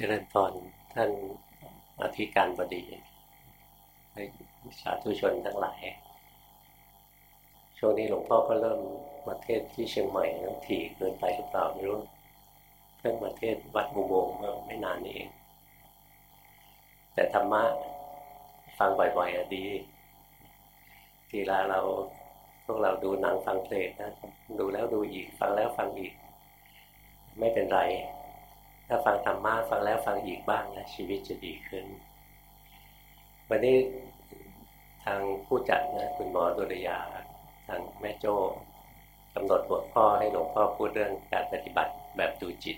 จริญพรท่านอธิการบดีสาธุชนทั้งหลาย ช่วงนี้หลวงพ่อก็เริ่มมาเทศที่เชียงใหม่น้ำถี่เกินไปหรือเปล่าไม่รู้เพิ่งมาเทศวัดมุโมงเมื่อไม่นานนี้เอง แต่ธรรมะฟังบ่อยๆอดีทีละเราพวกเราดูหนังฟังเพลงนะดูแล้วดูอีกฟังแล้วฟังอีก ไม่เป็นไร ถ้าฟังธรรมะฟังแล้วฟังอีกบ้างนะชีวิตจะดีขึ้น วันนี้ทางผู้จัดนะคุณหมอดุรยา ทางแม่โจ้กำหนดหัวข้อให้หลวงพ่อพูดเรื่องการปฏิบัติแบบดูจิต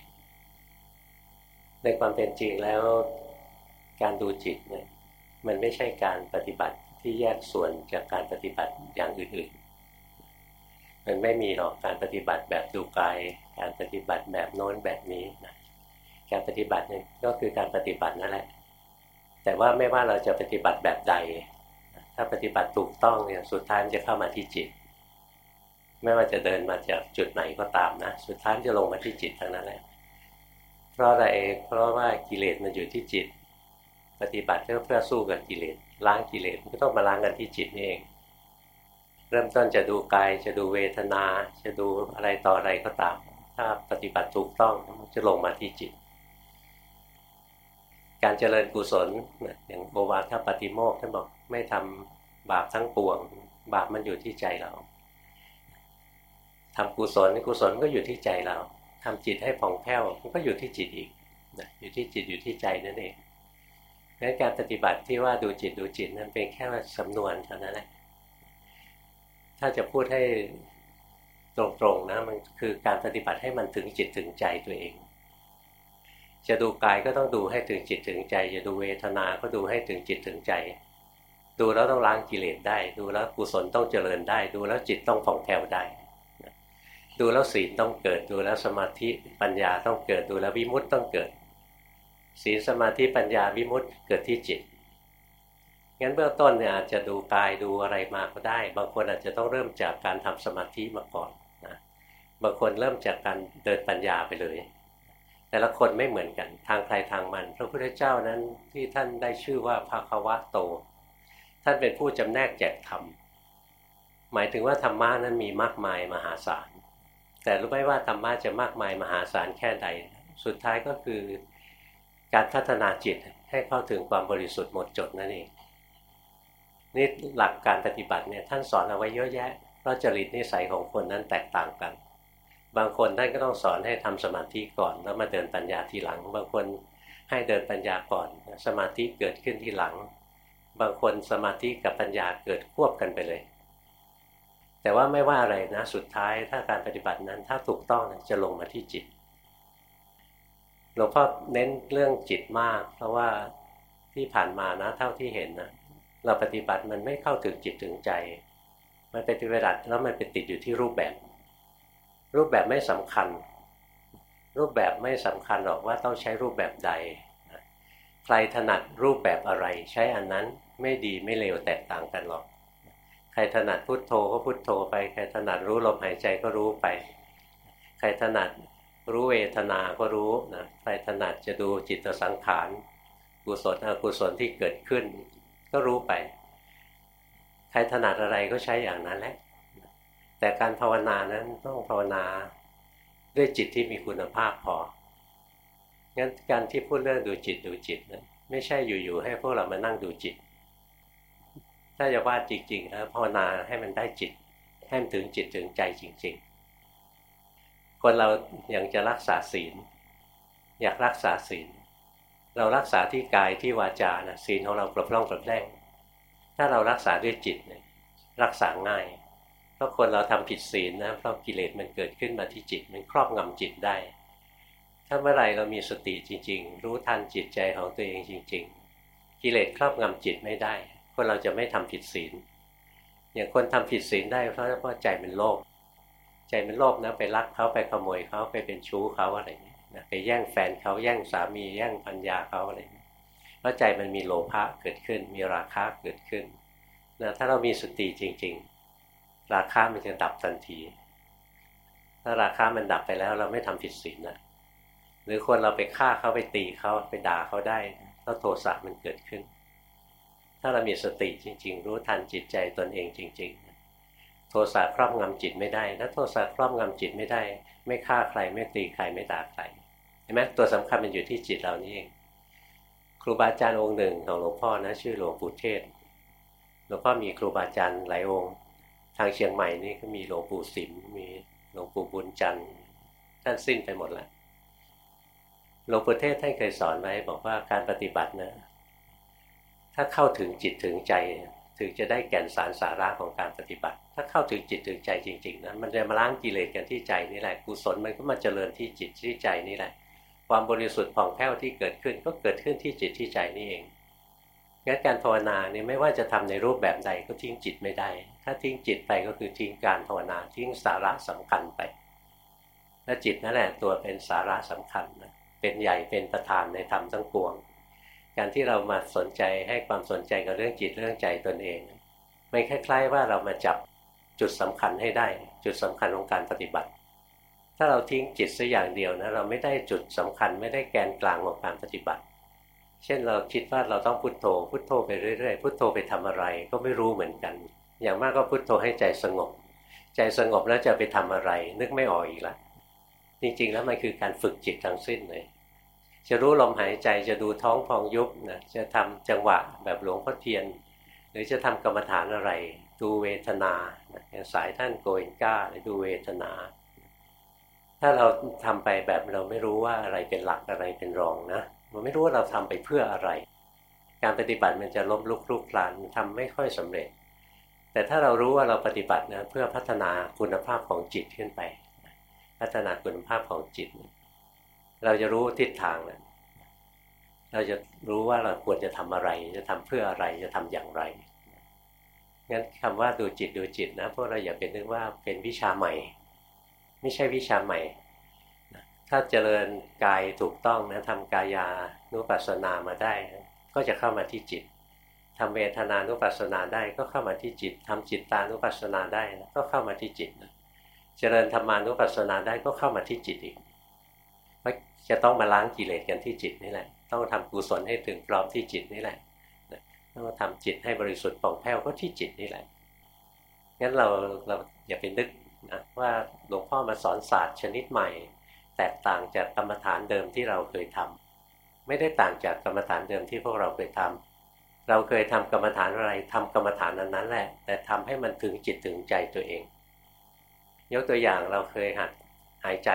ในความเป็นจริงแล้วการดูจิตเนี่ยมันไม่ใช่การปฏิบัติที่แยกส่วนจากการปฏิบัติอย่างอื่นๆ มันไม่มีหรอกการปฏิบัติแบบดูกาย การปฏิบัติแบบโน้นแบบนี้นะ การปฏิบัติเนี่ยก็คือการปฏิบัตินั่นแหละ แต่ว่าไม่ว่าเราจะปฏิบัติแบบใด ถ้าปฏิบัติถูกต้องเนี่ยสุดท้ายมันจะเข้ามาที่จิต ไม่ว่าจะเดินมาจากจุดไหนก็ตามนะ สุดท้ายจะลงมาที่จิตทั้งนั้นแหละ เพราะอะไรเพราะว่ากิเลสมันอยู่ที่จิต ปฏิบัติเพื่อเพื่อสู้กับกิเลสล้างกิเลสก็ต้องมาล้างกันที่จิตนี่เองเริ่มต้นจะดูกายจะดูเวทนา จะดูอะไรต่ออะไรก็ตาม ถ้าปฏิบัติถูกต้องจะลงมาที่จิต การเจริญกุศลอย่างโอวาทปฏิโมกท่านบอกไม่ทำบาปทั้งปวง บาปมันอยู่ที่ใจเราทำกุศลกุศลก็อยู่ที่ใจเราทำจิตให้ผ่องแผ้วมันก็อยู่ที่จิตอีกอยู่ที่จิตอยู่ที่ใจนั่นเองงั้นการปฏิบัติที่ว่าดูจิตดูจิตนั้นเป็นแค่สำนวนเท่านั้นแหละถ้าจะพูดให้ตรงๆนะมันคือการปฏิบัติให้มันถึงจิตถึงใจตัวเอง จะดูกายก็ต้องดูให้ถึงจิตถึงใจ จะดูเวทนา ก็ดูให้ถึงจิตถึงใจ ดูแล้วต้องล้างกิเลสได้ ดูแล้วกุศลต้องเจริญได้ ดูแล้วจิตต้องผ่องแผ้วได้ ดูแล้วศีลต้องเกิด ดูแล้วสมาธิปัญญาต้องเกิด ดูแล้ววิมุตต้องเกิด ศีลสมาธิปัญญาวิมุตเกิดที่จิต งั้นเบื้องต้นเนี่ยอาจจะดูกายดูอะไรมาก็ได้ บางคนอาจจะต้องเริ่มจากการทำสมาธิมาก่อนนะ บางคนเริ่มจากการเดินปัญญาไปเลย แต่ละคนไม่เหมือนกันทางใครทางมัน พระพุทธเจ้านั้นที่ท่านได้ชื่อว่าภาควะโต ท่านเป็นผู้จำแนกแจกธรรมหมายถึงว่าธรรมะนั้นมีมากมายมหาศาล แต่รู้ไหมว่าธรรมะจะมากมายมหาศาลแค่ใด สุดท้ายก็คือการพัฒนาจิตให้เข้าถึงความบริสุทธิ์หมดจดนั่นเองนี่หลักการปฏิบัติเนี่ยท่านสอนเอาไว้เยอะแยะเพราะจริตนิสัยของคนนั้นแตกต่างกัน บางคนท่านก็ต้องสอนให้ทำสมาธิก่อน แล้วมาเดินปัญญาทีหลัง บางคนให้เดินปัญญาก่อน สมาธิเกิดขึ้นทีหลัง บางคนสมาธิกับปัญญาเกิดควบกันไปเลย แต่ว่าไม่ว่าอะไรนะสุดท้ายถ้าการปฏิบัตินั้นถ้าถูกต้องจะลงมาที่จิตหลวงพ่อเน้นเรื่องจิตมาก เพราะว่าที่ผ่านมานะเท่าที่เห็นนะเราปฏิบัติมันไม่เข้าถึงจิตถึงใจ มันเป็นปฏิบัติแล้วมันไปติดอยู่ที่รูปแบบ รูปแบบไม่สำคัญ รูปแบบไม่สำคัญหรอกว่าต้องใช้รูปแบบใด ใครถนัดรูปแบบอะไร ใช้อันนั้นไม่ดีไม่เลวแตกต่างกันหรอก ใครถนัดพุทโธก็พุทโธไป ใครถนัดรู้ลมหายใจก็รู้ไป ใครถนัดรู้เวทนา ก็รู้นะใครถนัดจะดูจิตสังขาร กุศลอกุศลที่เกิดขึ้น ก็รู้ไป ใครถนัดอะไรก็ใช้อย่างนั้นแหละ แต่การภาวนานั้นต้องภาวนาด้วยจิตที่มีคุณภาพพอ งั้นการที่พูดเรื่องดูจิตดูจิตนะไม่ใช่อยู่ๆให้พวกเรามานั่งดูจิต ถ้าจะว่าจริงๆนะภาวนาให้มันได้จิต ให้มันถึงจิตถึงใจจริง ๆ คนเราอย่างจะรักษาศีล อยากรักษาศีล เรารักษาที่กายที่วาจานะศีลของเราปลดปล้องปลดแรงถ้าเรารักษาด้วยจิตเนี่ยรักษาง่าย พราะคนเราทำผิดศีลนะเพราะกิเลสมันเกิดขึ้นมาที่จิต มันครอบงำจิตได้ ถ้าเมื่อไรเรามีสติจริง ๆ รู้ทันจิตใจของตัวเองจริง ๆ กิเลสครอบงำจิตไม่ได้ คนเราจะไม่ทำผิดศีลอย่างคนทำผิดศีลได้เพราะว่าใจมันโลภใจมันโลภนะไปรักเขาไปขโมยเขาไปเป็นชู้เขาอะไรเงี้นะไปแย่งแฟนเขาแย่งสามีแย่งปัญญาเขาอะไรเงี้ยเพราะใจมันมีโลภะเกิดขึ้น มีราคะเกิดขึ้นนะถ้าเรามีสติจริงๆ ราคามันจะดับทันที ถ้าราคามันดับไปแล้ว เราไม่ทำผิดศีลนะหรือคนเราไปฆ่าเขาไปตีเขาไปด่าเขาได้แล้วโทสะมันเกิดขึ้น ถ้าเรามีสติจริง ๆ รู้ทันจิตใจตนเองจริง ๆ โทสะครอบงำจิตไม่ได้ถ้าโทสะครอบงำจิตไม่ได้ ไม่ฆ่าใครไม่ตีใครไม่ด่าใครเห็นไหมตัวสำคัญมันอยู่ที่จิตเรานี่เองครูบาอาจารย์องค์หนึ่งของหลวงพ่อนะชื่อหลวงปู่เทศหลวงพ่อมีครูบาอาจารย์หลายองค์ ทางเชียงใหม่นี่ก็มีหลวงปู่สิมมีหลวงปู่บุญจันทร์ท่านสิ้นไปหมดแล้วหลวงปู่เทศท่านเคยสอนไว้บอกว่าการปฏิบัตินะถ้าเข้าถึงจิตถึงใจ ถึงจะได้แก่นสารสาระของการปฏิบัติ ถ้าเข้าถึงจิตถึงใจจริงๆนะมันจะมาล้างกิเลสกันที่ใจนี่แหละกุศลมันก็มาเจริญที่จิตที่ใจนี่แหละ ความบริสุทธิ์ผ่องแผ้วที่เกิดขึ้นก็เกิดขึ้นที่จิตที่ใจนี่เอง งั้นการภาวนาเนี่ยไม่ว่าจะทำในรูปแบบใดก็ทิ้งจิตไม่ได้ ถ้าทิ้งจิตไปก็คือทิ้งการภาวนาทิ้งสาระสำคัญไปและจิตนั่นแหละตัวเป็นสาระสำคัญนะเป็นใหญ่เป็นประธานในธรรมทั้งปวง การที่เรามาสนใจให้ความสนใจกับเรื่องจิตเรื่องใจตนเองไม่คล้าย ๆ ว่าเรามาจับจุดสำคัญให้ได้ จุดสำคัญของการปฏิบัติ ถ้าเราทิ้งจิตสักอย่างเดียวนะเราไม่ได้จุดสำคัญไม่ได้แกนกลางของการปฏิบัติ เช่นเราคิดว่าเราต้องพุโทโธ พุโทโธไปเรื่อยๆ พุโทโธไปทำอะไร ก็ไม่รู้เหมือนกัน อย่างมากก็พุโทโธให้ใจสงบ ใจสงบแล้วจะไปทำอะไร นึกไม่ออกอีกละจริงๆแล้วมันคือการฝึกจิตทั้งสิ้นเลย จะรู้ลมหายใจจะดูท้องพองยุบนะจะทำจังหวะแบบหลวงพ่อเทียน หรือจะทำกรรมฐานอะไร ดูเวทนาอย่างสายท่านโกเอนก้าหรือดูเวทนา ถ้าเราทำไปแบบเราไม่รู้ว่าอะไรเป็นหลักอะไรเป็นรองนะ มันไม่รู้ว่าเราทำไปเพื่ออะไร การปฏิบัติมันจะล้มลุกคลุกคลานทำไม่ค่อยสำเร็จ แต่ถ้าเรารู้ว่าเราปฏิบัตินะเพื่อพัฒนาคุณภาพของจิตขึ้นไป พัฒนาคุณภาพของจิต เราจะรู้ทิศทางนะเราจะรู้ว่าเราควรจะทำอะไร จะทำเพื่ออะไรจะทำอย่างไรงั้นคำว่าดูจิตดูจิตนะพวกเราอย่าเป็นนึกว่าเป็นวิชาใหม่ ไม่ใช่วิชาใหม่ ถ้าเจริญกายถูกต้องนะทำกายานุปัสสนามาได้ก็จะเข้ามาที่จิตทำเวทนานุปัสสนาได้ก็เข้ามาที่จิตทำจิตตานุปัสสนาได้ก็เข้ามาที่จิตเจริญธรรมานุปัสสนาได้ก็เข้ามาที่จิตอีกเพราจะต้องมาล้างกิเลสกันที่จิตนี่แหละ ต้องทำกุศลให้ถึงพร้อมที่จิตนี่แหละต้องทำจิตให้บริสุทธิ์ป่องแผ้วก็ที่จิตนี่แหละงั้นเราเราอย่าไปนึกนะว่าหลวงพ่อมาสอนศาสตร์ชนิดใหม่ แตกต่างจากกรรมฐานเดิมที่เราเคยทำไม่ได้ต่างจากกรรมฐานเดิมที่พวกเราเคยทำเราเคยทำกรรมฐานอะไรทำกรรมฐานนั้นนั้นแหละ แต่ทำให้มันถึงจิตถึงใจตัวเอง ยกตัวอย่างเราเคยหัดหายใจ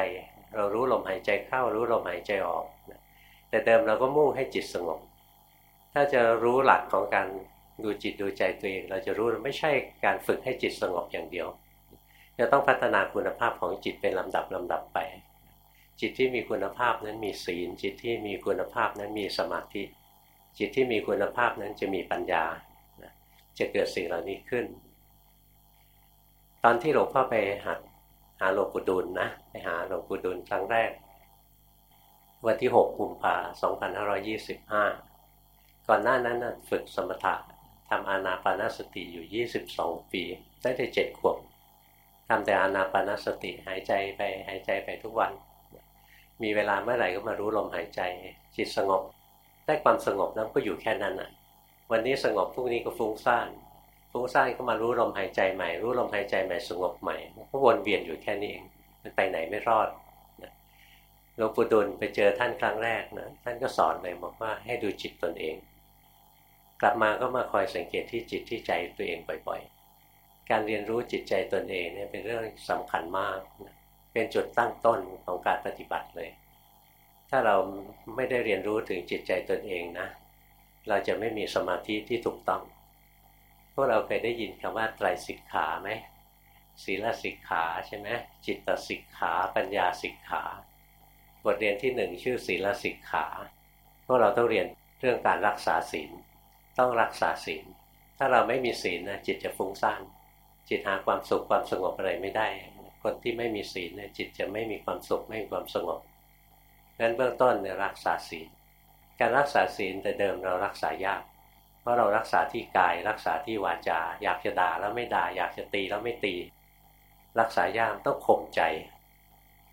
เรารู้ลมหายใจเข้ารู้ลมหายใจออก แต่เดิมเราก็มุ่งให้จิตสงบถ้าจะรู้หลักของการดูจิตดูใจตัวเอง เราจะรู้ไม่ใช่การฝึกให้จิตสงบอย่างเดียวจะต้องพัฒนาคุณภาพของจิตเป็นลำดับลำดับไป จิตที่มีคุณภาพนั้นมีศีล จิตที่มีคุณภาพนั้นมีสมาธิ จิตที่มีคุณภาพนั้นจะมีปัญญา จะเกิดสิ่งเหล่านี้ขึ้น ตอนที่หลวงพ่อไปหัดหาหลวงปู่ดูลนะไปหาหลวงปู่ดูลครั้งแรก วันที่ 6 กุมภาพันธ์2525 ก่อนหน้านั้นฝึกสมถะทำอานาปานสติอยู่ 22 ปีได้แต่เจ็ดขวบทำแต่อานาปานสติหายใจไปหายใจไปทุกวัน มีเวลาเมื่อไหร่ก็มารู้ลมหายใจ จิตสงบ ได้ความสงบนั้นก็อยู่แค่นั้นอะ วันนี้สงบพรุ่งนี้ก็ฟุ้งซ่านฟุ้งซ่านก็มารู้ลมหายใจใหม่ รู้ลมหายใจใหม่สงบใหม่ก็วนเวียนอยู่แค่นี้เองมันไปไหนไม่รอดหลวงปู่ดุลไปเจอท่านครั้งแรกนะท่านก็สอนเลยบอกว่าให้ดูจิตตนเอง กลับมาก็มาคอยสังเกตที่จิตที่ใจตัวเองบ่อยๆ การเรียนรู้จิตใจตนเองเนี่ยเป็นเรื่องสำคัญมากนะ เป็นจุดตั้งต้นของการปฏิบัติเลย ถ้าเราไม่ได้เรียนรู้ถึงจิตใจตนเองนะ เราจะไม่มีสมาธิที่ถูกต้อง พวกเราเคยได้ยินคำว่าไตรสิกขาไหมศีลสิกขาใช่ไหมจิตสิกขาปัญญาสิกขา บทเรียนที่หนึ่งชื่อศีลสิกขาพวกเราต้องเรียนเรื่องการรักษาศีล ต้องรักษาศีล ถ้าเราไม่มีศีลนะจิตจะฟุ้งซ่านจิตหาความสุขความสงบอะไรไม่ได้ คนที่ไม่มีศีลเนี่ยจิตจะไม่มีความสุขไม่มีความสงบงั้นเบื้องต้นเนี่ยรักษาศีล การรักษาศีลแต่เดิมเรารักษายาก เพราะเรารักษาที่กาย รักษาที่วาจา อยากจะด่าแล้วไม่ด่า อยากจะตีแล้วไม่ตี รักษายากต้องข่มใจ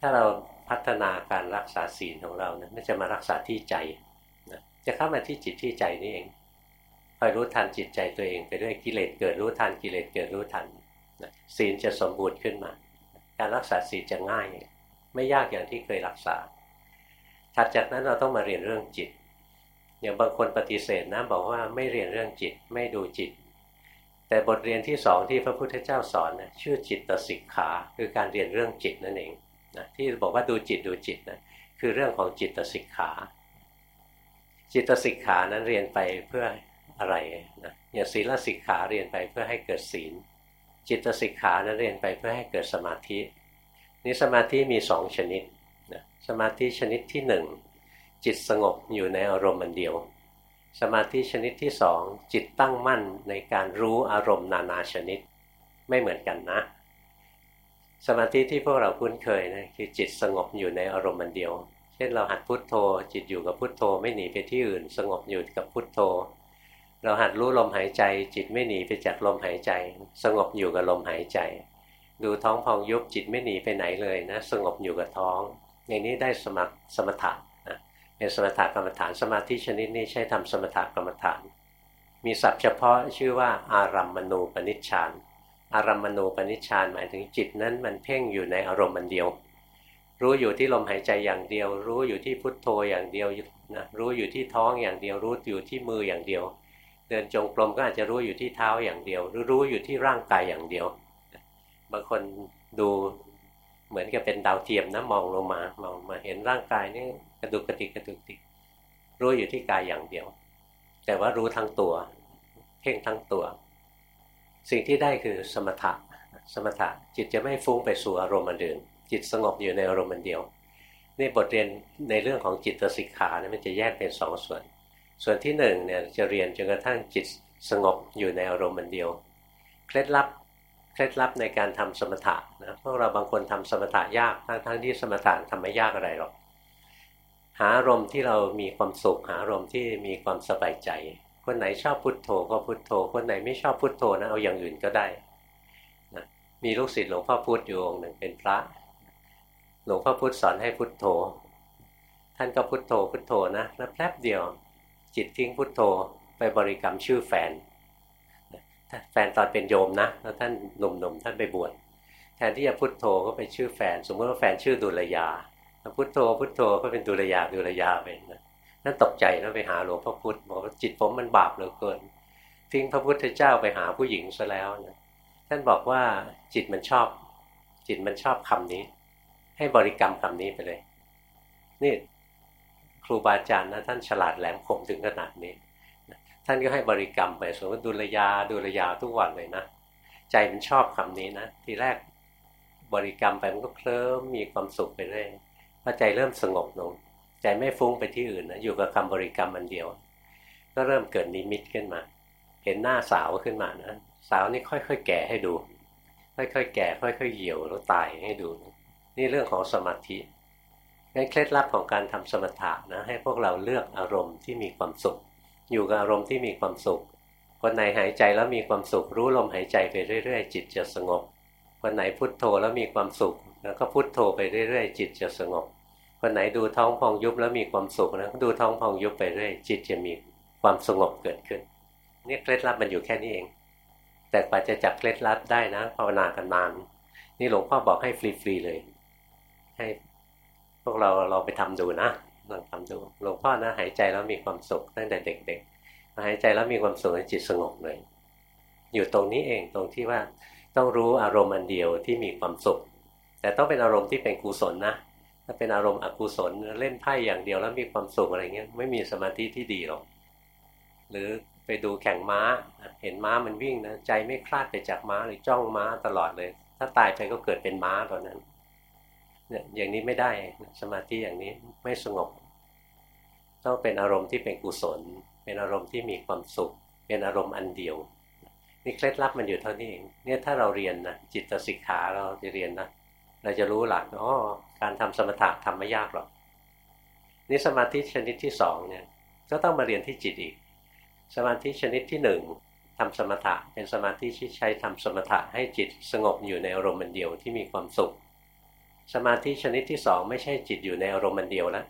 ถ้าเราพัฒนาการรักษาศีลของเราเนะไม่จะมารักษาที่ใจนะจะเข้ามาที่จิตที่ใจนี่เองคอยรู้ทันจิตใจตัวเองไปด้วยกิเลสเกิดรู้ทันกิเลสเกิดรู้ทันศีลจะสมบูรณ์ขึ้นมา การรักษาศีลจะง่าย ไม่ยากอย่างที่เคยรักษา ถัดจากนั้นเราต้องมาเรียนเรื่องจิต อย่างบางคนปฏิเสธนะบอกว่าไม่เรียนเรื่องจิตไม่ดูจิต แต่บทเรียนที่สองที่พระพุทธเจ้าสอนนะชื่อจิตตสิกขาคือการเรียนเรื่องจิตนั่นเองนะที่บอกว่าดูจิตดูจิตนะคือเรื่องของจิตสิกขา จิตสิกขานั้นเรียนไปเพื่ออะไรนะอย่างศีลสิกขาเรียนไปเพื่อให้เกิดศีล จิตสิกขานั้นเรียนไปเพื่อให้เกิดสมาธิ นี่สมาธิมีสองชนิดนะสมาธิชนิดที่หนึ่งจิตสงบอยู่ในอารมณ์มันเดียว สมาธิชนิดที่สองจิตตั้งมั่นในการรู้อารมณ์นานาชนิดไม่เหมือนกันนะ สมาธิที่พวกเราคุ้นเคยนะคือจิตสงบอยู่ในอารมณ์มันเดียว เช่นเราหัดพุดโทโธ จิตอยู่กับพุโทโธ ไม่หนีไปที่อื่น สงบอยู่กับพุโทโธ เราหัดรู้ลมหายใจ จิตไม่หนีไปจากลมหายใจ สงบอยู่กับลมหายใจ ดูท้องพองยุบจิตไม่หนีไปไหนเลยนะ สงบอยู่กับท้อง อย่างนี้ได้สมัครสมถะเป็นสมถกรรมฐานสมาธิชนิดนี้ใช้ทำสมถกรรมฐาน มีศัพท์เฉพาะชื่อว่าอารัมมณูปนิชฌานอารัมมณูปนิชฌานหมายถึงจิตนั้นมันเพ่งอยู่ในอารมณ์มันเดียว รู้อยู่ที่ลมหายใจอย่างเดียว รู้อยู่ที่พุทโธอย่างเดียวนะรู้อยู่ที่ท้องอย่างเดียวรู้อยู่ที่มืออย่างเดียว เดินจงกรมก็อาจจะรู้อยู่ที่เท้าอย่างเดียว หรือรู้อยู่ที่ร่างกายอย่างเดียว บางคนดูเหมือนกับเป็นดาวเทียมนะมองลงมามองมาเห็นร่างกายนี่กระดุกกระติกกระดุกติกรู้อยู่ที่กายอย่างเดียว แต่ว่ารู้ทั้งตัว เพ่งทั้งตัว สิ่งที่ได้คือสมถะสมถะจิตจะไม่ฟุ้งไปสู่อารมณ์อื่นจิตสงบอยู่ในอารมณ์เดียวนี่บทเรียนในเรื่องของจิตสิกขาเนี่ยมันจะแยกเป็นสองส่วน ส่วนที่หนึ่งเนี่ยจะเรียนจนกระทั่งจิตสงบอยู่ในอารมณ์เดียว เคล็ดลับเคล็ดลับในการทำสมถะนะพวกเราบางคนทำสมถะยากทั้งๆทที่สมถะทำไม่ยากอะไรหรอก หาอารมณ์ที่เรามีความสุขหาอารมณ์ที่มีความสบายใจ คนไหนชอบพุทโธก็พุทโธ คนไหนไม่ชอบพุทโธนะเอาอย่างอื่นก็ได้นะมีลูกศิษย์หลวงพ่อพุธอยู่องค์หนึ่งเป็นพระ หลวงพ่อพุธสอนให้พุทโธ ท่านก็พุทโธพุทโธนะแล้วแป๊บเดียว จิตทิ้งพุทโธไปบริกรรมชื่อแฟน แฟนตอนเป็นโยมนะแล้วท่านหนุ่มๆท่านไปบวชแทนที่จะพุทโธก็ไปชื่อแฟน สมมติว่าแฟนชื่อดุลยาพุทโธพุทโธก็เป็นดุลยาดุลยาไปนะนั่นตกใจแล้วไปหาหลวงพ่อพุธบอกว่าจิตผมมันบาปเหลือเกิน ทิ้งพระพุทธเจ้าไปหาผู้หญิงซะแล้วนะท่านบอกว่าจิตมันชอบ จิตมันชอบคำนี้ ให้บริกรรมคำนี้ไปเลย นี่ ครูบาอาจารย์นะท่านฉลาดแหลมคมถึงขนาดนี้ท่านก็ให้บริกรรมไปสมมติดุลยาดุลยาทุกวันเลยนะใจมันชอบคำนี้นะทีแรกบริกรรมไปมันก็เคลิ้มมีความสุขไปเรื่อยพอใจเริ่มสงบลงใจไม่ฟุ้งไปที่อื่นนะอยู่กับคำบริกรรมมันเดียว ก็เริ่มเกิดนิมิตขึ้นมา เห็นหน้าสาวขึ้นมานะสาวนี่ค่อยๆ แก่ให้ดู ค่อยๆ แก่ ค่อยๆ เหี่ยวแล้วตายให้ดู นี่เรื่องของสมาธิ งั้นเคล็ดลับของการทำสมถะนะให้พวกเราเลือกอารมณ์ที่มีความสุข อยู่กับอารมณ์ที่มีความสุข คนไหนหายใจแล้วมีความสุข รู้ลมหายใจไปเรื่อยๆ จิตจะสงบ คนไหนพุทโธแล้วมีความสุขแล้วก็พุทโธไปเรื่อยๆ จิตจะสงบ คนไหนดูท้องพองยุบแล้วมีความสุขนะดูท้องพองยุบไปเรื่อยจิตจะมีความสงบเกิดขึ้นนี่เคล็ดลับมันอยู่แค่นี้เอง แต่กว่าจะจับเคล็ดลับได้นะภาวนากันนาน นี่หลวงพ่อบอกให้ฟรีๆเลย ให้ พวกเราเราไปทำดูนะลองทำดูหลวงพ่อนะหายใจแล้วมีความสุขตั้งแต่เด็กๆหายใจแล้วมีความสุขจิตสงบเลยอยู่ตรงนี้เองตรงที่ว่าต้องรู้อารมณ์อันเดียวที่มีความสุข แต่ต้องเป็นอารมณ์ที่เป็นกุศลนะถ้าเป็นอารมณ์อกุศลเล่นไพ่อย่างเดียวแล้วมีความสุขอะไรเงี้ยไม่มีสมาธิที่ดีหรอกหรือไปดูแข่งม้าเห็นม้ามันวิ่งนะใจไม่คลาดไปจากม้าหรือจ้องม้าตลอดเลย ถ้าตายไปก็เกิดเป็นม้าตอนนั้น เนี่ยอย่างนี้ไม่ได้สมาธิอย่างนี้ไม่สงบ ต้องเป็นอารมณ์ที่เป็นกุศล เป็นอารมณ์ที่มีความสุข เป็นอารมณ์อันเดียวนี่เคล็ดลับมันอยู่เท่านี้เองเนี่ยถ้าเราเรียนนะจิตสิกขาเราจะเรียนนะเราจะรู้หลักอ๋อการทำสมถะทำไม่ยากหรอกนี่สมาธิชนิดที่สองเนี่ยก็ต้องมาเรียนที่จิตอีก สมาธิชนิดที่หนึ่งทำสมถะเป็นสมาธิที่ใช้ทำสมถะให้จิตสงบอยู่ในอารมณ์อันเดียวที่มีความสุข สมาธิชนิดที่สองไม่ใช่จิตอยู่ในอารมณ์มันเดียวแล้ว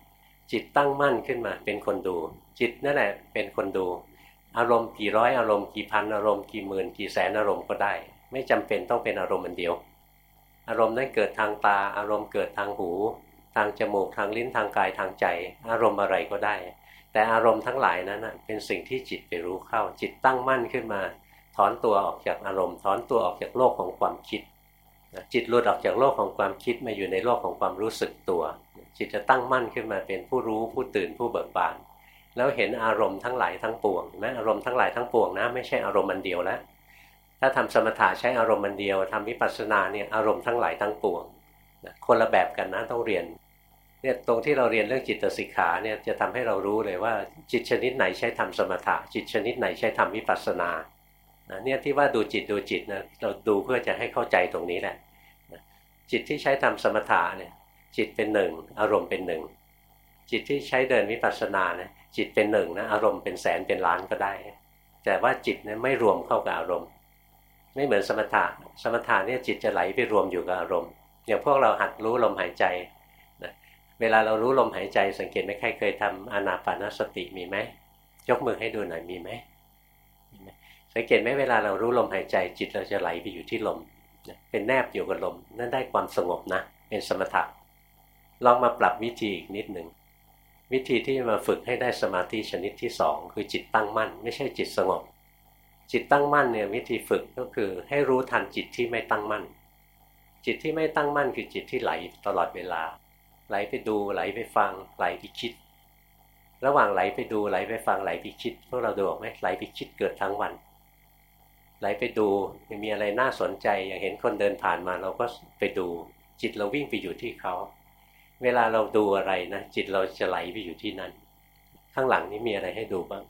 จิตตั้งมั่นขึ้นมา เป็นคนดู จิตนั่นแหละเป็นคนดู อารมณ์กี่ร้อยอารมณ์กี่พันอารมณ์กี่หมื่นกี่แสนอารมณ์ก็ได้ ไม่จำเป็นต้องเป็นอารมณ์มันเดียว อารมณ์นั้นเกิดทางตา อารมณ์เกิดทางหู ทางจมูกทางลิ้นทางกายทางใจ อารมณ์อะไรก็ได้ แต่อารมณ์ทั้งหลายนั้นเป็นสิ่งที่จิตไปรู้เข้า จิตตั้งมั่นขึ้นมา ถอนตัวออกจากอารมณ์ ถอนตัวออกจากโลกของความคิด จิตหลุดออกจากโลกของความคิดมาอยู่ในโลกของความรู้สึกตัว จิตจะตั้งมั่นขึ้นมาเป็นผู้รู้ผู้ตื่นผู้เบิกบานแล้วเห็นอารมณ์ทั้งหลายทั้งปวงนะอารมณ์ทั้งหลายทั้งปวงนะไม่ใช่อารมณ์มันเดียวแล้วถ้าทำสมถะใช้อารมณ์มันเดียวทำวิปัสสนาเนี่ยอารมณ์ทั้งหลายทั้งปวงนะคนละแบบกันนะต้องเรียนเนี่ยตรงที่เราเรียนเรื่องจิตสิกขาเนี่ยจะทำให้เรารู้เลยว่าจิตชนิดไหนใช้ทำสมถะ จิตชนิดไหนใช้ทำวิปัสสนา เนี่ยที่ว่าดูจิตดูจิตนะเราดูเพื่อจะให้เข้าใจตรงนี้แหละจิตที่ใช้ทำสมถะเนี่ยจิตเป็นหนึ่งอารมณ์เป็นหนึ่งจิตที่ใช้เดินวิปัสสนาเนี่ยจิตเป็นหนึ่งนะอารมณ์เป็นแสนเป็นล้านก็ได้ แต่ว่าจิตเนี่ยไม่รวมเข้ากับอารมณ์ ไม่เหมือนสมถะสมถะเนี่ยจิตจะไหลไปรวมอยู่กับอารมณ์ อย่างพวกเราหัดรู้ลมหายใจนะเวลาเรารู้ลมหายใจสังเกตไหมใครเคยทำอนาปานสติมีไหมยกมือให้ดูหน่อยมีไหม สังเกตไหมเวลาเรารู้ลมหายใจ จิตเราจะไหลไปอยู่ที่ลม เป็นแนบอยู่กับลม นั่นได้ความสงบนะ เป็นสมถะลองมาปรับวิธีอีกนิดหนึ่งวิธีที่มาฝึกให้ได้สมาธิชนิดที่สองคือจิตตั้งมั่น ไม่ใช่จิตสงบ จิตตั้งมั่นเนี่ยวิธีฝึกก็คือให้รู้ทันจิตที่ไม่ตั้งมั่น จิตที่ไม่ตั้งมั่นคือจิตที่ไหลตลอดเวลา ไหลไปดูไหลไปฟังไหลไปคิด ระหว่างไหลไปดูไหลไปฟังไหลไปคิดพวกเราดูออกไหมไหลไปคิดเกิดทั้งวัน ไหลไปดูยังมีอะไรน่าสนใจ อย่างเห็นคนเดินผ่านมาเราก็ไปดู จิตเราวิ่งไปอยู่ที่เขา เวลาเราดูอะไรนะ จิตเราจะไหลไปอยู่ที่นั่นข้างหลังนี้มีอะไรให้ดูบ้าง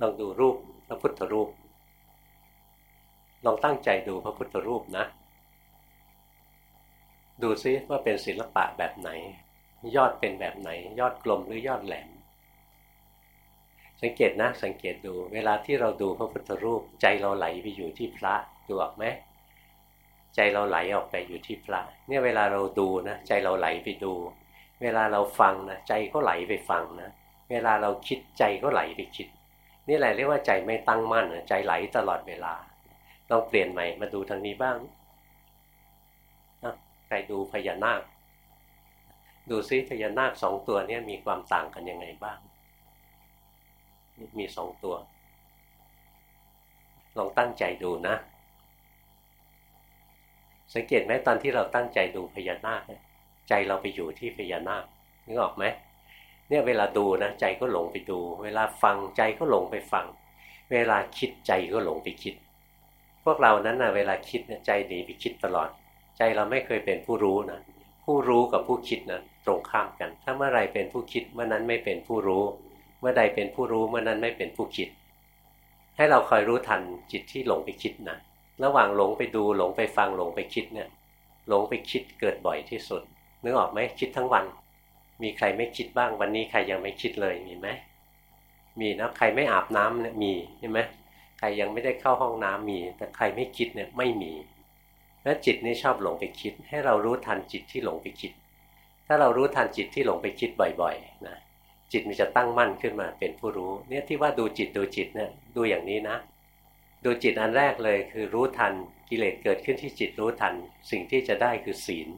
ลองดูรูปพระพุทธรูป ลองตั้งใจดูพระพุทธรูปนะ ดูซิว่าเป็นศิลปะแบบไหน ยอดเป็นแบบไหน ยอดกลมหรือยอดแหลม สังเกตนะ สังเกตดู เวลาที่เราดูพระพุทธรูป ใจเราไหลไปอยู่ที่พระดูออกไหมใจเราไหลออกไปอยู่ที่พระ เนี่ยเวลาเราดูนะใจเราไหลไปดู เวลาเราฟังนะใจก็ไหลไปฟังนะเวลาเราคิดใจก็ไหลไปคิด นี่แหละเรียกว่าใจไม่ตั้งมั่นใจไหลตลอดเวลาลองเปลี่ยนใหม่มาดูทางนี้บ้างใครดูพญานาค ดูซิพญานาคสองตัวนี้มีความต่างกันยังไงบ้าง มีสองตัว ลองตั้งใจดูนะ สังเกตไหมตอนที่เราตั้งใจดูพญานาคใจเราไปอยู่ที่พญานาคนึกออกไหมเนี่ยเวลาดูนะใจก็หลงไปดู เวลาฟังใจก็หลงไปฟัง เวลาคิดใจก็หลงไปคิด พวกเรานั้นนะเวลาคิดเนี่ยใจหนีไปคิดตลอด ใจเราไม่เคยเป็นผู้รู้นะผู้รู้กับผู้คิดนะตรงข้ามกัน ถ้าเมื่อไรเป็นผู้คิดเมื่อนั้นไม่เป็นผู้รู้ มื่อใดเป็นผู้รู้เมื่อนั้นไม่เป็นผู้คิด ให้เราคอยรู้ทันจิตที่หลงไปคิดนะระหว่างหลงไปดูหลงไปฟังหลงไปคิดเนี่ย หลงไปคิดเกิดบ่อยที่สุดนึกออกไหมคิดทั้งวัน มีใครไม่คิดบ้างวันนี้ใครยังไม่คิดเลยมีไหมมีนะใครไม่อาบน้ำเนี่ยมีใช่ไหมใครยังไม่ได้เข้าห้องน้ำมี แต่ใครไม่คิดเนี่ยไม่มีแล้วจิตนี่ชอบหลงไปคิด ให้เรารู้ทันจิตที่หลงไปคิด ถ้าเรารู้ทันจิตที่หลงไปคิดบ่อยๆนะ จิตมันจะตั้งมั่นขึ้นมาเป็นผู้รู้ เนี่ยที่ว่าดูจิตดูจิตเนี่ยดูอย่างนี้นะ ดูจิตอันแรกเลยคือรู้ทันกิเลสเกิดขึ้นที่จิตรู้ทัน สิ่งที่จะได้คือศีล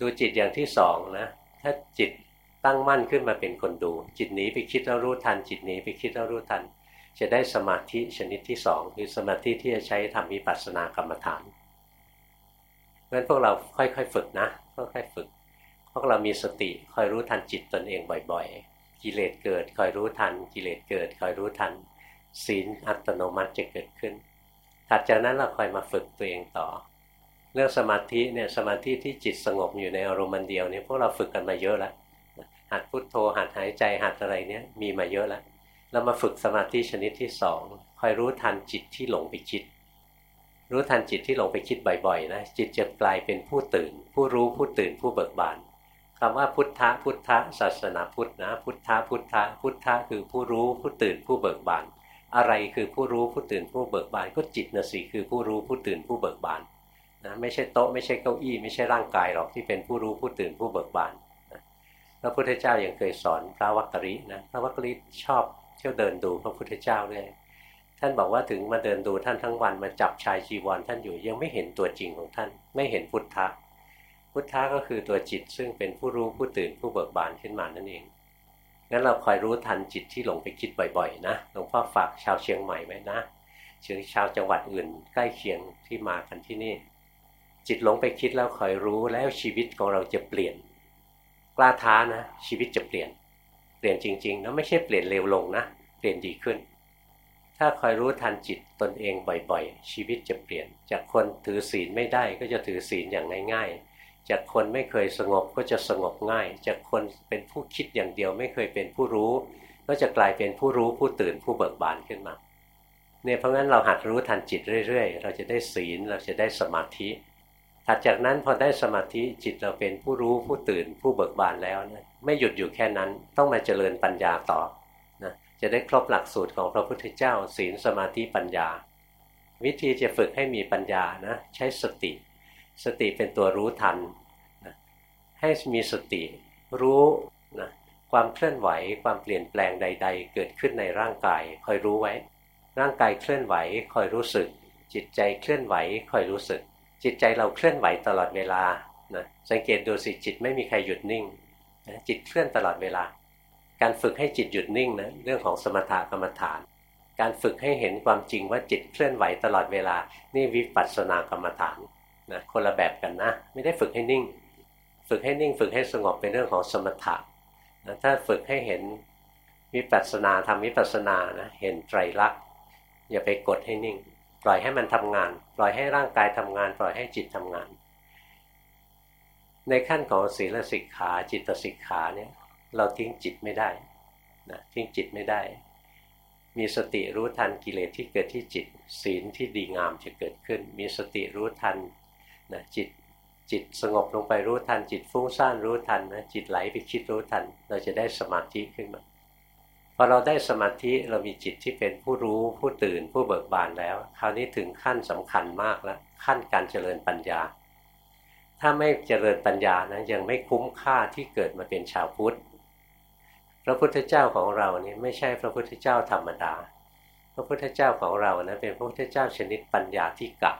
ดูจิตอย่างที่สองนะ ถ้าจิตตั้งมั่นขึ้นมาเป็นคนดู จิตหนีไปคิดแล้วรู้ทัน จิตหนีไปคิดแล้วรู้ทัน จะได้สมาธิชนิดที่สองคือสมาธิที่จะใช้ทำวิปัสสนากรรมฐานเพราะฉะนั้นพวกเราค่อยๆฝึกนะค่อยๆฝึก พวกเรามีสติคอยรู้ทันจิตตนเองบ่อย ๆ กิเลสเกิดคอยรู้ทัน กิเลสเกิดคอยรู้ทัน ศีลอัตโนมัติจะเกิดขึ้นถัดจากนั้นเราคอยมาฝึกตัวเองต่อ เรื่องสมาธิเนี่ยสมาธิที่จิตสงบอยู่ในอารมณ์เดียวเนี่ยพวกเราฝึกกันมาเยอะแล้วหัดพุดโทโธหัดหายใจหัดอะไรเนี่ยมีมาเยอะแล้วเรามาฝึกสมาธิชนิดที่สองคอยรู้ทันจิตที่หลงไปคิด รู้ทันจิตที่หลงไปคิดบ่อยๆนะจิตจะกลายเป็นผู้ตื่น ผู้รู้ผู้ตื่นผู้เบิกบาน คำว่าพุทธะพุทธะศาสนาพุทธนะพุทธะพุทธะพุทธะคือผู้รู้ผู้ตื่นผู้เบิกบานอะไรคือผู้รู้ผู้ตื่นผู้เบิกบานก็จิตนะสิคือผู้รู้ผู้ตื่นผู้เบิกบานนะไม่ใช่โต๊ะไม่ใช่เก้าอี้ ไม่ใช่ร่างกายหรอกที่เป็นผู้รู้ผู้ตื่นผู้เบิกบานนะพระพุทธเจ้ายังเคยสอนพระวักกรินะพระวักกริชอบเที่ยวเดินดูพระพุทธเจ้าด้วยท่านบอกว่าถึงมาเดินดูท่านทั้งวันมาจับชายจีวรท่านอยู่ยังไม่เห็นตัวจริงของท่าน ไม่เห็นพุทธะ พุทธะก็คือตัวจิตซึ่งเป็นผู้รู้ผู้ตื่นผู้เบิกบานขึ้นมานั่นเอง งั้นเราคอยรู้ทันจิตที่หลงไปคิดบ่อยๆ นะ หลวงพ่อฝากชาวเชียงใหม่ไว้นะเชียงชาวจังหวัดอื่น ใกล้เคียงที่มากันที่นี่ จิตหลงไปคิดแล้วคอยรู้แล้วชีวิตของเราจะเปลี่ยน กล้าท้านะ ชีวิตจะเปลี่ยน เปลี่ยนจริงๆ แล้วไม่ใช่เปลี่ยนเร็วลงนะ เปลี่ยนดีขึ้น ถ้าคอยรู้ทันจิตตนเองบ่อยๆ ชีวิตจะเปลี่ยน จากคนถือศีลไม่ได้ก็จะถือศีลอย่างง่ายๆ จากคนไม่เคยสงบก็จะสงบง่าย จากคนเป็นผู้คิดอย่างเดียวไม่เคยเป็นผู้รู้ ก็จะกลายเป็นผู้รู้ผู้ตื่นผู้เบิกบานขึ้นมาเนี่ยเพราะงั้นเราหัดรู้ทันจิตเรื่อยๆ เราจะได้ศีลเราจะได้สมาธิถัดจากนั้นพอได้สมาธิจิตเราเป็นผู้รู้ผู้ตื่นผู้เบิกบานแล้วนะไม่หยุดอยู่แค่นั้นต้องมาเจริญปัญญาต่อนะจะได้ครบหลักสูตรของพระพุทธเจ้า ศีลสมาธิปัญญา วิธีจะฝึกให้มีปัญญานะใช้สติ สติเป็นตัวรู้ทัน ให้มีสติ รู้นะความเคลื่อนไหวความเปลี่ยนแปลงใด ๆ เกิดขึ้นในร่างกาย คอยรู้ไว้ ร่างกายเคลื่อนไหวคอยรู้สึก จิตใจเคลื่อนไหวคอยรู้สึก จิตใจเราเคลื่อนไหวตลอดเวลานะสังเกตดูสิจิตไม่มีใครหยุดนิ่งนะจิตเคลื่อนตลอดเวลา การฝึกให้จิตหยุดนิ่งนะเรื่องของสมถะกรรมฐาน การฝึกให้เห็นความจริงว่าจิตเคลื่อนไหวตลอดเวลา นี่วิปัสสนากรรมฐานนะคนละแบบกันนะ ไม่ได้ฝึกให้นิ่ง ฝึกให้นิ่งฝึกให้สงบเป็นเรื่องของสมถะนะถ้าฝึกให้เห็นวิปัสสนาทำวิปัสสนานะเห็นไตรลักษณ์อย่าไปกดให้นิ่ง ปล่อยให้มันทำงาน ปล่อยให้ร่างกายทำงาน ปล่อยให้จิตทำงาน ในขั้นของศีลสิกขาจิตสิกขาเนี่ยเราทิ้งจิตไม่ได้นะทิ้งจิตไม่ได้ มีสติรู้ทันกิเลสที่เกิดที่จิต ศีลที่ดีงามจะเกิดขึ้น มีสติรู้ทันนะจิต จิตสงบลงไปรู้ทัน จิตฟุ้งซ่านรู้ทันนะจิตไหลไปคิดรู้ทัน เราจะได้สมาธิขึ้นมาพอเราได้สมาธิเรามีจิตที่เป็นผู้รู้ผู้ตื่นผู้เบิกบานแล้ว คราวนี้ถึงขั้นสำคัญมากแล้วขั้นการเจริญปัญญา ถ้าไม่เจริญปัญญานะยังไม่คุ้มค่าที่เกิดมาเป็นชาวพุทธพระพุทธเจ้าของเรานี่ไม่ใช่พระพุทธเจ้าธรรมดา พระพุทธเจ้าของเรานะเป็นพระพุทธเจ้าชนิดปัญญาที่กะ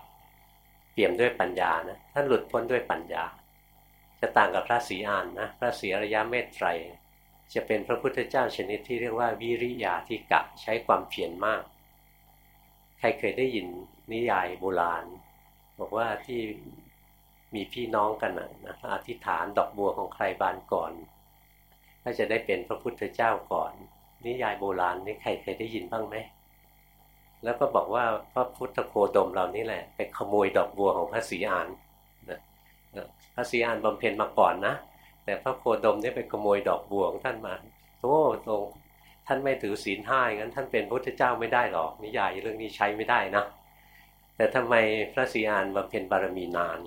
เปี่ยมด้วยปัญญานะท่านหลุดพ้นด้วยปัญญา จะต่างกับพระศรีอานนะพระศรีอริยเมตไตรจะเป็นพระพุทธเจ้าชนิดที่เรียกว่าวิริยาที่กะใช้ความเพียรมาก ใครเคยได้ยินนิยายโบราณ บอกว่าที่มีพี่น้องกันนะอธิษฐานดอกบัวของใครบานก่อนก็จะได้เป็นพระพุทธเจ้าก่อน นิยายโบราณนี่ใครเคยได้ยินบ้างไหม แล้วก็บอกว่าพระพุทธโคดมเรานี่แหละไปขโมยดอกบัวของพระศรีอานนะพระศรีอานบำเพ็ญมาก่อนนะ แต่พระโคดมนี่ไปขโมยดอกบัวของท่านมาโอ้ตรงท่านไม่ถือศีลห้างั้นท่านเป็นพระพุทธเจ้าไม่ได้หรอกนิยายเรื่องนี้ใช้ไม่ได้นะแต่ทำไมพระศรีอานบำเพ็ญบารมีนาน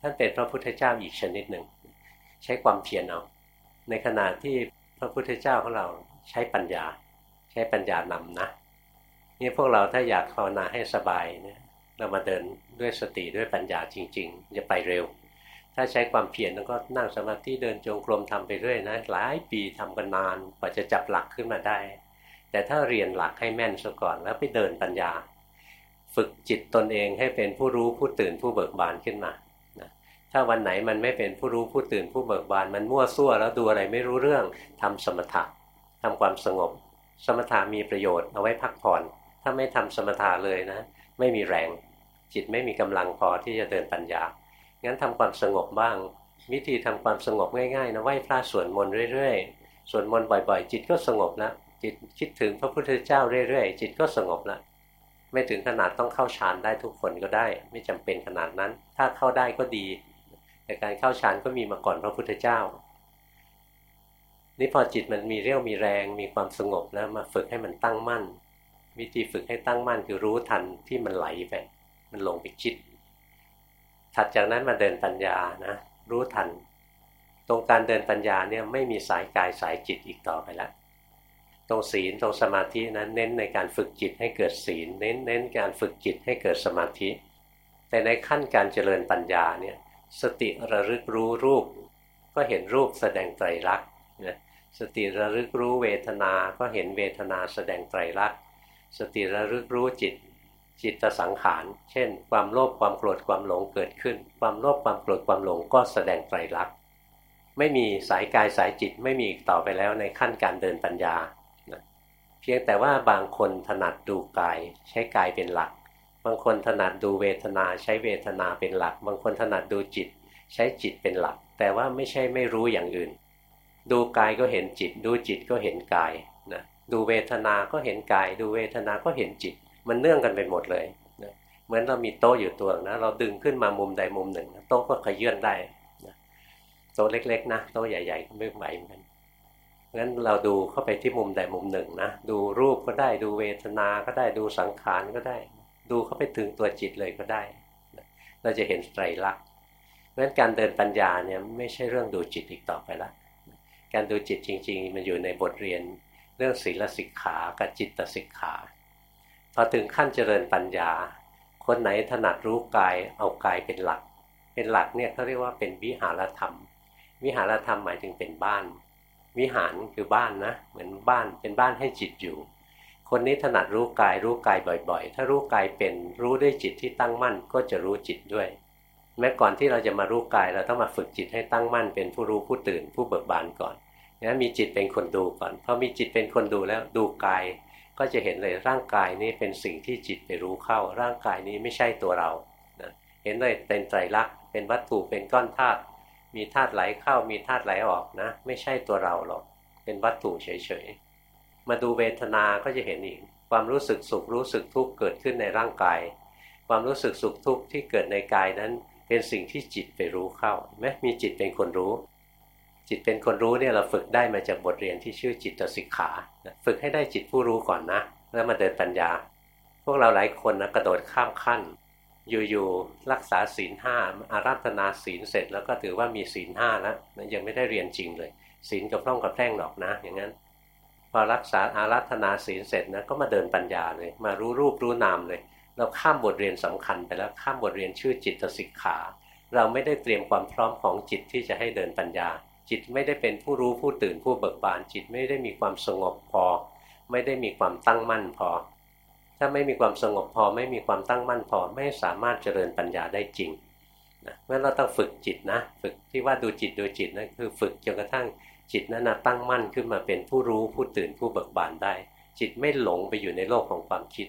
ท่านเป็นพระพุทธเจ้าอีกชนิดหนึ่งใช้ความเพียรเอาในขณะที่พระพุทธเจ้าของเราใช้ปัญญา ใช้ปัญญานำนะ นี่พวกเราถ้าอยากภาวนาให้สบายเนี่ยเรามาเดินด้วยสติด้วยปัญญาจริงๆจะไปเร็ว ถ้าใช้ความเพียรแล้วก็นั่งสมาธิเดินจงกรมทำไปเรื่อยนะหลายปีทำกันนานกว่าจะจับหลักขึ้นมาได้ แต่ถ้าเรียนหลักให้แม่นซะก่อนแล้วไปเดินปัญญา ฝึกจิตตนเองให้เป็นผู้รู้ผู้ตื่นผู้เบิกบานขึ้นมาถ้าวันไหนมันไม่เป็นผู้รู้ผู้ตื่นผู้เบิกบานมันมั่วซั่วแล้วดูอะไรไม่รู้เรื่องทำสมถะทำความสงบ สมถะมีประโยชน์เอาไว้พักผ่อน ถ้าไม่ทำสมถะเลยนะ ไม่มีแรง จิตไม่มีกำลังพอที่จะเดินปัญญา งั้นทำความสงบบ้าง วิธีทำความสงบง่ายๆนะไหว้พระสวดมนต์เรื่อยๆสวดมนต์บ่อย ๆ จิตก็สงบแล้วจิตคิดถึงพระพุทธเจ้าเรื่อยๆ จิตก็สงบแล้วไม่ถึงขนาดต้องเข้าฌานได้ทุกคนก็ได้ ไม่จำเป็นขนาดนั้น ถ้าเข้าได้ก็ดี แต่การเข้าฌานก็มีมาก่อนพระพุทธเจ้า นี่พอจิตมันมีเรี่ยวมีแรงมีความสงบแล้วมาฝึกให้มันตั้งมั่น วิธีฝึกให้ตั้งมั่นคือรู้ทันที่มันไหลไป มันลงไปคิด ถัดจากนั้นมาเดินปัญญานะ รู้ทัน ตรงการเดินปัญญาเนี่ยไม่มีสายกายสายจิตอีกต่อไปแล้วตรงศีลตรงสมาธินะั้นเน้นในการฝึกจิตให้เกิดศีล เน้นเน้นการฝึกจิตให้เกิดสมาธิ แต่ในขั้นการเจริญปัญญาเนี่ยสติระลึกรู้รูป ก็เห็นรูปแสดงไตรลักษณ์สติระลึกรู้เวทนา ก็เห็นเวทนาแสดงไตรลักษณ์ สติระลึกรู้จิต จิตสังขาร เช่น ความโลภความโกรธความหลงเกิดขึ้น ความโลภความโกรธความหลงก็แสดงไตรลักษณ์ไม่มีสายกายสายจิตไม่มีอีกต่อไปแล้วในขั้นการเดินปัญญาเพียงแต่ว่าบางคนถนัดดูกาย ใช้กายเป็นหลัก บางคนถนัดดูเวทนาใช้เวทนาเป็นหลัก บางคนถนัดดูจิต ใช้จิตเป็นหลัก แต่ว่าไม่ใช่ไม่รู้อย่างอื่น ดูกายก็เห็นจิต ดูจิตก็เห็นกาย ดูเวทนาก็เห็นกาย ดูเวทนาก็เห็นจิต มันเนื่องกันไปหมดเลยนะเหมือนเรามีโต๊ะอยู่ตัวนะ เราดึงขึ้นมามุมใดมุมหนึ่งโต๊ะก็ขยื่นได้นะโต๊ะเล็ก ๆ นะโต๊ะใหญ่ๆไม่ไหวเหมือนกันงั้นเราดูเข้าไปที่มุมใดมุมหนึ่งนะดูรูปก็ได้ดูเวทนาก็ได้ดูสังขารก็ได้ ดูเข้าไปถึงตัวจิตเลยก็ได้เราจะเห็นไตรลักษณ์เพราะฉะนั้นการเดินปัญญาเนี่ยไม่ใช่เรื่องดูจิตอีกต่อไปละการดูจิตจริง ๆ มันอยู่ในบทเรียน เรื่องศีลสิกขากับจิตสิกขาพอถึงขั้นเจริญปัญญา คนไหนถนัดรู้กายเอากายเป็นหลัก เป็นหลักเนี่ยเขาเรียกว่าเป็นวิหารธรรม วิหารธรรมหมายถึงเป็นบ้าน วิหารคือบ้านนะ เหมือนบ้านเป็นบ้านให้จิตอยู่ คนนี้ถนัดรู้กายรู้กายบ่อย ๆ ถ้ารู้กายเป็นรู้ด้วยจิตที่ตั้งมั่นก็จะรู้จิตด้วยแม้ก่อนที่เราจะมารู้กายเราต้องมาฝึกจิตให้ตั้งมั่นเป็นผู้รู้ผู้ตื่นผู้เบิกบานก่อน ดังนมีจิตเป็นคนดูก่อนพอมีจิตเป็นคนดูแล้วดูกาย ก็จะเห็นเลยร่างกายนี้เป็นสิ่งที่จิตไปรู้เข้า ร่างกายนี้ไม่ใช่ตัวเรานะเห็นเลยเป็นไตรลักษณ์เป็นวัตถุเป็นก้อนธาตุมีธาตุไหลเข้ามีธาตุไหลออกนะ ไม่ใช่ตัวเราหรอก เป็นวัตถุเฉยๆมาดูเวทนาก็จะเห็นอีกความรู้สึกสุขรู้สึกทุกข์เกิดขึ้นในร่างกาย ความรู้สึกสุขทุกข์ที่เกิดในกายนั้น เป็นสิ่งที่จิตไปรู้เข้าไหมมีจิตเป็นคนรู้ จิตเป็นคนรู้เนี่ยเราฝึกได้มาจากบทเรียนที่ชื่อจิตสิกขา ฝึกให้ได้จิตผู้รู้ก่อนนะ แล้วมาเดินปัญญา พวกเราหลายคนนะกระโดดข้ามขั้น อยู่ๆรักษาศีลห้าอารัธนาศีลเสร็จ แล้วก็ถือว่ามีศีลห้าแล้วยังไม่ได้เรียนจริงเลย ศีลกับพร่องกับแพร่งหรอกนะ อย่างนั้น พอรักษาอารัธนาศีลเสร็จนะก็มาเดินปัญญาเลย มารู้รูปรู้นามเลย เราข้ามบทเรียนสำคัญไปแล้วข้ามบทเรียนชื่อจิตสิกขา เราไม่ได้เตรียมความพร้อมของจิตที่จะให้เดินปัญญา จิตไม่ได้เป็นผู้รู้ผู้ตื่นผู้เบิกบาน จิตไม่ได้มีความสงบพอ ไม่ได้มีความตั้งมั่นพอ ถ้าไม่มีความสงบพอไม่มีความตั้งมั่นพอ ไม่สามารถเจริญปัญญาได้จริงนะเพราะเราต้องฝึกจิตนะฝึกที่ว่าดูจิตดูจิตนั่นคือฝึกจนกระทั่งจิตนั้นนะตั้งมั่นขึ้นมาเป็นผู้รู้ผู้ตื่นผู้เบิกบานได้ จิตไม่หลงไปอยู่ในโลกของความคิด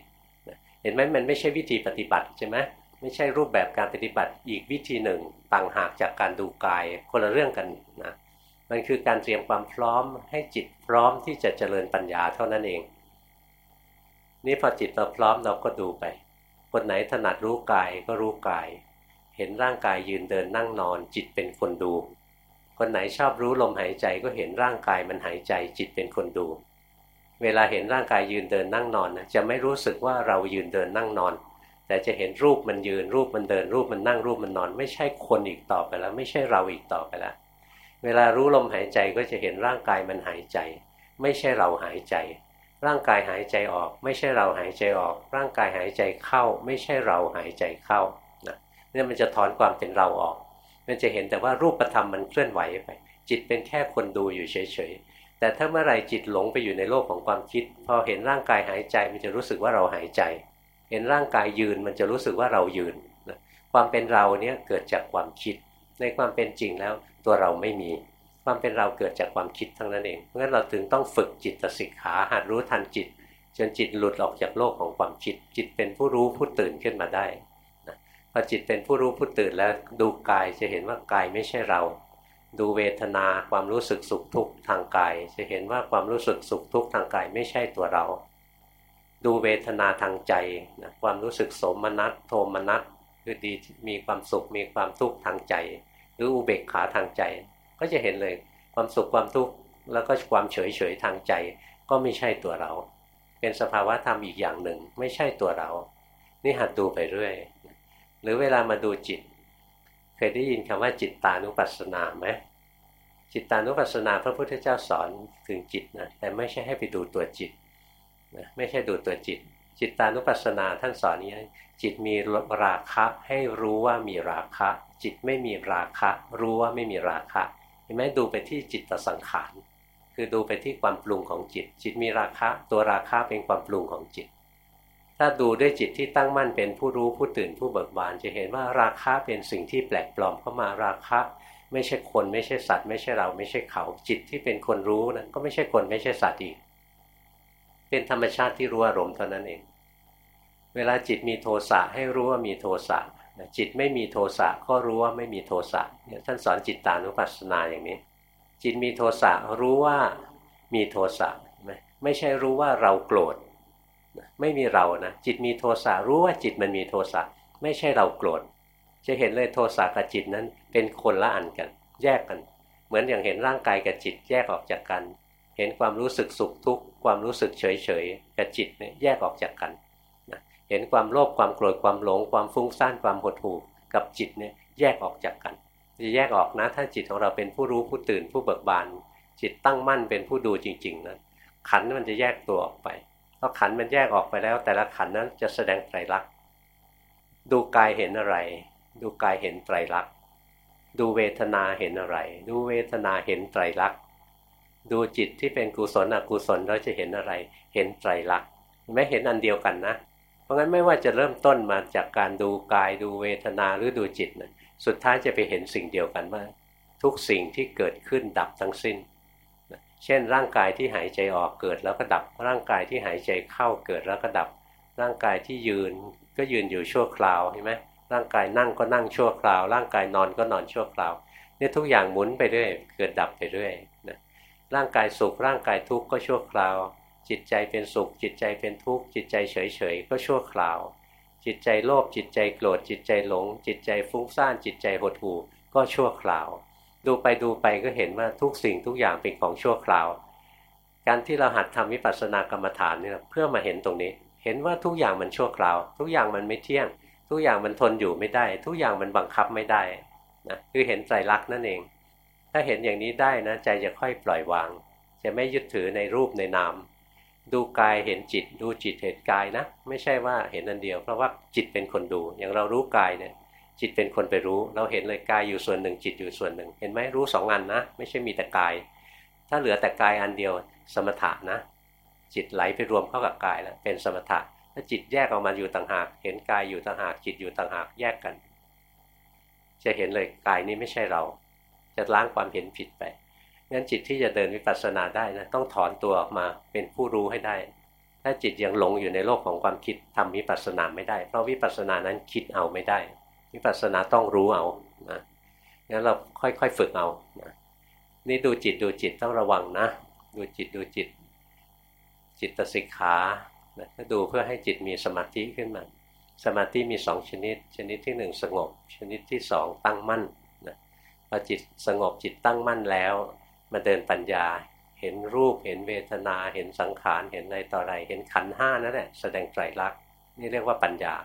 เห็นไหมมันไม่ใช่วิธีปฏิบัติใช่ไหมไม่ใช่รูปแบบการปฏิบัติอีกวิธีหนึ่งต่างหากจากการดูกายคนละเรื่องกันนะ มันคือการเตรียมความพร้อมให้จิตพร้อมที่จะเจริญปัญญาเท่านั้นเอง นี่พอจิตเราพร้อมเราก็ดูไป คนไหนถนัดรู้กายก็รู้กาย เห็นร่างกายยืนเดินนั่งนอน จิตเป็นคนดู คนไหนชอบรู้ลมหายใจก็เห็นร่างกายมันหายใจ จิตเป็นคนดู เวลาเห็นร่างกายยืนเดินนั่งนอนนะจะไม่รู้สึกว่าเรายืนเดินนั่งนอน แต่จะเห็นรูปมันยืนรูปมันเดินรูปมันนั่งรูปมันนอน ไม่ใช่คนอีกต่อไปแล้ว ไม่ใช่เราอีกต่อไปแล้ว เวลารู้ลมหายใจก็จะเห็นร่างกายมันหายใจ ไม่ใช่เราหายใจ ร่างกายหายใจออก ไม่ใช่เราหายใจออก ร่างกายหายใจเข้า ไม่ใช่เราหายใจเข้านะเนี่ยมันจะถอนความเป็นเราออก มันจะเห็นแต่ว่ารูปธรรมมันเคลื่อนไหวไป จิตเป็นแค่คนดูอยู่เฉยๆแต่ถ้าเมื่อไรจิตหลงไปอยู่ในโลกของความคิด พอเห็นร่างกายหายใจมันจะรู้สึกว่าเราหายใจ เห็นร่างกายยืนมันจะรู้สึกว่าเรายืนความเป็นเราเนี่ยเกิดจากความคิด ในความเป็นจริงแล้วตัวเราไม่มี ความเป็นเราเกิดจากความคิดทั้งนั้นเอง เพราะฉะนั้นเราถึงต้องฝึกจิตสิกขาหัดรู้ทันจิต จนจิตหลุดออกจากโลกของความคิด จิตเป็นผู้รู้ผู้ตื่นขึ้นมาได้นะพอจิตเป็นผู้รู้ผู้ตื่นแล้วดูกายจะเห็นว่ากายไม่ใช่เรา ดูเวทนาความรู้สึกสุขทุกข์ทางกาย จะเห็นว่าความรู้สึกสุขทุกข์ทางกายไม่ใช่ตัวเรา ดูเวทนาทางใจนะความรู้สึกสมนัตโทมนัตคือดีมีความสุขมีความทุกข์ทางใจ หรืออุเบกขาทางใจ ก็จะเห็นเลยความสุขความทุกข์แล้วก็ความเฉยเฉยทางใจ ก็ไม่ใช่ตัวเรา เป็นสภาวะธรรมอีกอย่างหนึ่ง ไม่ใช่ตัวเรา นี่หัดดูไปเรื่อย หรือเวลามาดูจิต เคยได้ยินคำว่าจิตตานุปัสสนาไหมจิตตานุปัสสนาพระพุทธเจ้าสอนถึงจิตนะแต่ไม่ใช่ให้ไปดูตัวจิตนะไม่ใช่ดูตัวจิต จิตตานุปัสสนาท่านสอนนี้ จิตมีราคะให้รู้ว่ามีราคะ จิตไม่มีราคะ รู้ว่าไม่มีราคะเห็นไหมดูไปที่จิตตสังขาร คือดูไปที่ความปรุงของจิต จิตมีราคะ ตัวราคะเป็นความปรุงของจิต ถ้าดูด้วยจิตที่ตั้งมั่นเป็นผู้รู้ผู้ตื่นผู้เบิกบาน จะเห็นว่าราคะเป็นสิ่งที่แปลกปลอมเข้ามาราคะ ไม่ใช่คนไม่ใช่สัตว์ ไม่ใช่เราไม่ใช่เขา จิตที่เป็นคนรู้นั้นก็ไม่ใช่คนไม่ใช่สัตว์อีก เป็นธรรมชาติที่รู้อารมณ์เท่านั้นเอง เวลาจิตมีโทสะให้รู้ว่ามีโทสะจิตไม่มีโทสะก็รู้ว่าไม่มีโทสะเนี่ยท่านสอนจิตตานุปัสสนาอย่างนี้ จิตมีโทสะรู้ว่ามีโทสะไม่ใช่รู้ว่าเราโกรธไม่มีเรานะจิตมีโทสะรู้ว่าจิตมันมีโทสะไม่ใช่เราโกรธจะเห็นเลยโทสะกับจิตนั้นเป็นคนละอันกัน แยกกัน เหมือนอย่างเห็นร่างกายกับจิตแยกออกจากกัน เห็นความรู้สึกสุขทุกข์ความรู้สึกเฉยเฉยกับจิตเนี่ยแยกออกจากกัน เห็นความโลภความโกรธความหลง ความฟุ้งซ่านความหดหู่กับจิตเนี่ยแยกออกจากกันจะแยกออกนะ ถ้าจิตของเราเป็นผู้รู้ผู้ตื่นผู้เบิกบาน จิตตั้งมั่นเป็นผู้ดูจริงๆนะขันมันจะแยกตัวออกไปพอขันมันแยกออกไปแล้ว แต่ละขันนั้นจะแสดงไตรลักษณ์ดูกายเห็นอะไร ดูกายเห็นไตรลักษณ์ดูเวทนาเห็นอะไร ดูเวทนาเห็นไตรลักษณ์ดูจิตที่เป็นกุศลอกุศลเราจะเห็นอะไร เห็นไตรลักษณ์ไม่เห็นอันเดียวกันนะ ราะงั้นไม่ว่าจะเริ่มต้นมาจากการดูกายดูเวทนาหรือดูจิตนะสุดท้ายจะไปเห็นสิ่งเดียวกันว่า ทุกสิ่งที่เกิดขึ้นดับทั้งสิ้น เช่น ร่างกายที่หายใจออกเกิดแล้วก็ดับ ร่างกายที่หายใจเข้าเกิดแล้วก็ดับ ร่างกายที่ยืนก็ยืนอยู่ชั่วคราวเห็นไหมร่างกายนั่งก็นั่งชั่วคราว ร่างกายนอนก็นอนชั่วคราวเนี่ยทุกอย่างหมุนไปเรื่อยเกิดดับไปเรื่อยนะร่างกายสุขร่างกายทุกข์ก็ชั่วคราว จิตใจเป็นสุข จิตใจเป็นทุกข์ จิตใจเฉยๆก็ชั่วคราว จิตใจโลภจิตใจโกรธจิตใจหลง จิตใจฟุ้งซ่านจิตใจหดหู่ก็ชั่วคราว ดูไปดูไปก็เห็นว่าทุกสิ่งทุกอย่างเป็นของชั่วคราว การที่เราหัดทำวิปัสสนากรรมฐานเนี่ยเพื่อมาเห็นตรงนี้ เห็นว่าทุกอย่างมันชั่วคราว ทุกอย่างมันไม่เที่ยง ทุกอย่างมันทนอยู่ไม่ได้ ทุกอย่างมันบังคับไม่ได้นะคือเห็นใจรักนั่นเอง ถ้าเห็นอย่างนี้ได้นะใจจะค่อยปล่อยวาง จะไม่ยึดถือในรูปในนาม ดูกายเห็นจิต ดูจิตเห็นกายนะ ไม่ใช่ว่าเห็นอันเดียว เพราะว่าจิตเป็นคนดู อย่างเรารู้กายเนี่ย จิตเป็นคนไปรู้ เราเห็นเลยกายอยู่ส่วนหนึ่ง จิตอยู่ส่วนหนึ่ง เห็นไหมรู้สองอันนะ ไม่ใช่มีแต่กาย ถ้าเหลือแต่กายอันเดียวสมถะนะ จิตไหลไปรวมเข้ากับกายแล้วเป็นสมถะถ้าจิตแยกออกมาอยู่ต่างหาก เห็นกายอยู่ต่างหาก จิตอยู่ต่างหากแยกกัน จะเห็นเลยกายนี้ไม่ใช่เรา จะล้างความเห็นผิดไป งั้นจิตที่จะเดินวิปัสสนาได้นะต้องถอนตัวออกมาเป็นผู้รู้ให้ได้ ถ้าจิตยังหลงอยู่ในโลกของความคิดทำวิปัสสนาไม่ได้ เพราะวิปัสสนานั้นคิดเอาไม่ได้ วิปัสสนาต้องรู้เอานะงั้นเราค่อยๆฝึกเอานะนี่ดูจิตดูจิตต้องระวังนะ ดูจิตดูจิต จิตสิกขาก็ดูเพื่อให้จิตมีสมาธิขึ้นมา สมาธิมีสองชนิด ชนิดที่หนึ่งสงบ ชนิดที่สองตั้งมั่นนะพอจิตสงบจิตตั้งมั่นแล้ว มาเดินปัญญา เห็นรูป เห็นเวทนา เห็นสังขาร เห็นอะไรต่ออะไร เห็นขันห้านั่นแหละแสดงไตรลักษณ์นี่เรียกว่าปัญญา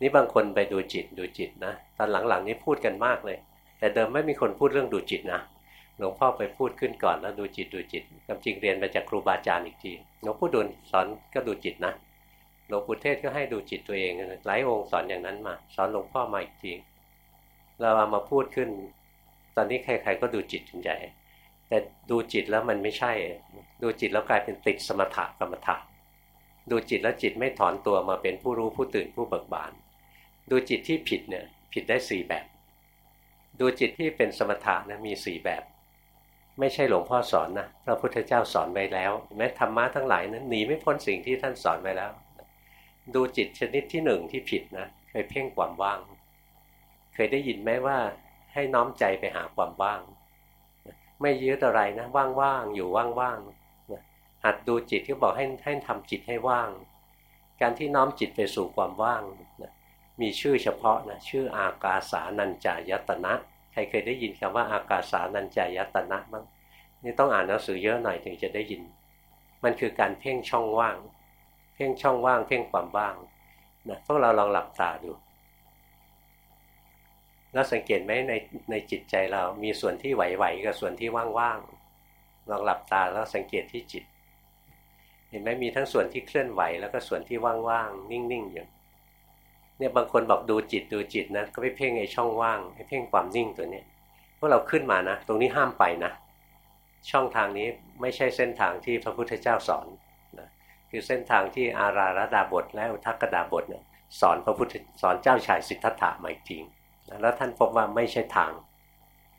นี่บางคนไปดูจิตดูจิตนะ ตอนหลังๆนี้พูดกันมากเลย แต่เดิมไม่มีคนพูดเรื่องดูจิตนะ หลวงพ่อไปพูดขึ้นก่อนแล้วดูจิตดูจิตคำจริงเรียนมาจากครูบาอาจารย์อีกที หลวงพ่อดุลสอนก็ดูจิตนะ หลวงปู่เทศก็ให้ดูจิตตัวเอง หลายองค์สอนอย่างนั้นมา สอนหลวงพ่อมาอีกที เราเอามาพูดขึ้น ตอนนี้ใครๆก็ดูจิตจนใหญ่ แต่ดูจิตแล้วมันไม่ใช่ ดูจิตแล้วกลายเป็นติดสมถะกรรมฐานดูจิตแล้วจิตไม่ถอนตัวมาเป็นผู้รู้ผู้ตื่นผู้เบิกบาน ดูจิตที่ผิดเนี่ยผิดได้สี่แบบ ดูจิตที่เป็นสมถะนะมีสี่แบบ ไม่ใช่หลวงพ่อสอนนะพระพุทธเจ้าสอนไว้แล้วแม้ธรรมะทั้งหลายนะั้นหนีไม่พ้นสิ่งที่ท่านสอนไว้แล้ว ดูจิตชนิดที่หนึ่งที่ผิดนะเคยเพ่งความว่าง เคยได้ยินไหมว่าให้น้อมใจไปหาความว่าง ไม่ยึดอะไรนะว่างๆอยู่ว่างๆหัดดูจิตที่บอกให้ให้ทำจิตให้ว่าง การที่น้อมจิตไปสู่ความว่างนะมีชื่อเฉพาะนะชื่ออากาสานัญจายตนะ ใครเคยได้ยินคำว่าอากาสานัญจายตนะบ้างนี่ต้องอ่านหนังสือเยอะหน่อยถึงจะได้ยิน มันคือการเพ่งช่องว่าง เพ่งช่องว่าง เพ่งความว่างนะพวกเราลองหลับตาดู แล้วสังเกตไหมในในจิตใจเรามีส่วนที่ไหวๆกับส่วนที่ว่างๆลองหลับตาแล้วสังเกตที่จิต เห็นไหมมีทั้งส่วนที่เคลื่อนไหวแล้วก็ส่วนที่ว่างๆนิ่งๆอยู่เนี่ยบางคนบอกดูจิตดูจิตนะก็ไปเพ่งไอ้ช่องว่างให้เพ่งความนิ่งตัวเนี้ยพวกเราขึ้นมานะ ตรงนี้ห้ามไปนะ ช่องทางนี้ไม่ใช่เส้นทางที่พระพุทธเจ้าสอนนะคือเส้นทางที่อาราระดาบทและอุทกดาบทเนี่ยสอนพระพุทธสอนเจ้าชายสิทธัตถะมาอีกที แล้วท่านพบว่าไม่ใช่ทาง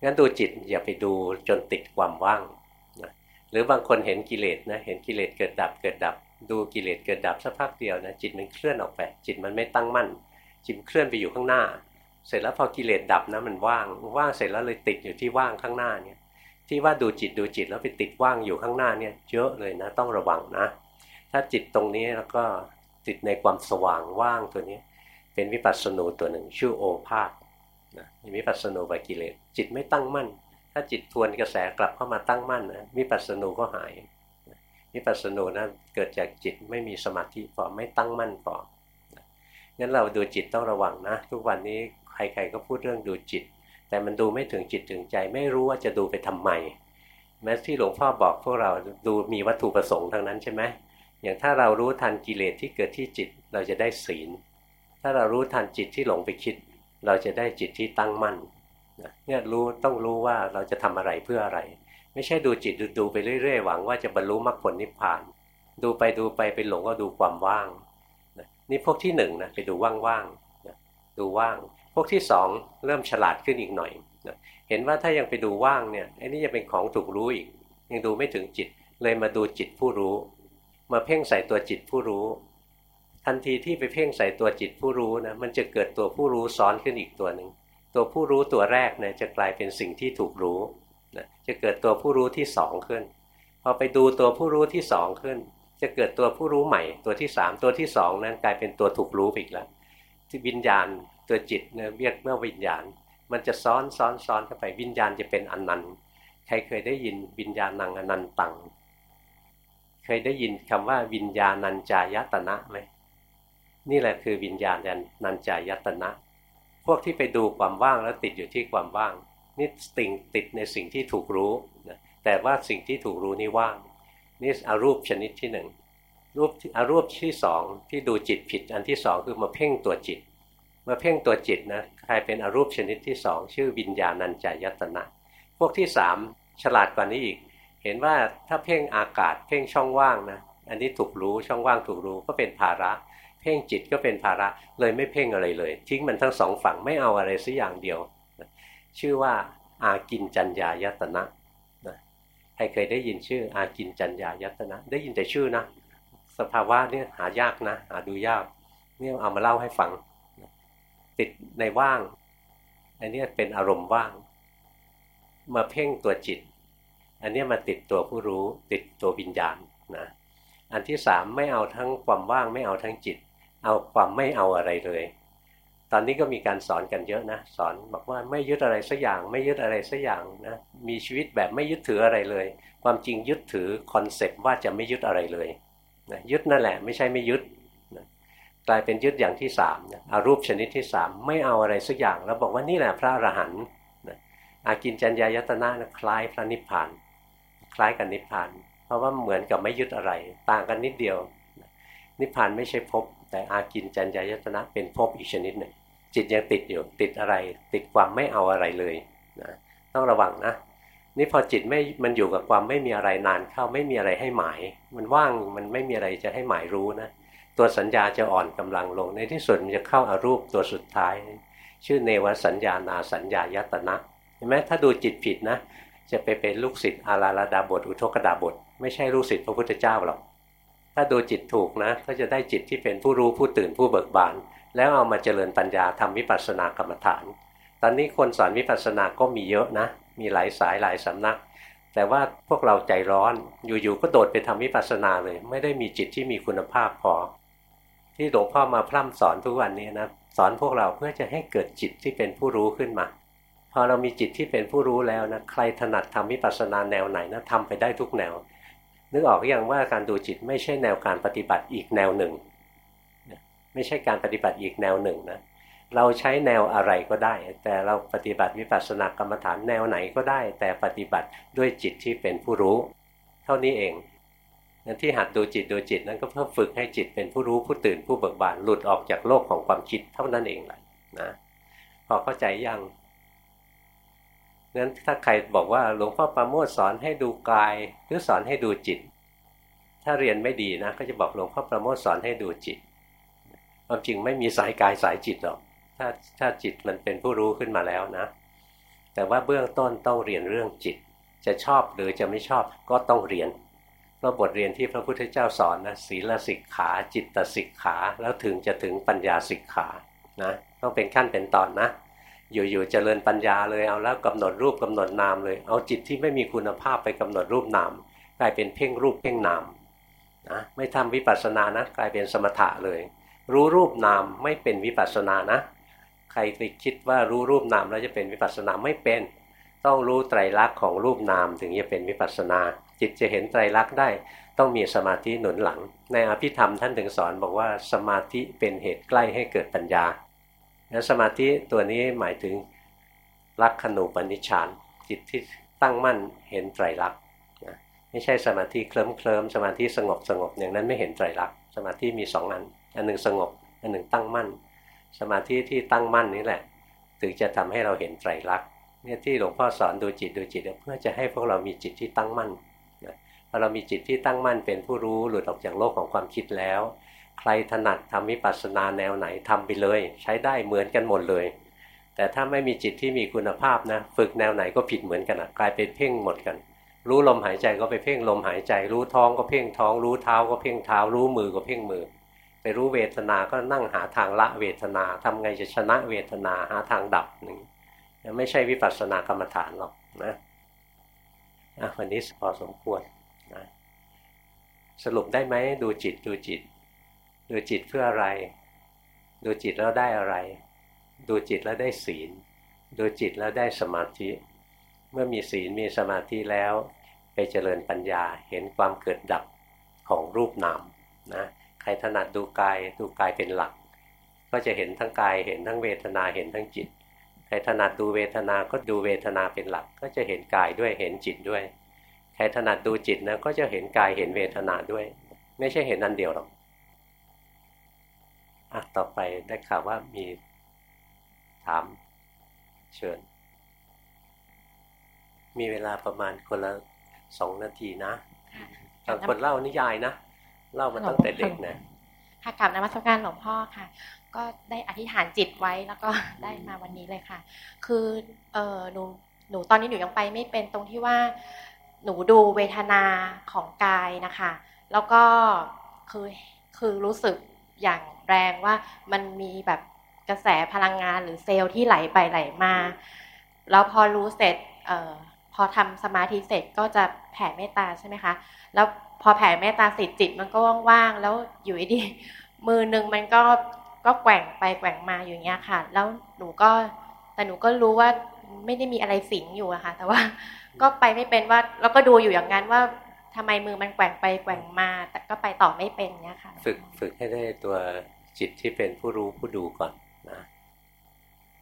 งั้นดูจิตอย่าไปดูจนติดความว่างนะหรือบางคนเห็นกิเลสนะเห็นกิเลสเกิดดับเกิดดับ ดูกิเลสเกิดดับสักพักเดียวนะจิตมันเคลื่อนออกไป จิตมันไม่ตั้งมั่น จิตเคลื่อนไปอยู่ข้างหน้า เสร็จแล้วพอกิเลสดับนะมันว่าง ว่างเสร็จแล้วเลยติดอยู่ที่ว่างข้างหน้าเนี่ยที่ว่าดูจิตดูจิตแล้วไปติดว่างอยู่ข้างหน้าเนี่ยเยอะเลยนะต้องระวังนะ ถ้าจิตตรงนี้แล้วก็ติดในความสว่างว่างตัวนี้ เป็นวิปัสสนูตัวหนึ่งชื่อโอภาษ นะวิปัสนูบกิเลสจิตไม่ตั้งมั่น ถ้าจิตทวนกระแสกลับเข้ามาตั้งมั่นนะวิปัสนูก็หายวิปัสนูนะเกิดจากจิตไม่มีสมาธิพอไม่ตั้งมั่นพองั้นเราดูจิตต้องระวังนะ ทุกวันนี้ใครๆก็พูดเรื่องดูจิต แต่มันดูไม่ถึงจิตถึงใจ ไม่รู้ว่าจะดูไปทำไมแม้ที่หลวงพ่อบอกพวกเราดูมีวัตถุประสงค์ทั้งนั้นใช่ไหมอย่างถ้าเรารู้ทันกิเลสที่เกิดที่จิตเราจะได้ศีล ถ้าเรารู้ทันจิตที่หลงไปคิด เราจะได้จิตที่ตั้งมั่นเนี่ยรู้ต้องรู้ว่าเราจะทำอะไรเพื่ออะไร ไม่ใช่ดูจิตดูไปเรื่อยๆหวังว่าจะบรรลุมรรคผลนิพพาน ดูไปดูไปไปหลงก็ดูความว่างนี่พวกที่หนึ่งนะไปดูว่างๆดูว่าง พวกที่สองเริ่มฉลาดขึ้นอีกหน่อยเห็นว่าถ้ายังไปดูว่างเนี่ยไอ้นี่จะเป็นของถูกรู้อีกยังดูไม่ถึงจิตเลยมาดูจิตผู้รู้ มาเพ่งใส่ตัวจิตผู้รู้ ทันทีที่ไปเพ่งใส่ตัวจิตผู้รู้นะมันจะเกิดตัวผู้รู้ซ้อนขึ้นอีกตัวหนึ่งตัวผู้รู้ตัวแรกเนี่ยจะกลายเป็นสิ่งที่ถูกรู้นะจะเกิดตัวผู้รู้ที่สองขึ้น พอไปดูตัวผู้รู้ที่สองขึ้น จะเกิดตัวผู้รู้ใหม่ ตัวที่สามตัวที่สองนั้นกลายเป็นตัวถูกรู้อีกแล้วที่วิญญาณตัวจิตเนี่ยเรียกเมื่อวิญญาณ มันจะซ้อนซ้อนซ้อนเข้าไปวิญญาณจะเป็นอนันต์ใครเคยได้ยินวิญญาณังอนันตังเคยได้ยินคำว่าวิญญาณัญจายตนะไหม นี่แหละคือวิญญาณนัญจายตนะ พวกที่ไปดูความว่างแล้วติดอยู่ที่ความว่าง นี่ติงติดในสิ่งที่ถูกรู้นะแต่ว่าสิ่งที่ถูกรู้นี่ว่าง นี่อารูปชนิดที่หนึ่งรูปอารูปที่สองที่ดูจิตผิด อันที่สองคือมาเพ่งตัวจิตมาเพ่งตัวจิตนะกลายเป็นอรูปชนิดที่สองชื่อวิญญาณัญจายตนะ พวกที่สามฉลาดกว่านี้อีก เห็นว่าถ้าเพ่งอากาศเพ่งช่องว่างนะอันนี้ถูกรู้ช่องว่างถูกรู้ก็เป็นภาระ เพ่งจิตก็เป็นภาระเลยไม่เพ่งอะไรเลย ทิ้งมันทั้งสองฝั่งไม่เอาอะไรสักอย่างเดียว ชื่อว่าอากินจัญญายตนะใครเคยได้ยินชื่อ อากินจัญญายตนะ ได้ยินแต่ชื่อนะ สภาวะเนี่หายากนะหาดูยากเนี่ยเอามาเล่าให้ฟัง ติดในว่างอันนี้เป็นอารมณ์ว่าง มาเพ่งตัวจิต อันนี้มาติดตัวผู้รู้ ติดตัววิญญาณนะอันที่สามไม่เอาทั้งความว่างไม่เอาทั้งจิต เอาความไม่เอาอะไรเลย ตอนนี้ก็มีการสอนกันเยอะนะ สอนบอกว่าไม่ยึดอะไรสักอย่าง ไม่ยึดอะไรสักอย่างนะมีชีวิตแบบไม่ยึดถืออะไรเลย ความจริงยึดถือคอนเซปต์ว่าจะไม่ยึดอะไรเลยนะยึดนั่นแหละ ไม่ใช่ไม่ยึดนะกลายเป็นยึดอย่างที่สามนะอารูปชนิดที่สามไม่เอาอะไรสักอย่าง แล้วบอกว่านี่แหละพระอรหันต์อากินจัญญายตนะนะคล้ายพระนิพพาน คล้ายกับนิพพาน เพราะว่าเหมือนกับไม่ยึดอะไร ต่างกันนิดเดียว นิพพานไม่ใช่ภพ แต่อากินจัญญายตนะเป็นภพอีกชนิดหนึ่งจิตยังติดอยู่ติดอะไร ติดความไม่เอาอะไรเลยนะต้องระวังนะนี่พอจิตไม่มันอยู่กับความไม่มีอะไรนานเข้าไม่มีอะไรให้หมาย มันว่างมันไม่มีอะไรจะให้หมายรู้นะตัวสัญญาจะอ่อนกำลังลงในที่สุดมันจะเข้าอารูปตัวสุดท้าย ชื่อเนวสัญญานาสัญญายตนะเห็นไหมถ้าดูจิตผิดนะ จะไปเป็นลูกศิษย์อาราลดาบท อุทกดาบท ไม่ใช่ลูกศิษย์พระพุทธเจ้าหรอก ถ้าดูจิตถูกนะก็จะได้จิตที่เป็นผู้รู้ผู้ตื่นผู้เบิกบาน แล้วเอามาเจริญปัญญาทำวิปัสสนากรรมฐาน ตอนนี้คนสอนวิปัสสนาก็มีเยอะนะ มีหลายสายหลายสำนัก แต่ว่าพวกเราใจร้อนอยู่ๆก็โดดไปทำวิปัสสนาเลย ไม่ได้มีจิตที่มีคุณภาพพอที่หลวงพ่อมาพร่ำสอนทุกวันนี้นะสอนพวกเราเพื่อจะให้เกิดจิตที่เป็นผู้รู้ขึ้นมา พอเรามีจิตที่เป็นผู้รู้แล้วนะใครถนัดทำวิปัสสนาแนวไหนนะทำไปได้ทุกแนว นึกออกอยังว่าการดูจิตไม่ใช่แนวการปฏิบัติอีกแนวหนึ่ง ไม่ใช่การปฏิบัติอีกแนวหนึ่งนะเราใช้แนวอะไรก็ได้ แต่เราปฏิบัติวิปัสสนากรรมฐานแนวไหนก็ได้ แต่ปฏิบัติด้วยจิตที่เป็นผู้รู้ เท่านี้เองนั่นที่หัดดูจิตดูจิตนั่นก็เพื่อฝึกให้จิตเป็นผู้รู้ผู้ตื่นผู้เบิกบานหลุดออกจากโลกของความคิดเท่านั้นเองแหละนะพอเข้าใจยัง งั้นถ้าใครบอกว่าหลวงพ่อประโมทสอนให้ดูกาย หรือสอนให้ดูจิต ถ้าเรียนไม่ดีนะก็จะบอกหลวงพ่อประโมทสอนให้ดูจิต ความจริงไม่มีสายกายสายจิตหรอก ถ้าถ้าจิตมันเป็นผู้รู้ขึ้นมาแล้วนะ แต่ว่าเบื้องต้นต้องเรียนเรื่องจิต จะชอบหรือจะไม่ชอบก็ต้องเรียนเพราะบทเรียนที่พระพุทธเจ้าสอนนะศีลสิกขา จิตสิกขา แล้วถึงจะถึงปัญญาสิกขานะต้องเป็นขั้นเป็นตอนนะ อยู่ๆเจริญปัญญาเลยเอาแล้วกำหนดรูปกำหนดนามเลย เอาจิตที่ไม่มีคุณภาพไปกำหนดรูปนามกลายเป็นเพ่งรูปเพ่งนามนะไม่ทำวิปัสสนานะ กลายเป็นสมถะเลย รู้รูปนามไม่เป็นวิปัสสนานะ ใครไปคิดว่ารู้รูปนามแล้วจะเป็นวิปัสสนาไม่เป็น ต้องรู้ไตรลักษณ์ของรูปนามถึงจะเป็นวิปัสสนา จิตจะเห็นไตรลักษณ์ได้ ต้องมีสมาธิหนุนหลัง ในอภิธรรมท่านถึงสอนบอกว่าสมาธิเป็นเหตุใกล้ให้เกิดปัญญา แล้วสมาธิตัวนี้หมายถึงลักขณูปนิชฌานจิตที่ตั้งมั่นเห็นไตรลักษณ์ไม่ใช่สมาธิเคลิ้มเคลิมสมาธิสงบสงบอย่างนั้นไม่เห็นไตรลักษณ์สมาธิมีสองอันอันหนึ่งสงบอันหนึ่งตั้งมั่น สมาธิที่ตั้งมั่นนี่แหละ ถึงจะทำให้เราเห็นไตรลักษณ์เนี่ยที่หลวงพ่อสอนดูจิตดูจิตเพื่อจะให้พวกเรามีจิตที่ตั้งมั่นพอเรามีจิตที่ตั้งมั่นเป็นผู้รู้หลุดออกจากโลกของความคิดแล้ว ใครถนัดทำวิปัสสนาแนวไหนทำไปเลย ใช้ได้เหมือนกันหมดเลย แต่ถ้าไม่มีจิตที่มีคุณภาพนะ ฝึกแนวไหนก็ผิดเหมือนกันนะกลายเป็นเพ่งหมดกัน รู้ลมหายใจก็ไปเพ่งลมหายใจ รู้ท้องก็เพ่งท้อง รู้เท้าก็เพ่งเท้า รู้มือก็เพ่งมือ ไปรู้เวทนา ก็นั่งหาทางละเวทนาทำไงจะชนะเวทนาหาทางดับหนึ่งไม่ใช่วิปัสสนากรรมฐานหรอกนะวันนี้พอสมควรนะสรุปได้ไหมดูจิตดูจิต ดูจิตเพื่ออะไร ดูจิตแล้วได้อะไร ดูจิตแล้วได้ศีล ดูจิตแล้วได้สมาธิ เมื่อมีศีลมีสมาธิแล้ว ไปเจริญปัญญาเห็นความเกิดดับของรูปนามนะใครถนัดดูกายดูกายเป็นหลัก ก็จะเห็นทั้งกายเห็นทั้งเวทนาเห็นทั้งจิตใครถนัดดูเวทนาก็ดูเวทนาเป็นหลัก ก็จะเห็นกายด้วยเห็นจิตด้วยใครถนัดดูจิตนะก็จะเห็นกายเห็นเวทนาด้วย ไม่ใช่เห็นนันเดียวหรอก อะต่อไปได้ข่าวว่ามีถามเชิญ มีเวลาประมาณคนละสองนาทีนะบางคนเล่านิยายนะ เล่ามาตั้งแต่เด็กนะค่ะกลับนมัสการหลวงพ่อค่ะ ก็ได้อธิษฐานจิตไว้แล้วก็ได้มาวันนี้เลยค่ะ คือเออหนูหนูตอนนี้หนูยังไปไม่เป็นตรงที่ว่า หนูดูเวทนาของกายนะคะ แล้วก็คือคือรู้สึก อย่างแรงว่ามันมีแบบกระแสพลังงานหรือเซลล์ที่ไหลไปไหลมา แล้วพอรู้เสร็จเออพอทำสมาธิเสร็จก็จะแผ่เมตตาใช่ไหมคะ แล้วพอแผ่เมตตาสิจิตมันก็ว่างๆ แล้วอยู่ดีมือหนึ่งมันก็ก็แกว่งไปแกว่งมาอย่างเงี้ยค่ะ แล้วหนูก็แต่หนูก็รู้ว่าไม่ได้มีอะไรสิงอยู่อะค่ะ แต่ว่าก็ไปไม่เป็นว่า แล้วก็ดูอยู่อย่างนั้นว่า ทำไมมือมันแกว่งไปแกว่งมา แต่ก็ไปต่อไม่เป็นเนี้ยค่ะ ฝึกฝึกให้ได้ตัวจิตที่เป็นผู้รู้ผู้ดูก่อนนะ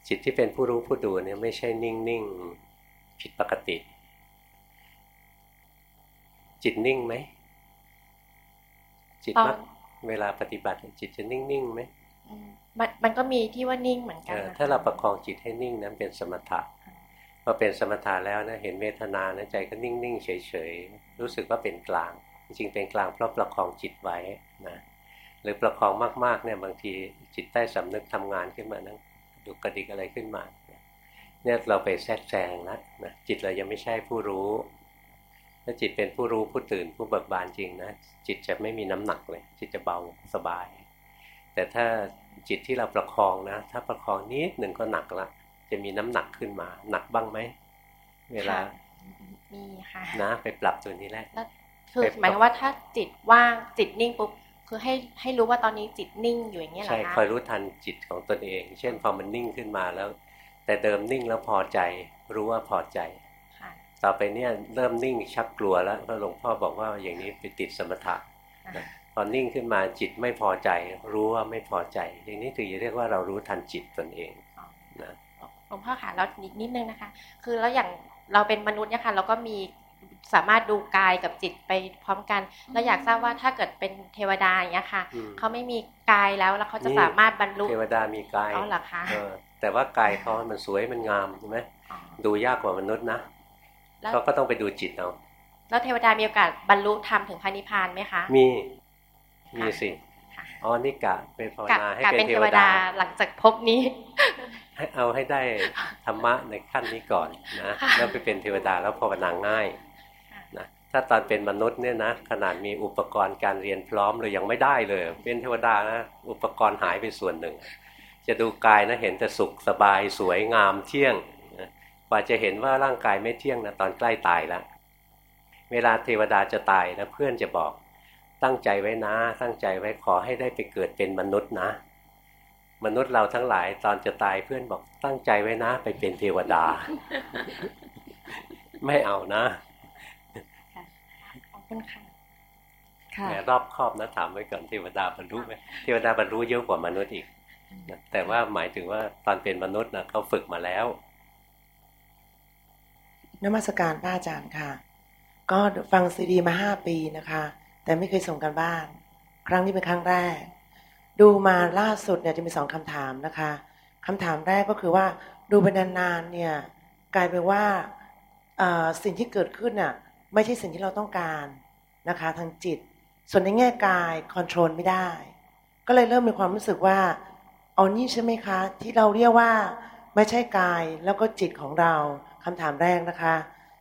จิตที่เป็นผู้รู้ผู้ดูเนี่ยไม่ใช่นิ่งๆผิดปกติ จิตนิ่งไหมจิตมักเวลาปฏิบัติ จิตจะนิ่งๆไหมมันมันก็มีที่ว่านิ่งเหมือนกัน ถ้าเราประคองจิตให้นิ่งนั้นเป็นสมถะพ อเป็นสมถะแล้วนะเห็นเวทนานะใจก็นิ่งๆเฉยๆรู้สึกว่าเป็นกลาง จริงเป็นกลางเพราะประคองจิตไว้นะหรือประคองมากๆเนี่ยบางทีจิตใต้สำนึกทำงานขึ้นมานะดูกระดิกอะไรขึ้นมาเนี่ยเราไปแทรกแซงแล้วนะจิตเรายังไม่ใช่ผู้รู้ ถ้าจิตเป็นผู้รู้ผู้ตื่นผู้เบิกบานจริงนะจิตจะไม่มีน้ำหนักเลย จิตจะเบาสบาย แต่ถ้าจิตที่เราประคองนะ ถ้าประคองนิดหนึ่งก็หนักละ จะมีน้ำหนักขึ้นมา หนักบ้างไหมเวลามีค่ะนะไปปรับตัวนี้แหละคือหมายว่าถ้าจิตว่างจิตนิ่งปุ๊บคือให้ให้รู้ว่าตอนนี้จิตนิ่งอยู่อย่างเงี้ยหรอคะใช่คอยรู้ทันจิตของตนเอง เช่นพอมันนิ่งขึ้นมาแล้ว แต่เดิมนิ่งแล้วพอใจรู้ว่าพอใจต่อไปเนี่ยเริ่มนิ่งชักกลัวแล้วเพราะหลวงพ่อบอกว่าอย่างนี้ไปติดสมถะพอนิ่งขึ้นมาจิตไม่พอใจ รู้ว่าไม่พอใจ อย่างนี้ถึงจะเรียกว่าเรารู้ทันจิตตนเองนะ หลวงพ่อค่ะแล้วนิดนิดนึงนะคะ คือแล้วอย่างเราเป็นมนุษย์เนี่ยค่ะเราก็มีสามารถดูกายกับจิตไปพร้อมกัน แล้วอยากทราบว่าถ้าเกิดเป็นเทวดาอย่างเงี้ยค่ะเขาไม่มีกายแล้วแล้วเขาจะสามารถบรรลุเทวดามีกายอ๋อเหรอคะแต่ว่ากายเขามันสวยมันงามใช่ไหมดูยากกว่ามนุษย์นะเขาก็ต้องไปดูจิตเอาแล้วเทวดามีโอกาสบรรลุธรรมถึงพระนิพพานไหมคะ มี มีสิอ๋อนี่กะเป็นภาวนาให้เป็นเทวดาหลังจากพบนี้ ให้เอาให้ได้ธรรมะในขั้นนี้ก่อนนะแล้วไปเป็นเทวดาแล้วภาวนาง่ายนะถ้าตอนเป็นมนุษย์เนี่ยนะขนาดมีอุปกรณ์การเรียนพร้อมเลยยังไม่ได้เลย เป็นเทวดานะอุปกรณ์หายไปส่วนหนึ่ง จะดูกายนะเห็นแต่สุขสบายสวยงามเที่ยงกว่าจะเห็นว่าร่างกายไม่เที่ยงนะตอนใกล้ตายแล้วเวลาเทวดาจะตายนะเพื่อนจะบอกตั้งใจไว้นะ ตั้งใจไว้ขอให้ได้ไปเกิดเป็นมนุษย์นะ มนุษย์เราทั้งหลายตอนจะตายเพื่อนบอกตั้งใจไว้นะ ไปเป็นเทวดา ไม่เอานะขอบคุณค่ะแหมรอบครอบนะถามไว้ก่อนเทวดาบรรลุไหมเทวดาบรรลุเยอะกว่ามนุษย์อีกแต่ว่าหมายถึงว่าตอนเป็นมนุษย์นะเขาฝึกมาแล้วนมัสการพระอาจารย์ค่ะ ก็ฟังซีดีมาห้าปีนะคะ แต่ไม่เคยส่งกันบ้าน ครั้งนี้เป็นครั้งแรก ดูมาล่าสุดเนี่ยจะมีสองคำถามนะคะคำถามแรกก็คือว่าดูไปนานๆเนี่ยกลายเป็นว่าสิ่งที่เกิดขึ้นน่ะไม่ใช่สิ่งที่เราต้องการนะคะทางจิต ส่วนในแง่กายคอนโทรลไม่ได้ ก็เลยเริ่มมีความรู้สึกว่าอ๋อนี่ใช่ไหมคะ ที่เราเรียกว่าไม่ใช่กายแล้วก็จิตของเราคำถามแรกนะคะ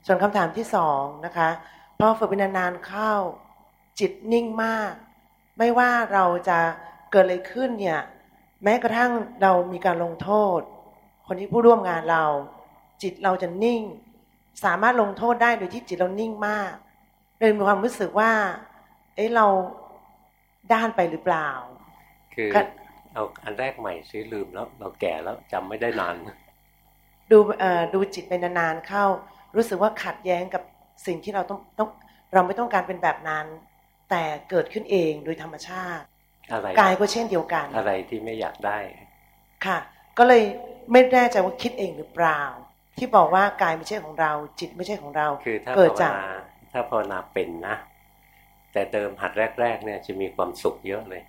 ส่วนคำถามที่สองนะคะพอฝึกไปนานๆเข้าจิตนิ่งมาก ไม่ว่าเราจะ เกิดอะไรขึ้นเนี่ย แม้กระทั่งเรามีการลงโทษ คนที่ผู้ร่วมงานเรา จิตเราจะนิ่ง สามารถลงโทษได้โดยที่จิตเรานิ่งมากเลยมีความรู้สึกว่า เอ้เราด้านไปหรือเปล่า คือเอาอันแรกใหม่ซื้อลืมแล้ว เราแก่แล้วจำไม่ได้นาน ดูดูจิตไปนานๆเข้า รู้สึกว่าขัดแย้งกับสิ่งที่เราต้องต้อง เราไม่ต้องการเป็นแบบนั้น แต่เกิดขึ้นเองโดยธรรมชาติ อะไรกายก็เช่นเดียวกัน อะไรที่ไม่อยากได้ ค่ะ ก็เลยไม่แน่ใจว่าคิดเองหรือเปล่า ที่บอกว่ากายไม่ใช่ของเรา จิตไม่ใช่ของเราคือถ้าภาวนาถ้าภาวนาเป็นนะ แต่เดิมหัดแรก ๆ เนี่ยจะมีความสุขเยอะเลย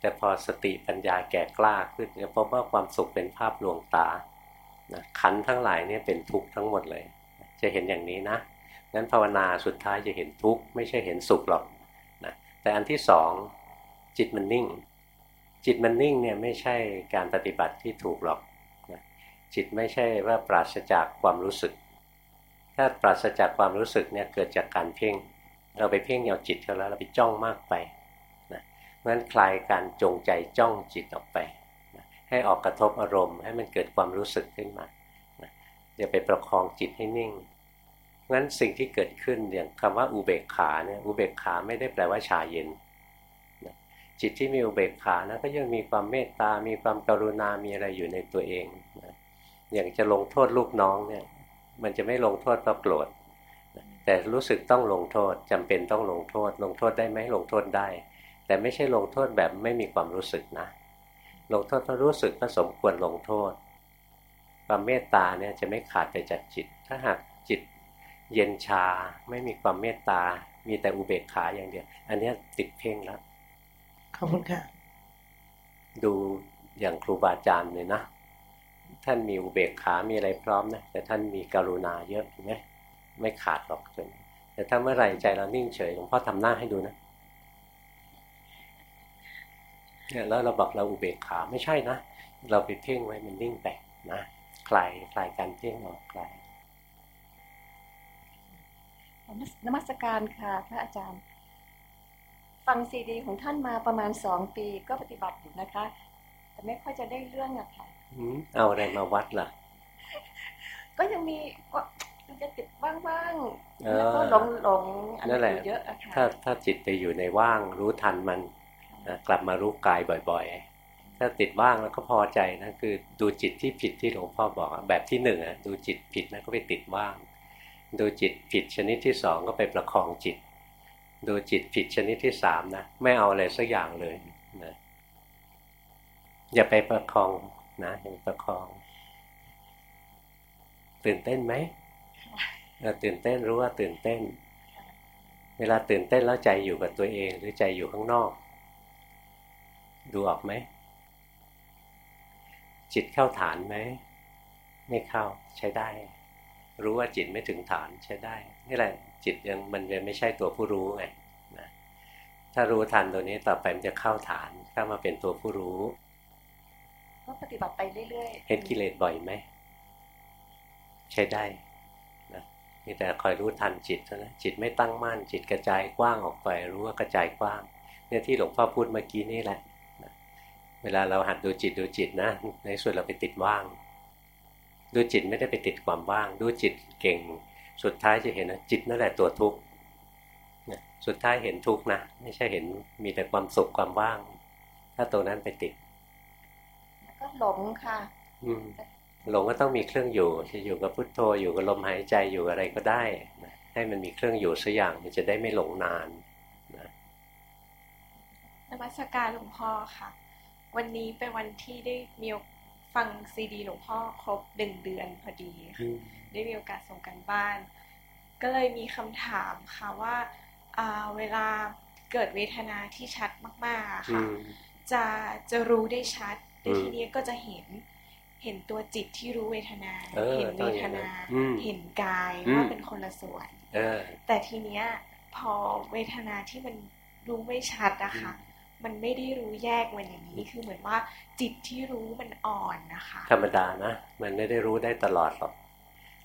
แต่พอสติปัญญาแก่กล้าขึ้นจะพบว่าความสุขเป็นภาพลวงตาขันทั้งหลายเนี่ยเป็นทุกข์ทั้งหมดเลย จะเห็นอย่างนี้นะงั้นภาวนาสุดท้ายจะเห็นทุกข์ไม่ใช่เห็นสุขหรอกแต่อันที่สอง จิตมันนิ่ง จิตมันนิ่งเนี่ยไม่ใช่การปฏิบัติที่ถูกหรอกจิตไม่ใช่ว่าปราศจากความรู้สึก ถ้าปราศจากความรู้สึกเนี่ยเกิดจากการเพ่ง เราไปเพ่งเอาจิตเขาแล้วเราไปจ้องมากไปนะเพราะฉะนั้นคลายการจงใจจ้องจิตออกไปนะให้ออกกระทบอารมณ์ ให้มันเกิดความรู้สึกขึ้นมานะอย่าไปประคองจิตให้นิ่งงั้นสิ่งที่เกิดขึ้นอย่างคำว่าอุเบกขาเนี่ยอุเบกขาไม่ได้แปลว่าชาเย็น จิตที่มีอุเบกขานะก็ยังมีความเมตตา มีความกรุณา มีอะไรอยู่ในตัวเองนะอย่างจะลงโทษลูกน้องเนี่ย มันจะไม่ลงโทษเพราะโกรธแต่รู้สึกต้องลงโทษจำเป็นต้องลงโทษ ลงโทษได้ไหมลงโทษได้ แต่ไม่ใช่ลงโทษแบบไม่มีความรู้สึกนะ ลงโทษเพราะรู้สึกก็สมควรลงโทษ ความเมตตาเนี่ยจะไม่ขาดไปจากจิต ถ้าหากจิตเย็นชา ไม่มีความเมตตา มีแต่อุเบกขาอย่างเดียว อันนี้ติดเพ่งแล้ว ขอบคุณค่ะ ดูอย่างครูบาอาจารย์เลยนะ ท่านมีอุเบกขา มีอะไรพร้อมนะ แต่ท่านมีกรุณาเยอะถูกไหมไม่ขาดหรอกจนแต่ถ้าเมื่อไหร่ใจเรานิ่งเฉยหลวงพ่อทำหน้าให้ดูนะเนี่ยแล้วเราบอกเราอุเบกขาไม่ใช่นะ เราไปเพ่งไว้มันนิ่งไปนะคลายคลายการเพ่งออกคลายนมัสการค่ะพระอาจารย์ ฟังซีดีของท่านมาประมาณสองปีก็ปฏิบัติอยู่นะคะ แต่ไม่ค่อยจะได้เรื่องอะค่ะเอาอะไรมาวัดล่ะ ก็ยังมีก็จะติดว่างๆแล้วก็หลงหลงนั่นแหละเยอะอะค่ะถ้าถ้าจิตไปอยู่ในว่างรู้ทันมันกลับมารู้กายบ่อย ๆ ถ้าติดว่างแล้วก็พอใจนะคือดูจิตที่ผิดที่หลวงพ่อบอกแบบที่หนึ่งอะดูจิตผิดนะก็ไปติดว่าง ดูจิตผิดชนิดที่สองก็ไปประคองจิต ดูจิตผิดชนิดที่สามนะไม่เอาอะไรสักอย่างเลยนะอย่าไปประคองนะอย่าประคอง ตื่นเต้นไหมตื่นเต้นรู้ว่าตื่นเต้น เวลาตื่นเต้นแล้วใจอยู่กับตัวเองหรือใจอยู่ข้างนอก ดูออกไหม จิตเข้าฐานไหม ไม่เข้าใช้ได้ รู้ว่าจิตไม่ถึงฐานใช้ได้ นี่แหละจิตยังมันยังไม่ใช่ตัวผู้รู้ไงนะถ้ารู้ทันตัวนี้ต่อไปมันจะเข้าฐานเข้ามาเป็นตัวผู้รู้ก็ปฏิบัติไปเรื่อยๆเห็นกิเลสบ่อยไหมใช้ได้นะมีแต่คอยรู้ทันจิตนะจิตไม่ตั้งมั่น จิตกระจายกว้างออกไป รู้ว่ากระจายกว้าง เนี่ยที่หลวงพ่อพูดเมื่อกี้นี่แหละนะเวลาเราหัดดูจิตดูจิตนะ ในส่วนเราไปติดว่าง ดูจิตไม่ได้ไปติดความว่าง ดูจิตเก่ง สุดท้ายจะเห็นนะจิตนั่นแหละตัวทุกข์สุดท้ายเห็นทุกข์นะ ไม่ใช่เห็นมีแต่ความสุขความว่าง ถ้าตัวนั้นไปติด ก็หลงค่ะ อืมหลงก็ต้องมีเครื่องอยู่ จะอยู่กับพุทโธอยู่กับลมหายใจอยู่อะไรก็ได้นะให้มันมีเครื่องอยู่สักอย่างมันจะได้ไม่หลงนานนะนมัสการหลวงพ่อค่ะ วันนี้เป็นวันที่ได้มี ฟังซีดีหลวงพ่อครบหนึ่งเดือนพอดีค่ะได้มีโอกาสส่งกันบ้าน ก็เลยมีคำถามค่ะว่าเวลาเกิดเวทนาที่ชัดมากๆค่ะจะจะรู้ได้ชัดในทีนี้ก็จะเห็นเห็นตัวจิตที่รู้เวทนา เห็นเวทนา เห็นกายว่าเป็นคนละส่วนแต่ทีเนี้ยพอเวทนาที่มันรู้ไม่ชัดอะค่ะ มันไม่ได้รู้แยกมันอย่างนี้คือเหมือนว่าจิตที่รู้มันอ่อนนะคะ ธรรมดานะ มันไม่ได้รู้ได้ตลอดหรอก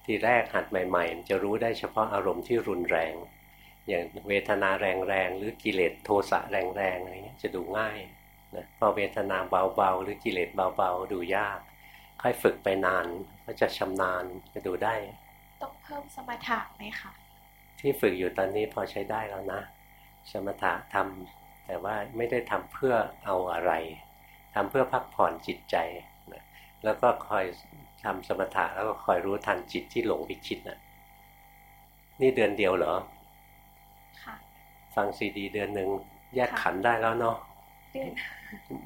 ทีแรกหัดใหม่ๆมันจะรู้ได้เฉพาะอารมณ์ที่รุนแรง อย่างเวทนาแรงๆหรือกิเลสโทสะแรงๆอะไรเงี้ยจะดูง่ายนะพอเวทนาเบาๆหรือกิเลสเบาๆดูยาก ค่อยฝึกไปนานก็จะชำนาญจะดูได้ ต้องเพิ่มสมถะไหมคะที่ฝึกอยู่ตอนนี้พอใช้ได้แล้วนะ สมถะทำ แต่ว่าไม่ได้ทำเพื่อเอาอะไรทำเพื่อพักผ่อนจิตใจนะแล้วก็คอยทำสมถะแล้วก็คอยรู้ทันจิตที่หลงไปคิดนะนี่เดือนเดียวเหรอค่ะฟังซีดีเดือนหนึ่งแยกขันได้แล้วเนาะ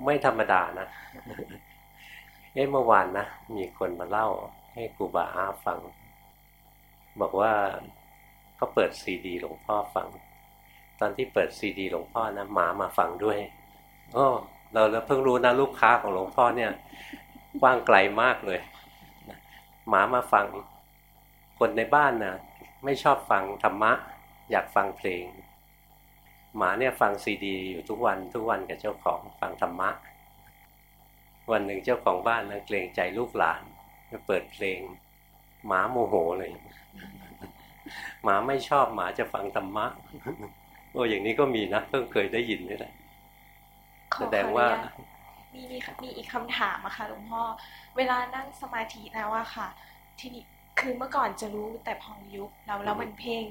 ไม่ธรรมดานะเอ้เมื่อวานนะมีคนมาเล่าให้ครูบาอาฟัง บอกว่าเขาเปิดซีดีหลวงพ่อฟัง ตอนที่เปิดซีดีหลวงพ่อนะหมามาฟังด้วยโอ้เราเราเพิ่งรู้นะลูกค้าของหลวงพ่อเนี่ยกว้างไกลมากเลย หมามาฟัง คนในบ้านนะไม่ชอบฟังธรรมะ อยากฟังเพลง หมาเนี่ยฟังซีดีอยู่ทุกวันทุกวันกับเจ้าของฟังธรรมะ วันหนึ่งเจ้าของบ้านนะเกรงใจลูกหลานก็เปิดเพลง หมาโมโหเลย หมาไม่ชอบหมาจะฟังธรรมะ โอ้อย่างนี้ก็มีนะเพิ่งเคยได้ยินนี่แหละแสดงว่ามีมีมีอีกคำถามอะค่ะหลวงพ่อเวลานั่งสมาธิแล้วอะค่ะ ทีนี้คือเมื่อก่อนจะรู้แต่พองยุบแล้วแล้วมันเพ่ง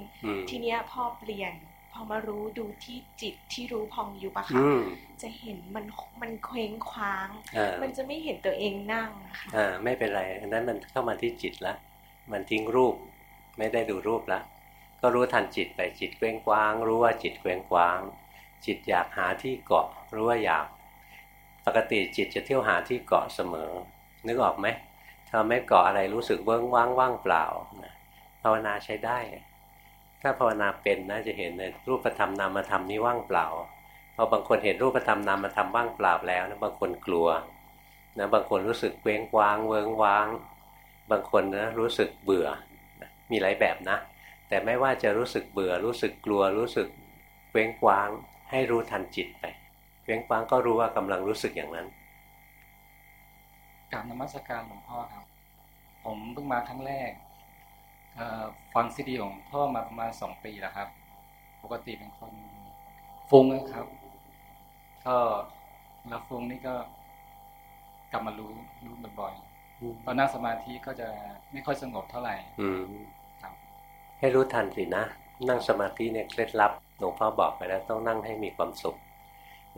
ทีเนี้ยพอเปลี่ยนพอมารู้ดูที่จิตที่รู้พองอยู่ปะคะจะเห็นมันมันเคว้งคว้าง มันจะไม่เห็นตัวเองนั่งนะคะอ่าไม่เป็นไรอันนั้นมันเข้ามาที่จิตแล้วมันทิ้งรูป ไม่ได้ดูรูปแล้ว ก็รู้ทันจิตไปจิตเคว้งคว้าง รู้ว่าจิตเคว้งคว้าง จิตอยากหาที่เกาะรู้ว่าอยาก ปกติจิตจะเที่ยวหาที่เกาะเสมอ นึกออกไหมถ้าไม่เกาะอะไรรู้สึกเบิ้งว่างว่างเปล่าภาวนาใช้ได้ ถ้าภาวนาเป็นนะจะเห็นในรูปธรรมนามธรรมนี้ว่างเปล่าพอบางคนเห็นรูปธรรมนามธรรมว่างเปล่าแล้วนะบางคนกลัวนะบางคนรู้สึกเว้งว้าง เวิงว้าง บางคนนะรู้สึกเบื่อ มีหลายแบบนะ แต่ไม่ว่าจะรู้สึกเบื่อ รู้สึกกลัว รู้สึกเว้งว้าง ให้รู้ทันจิตไปเว้งว้างก็รู้ว่ากำลังรู้สึกอย่างนั้นกราบนมัสการหลวงพ่อครับ ผมเพิ่งมาครั้งแรกฟังซีดีของพ่อมาประมาณสองปีแล้วครับ ปกติเป็นคนฟุ้งนะครับ ก็แล้วฟุ้งนี่ก็กลับมารู้รู้บ่อยๆตอนนั่งสมาธิก็จะไม่ค่อยสงบเท่าไหร่อืมครับ ให้รู้ทันสินะ นั่งสมาธิเนี่ยเคล็ดลับหลวงพ่อบอกไปแล้วต้องนั่งให้มีความสุข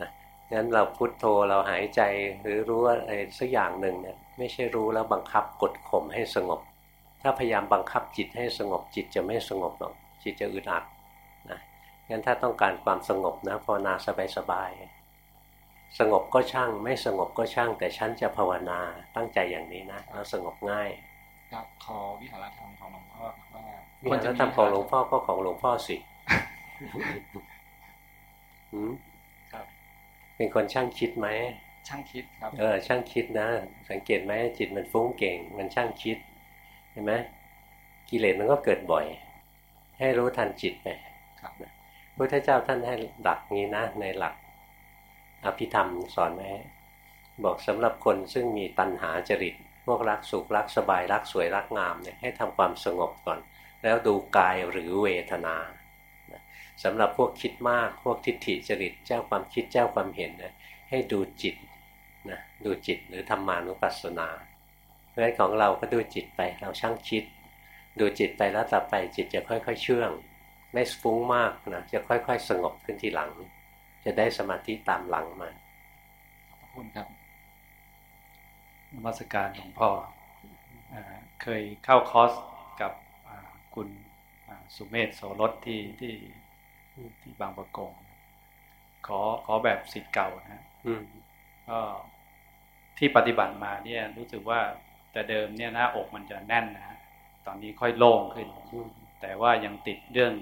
นะงั้นเราพุโทโธเราหายใจหรือรู้อะไรสักอย่างหนึ่งเนี่ยไม่ใช่รู้แล้วบังคับกดข่มให้สงบ ถ้าพยายามบังคับจิตให้สงบจิตจะไม่สงบหรอกจิตจะอึดอัดนะงั้นถ้าต้องการความสงบนะภาวนาสบายๆสงบก็ช่าง ไม่สงบก็ช่าง แต่ฉันจะภาวนาตั้งใจอย่างนี้นะแล้วสงบง่ายครับขอวิหารธรรมของหลวงพ่อ ควรจะทำของหลวงพ่อก็ของหลวงพ่อสิครับ เป็นคนช่างคิดไหมช่างคิดครับ เออ ช่างคิดนะ สังเกตไหมจิตมันฟุ้งเก่ง มันช่างคิด เห็นไหมกิเลสมันก็เกิดบ่อย ให้รู้ทันจิตไปครับพุทธเจ้าท่านให้หลักนี้นะ ในหลัก อภิธรรมสอนไว้บอกสำหรับคนซึ่งมีตัณหาจริต พวกรักสุขรักสบายรักสวยรักงามเนี่ยให้ทำความสงบก่อน แล้วดูกายหรือเวทนาสำหรับพวกคิดมากพวกทิฏฐิจริตเจ้าความคิดเจ้าความเห็นนะให้ดูจิตนะดูจิตหรือธรรมานุปัสสนาเพราะฉะนั้นของเราก็ดูจิตไปเราช่างคิด ดูจิตไปแล้วต่อไปจิตจะค่อยๆเชื่อง ไม่ฟุ้งมากนะจะค่อยๆ สงบขึ้นทีหลัง จะได้สมาธิตามหลังมาขอบคุณครับนมัสการหลวงพ่อเคยเข้าคอร์ส คุณสุเมธโสรสที่ที่ที่บางประกง ขอขอแบบสิทธิ์เก่านะก็ที่ปฏิบัติมาเนี่ยรู้สึกว่าแต่เดิมเนี่ยหน้าอกมันจะแน่นนะตอนนี้ค่อยโล่งขึ้น แต่ว่ายังติดเรื่อง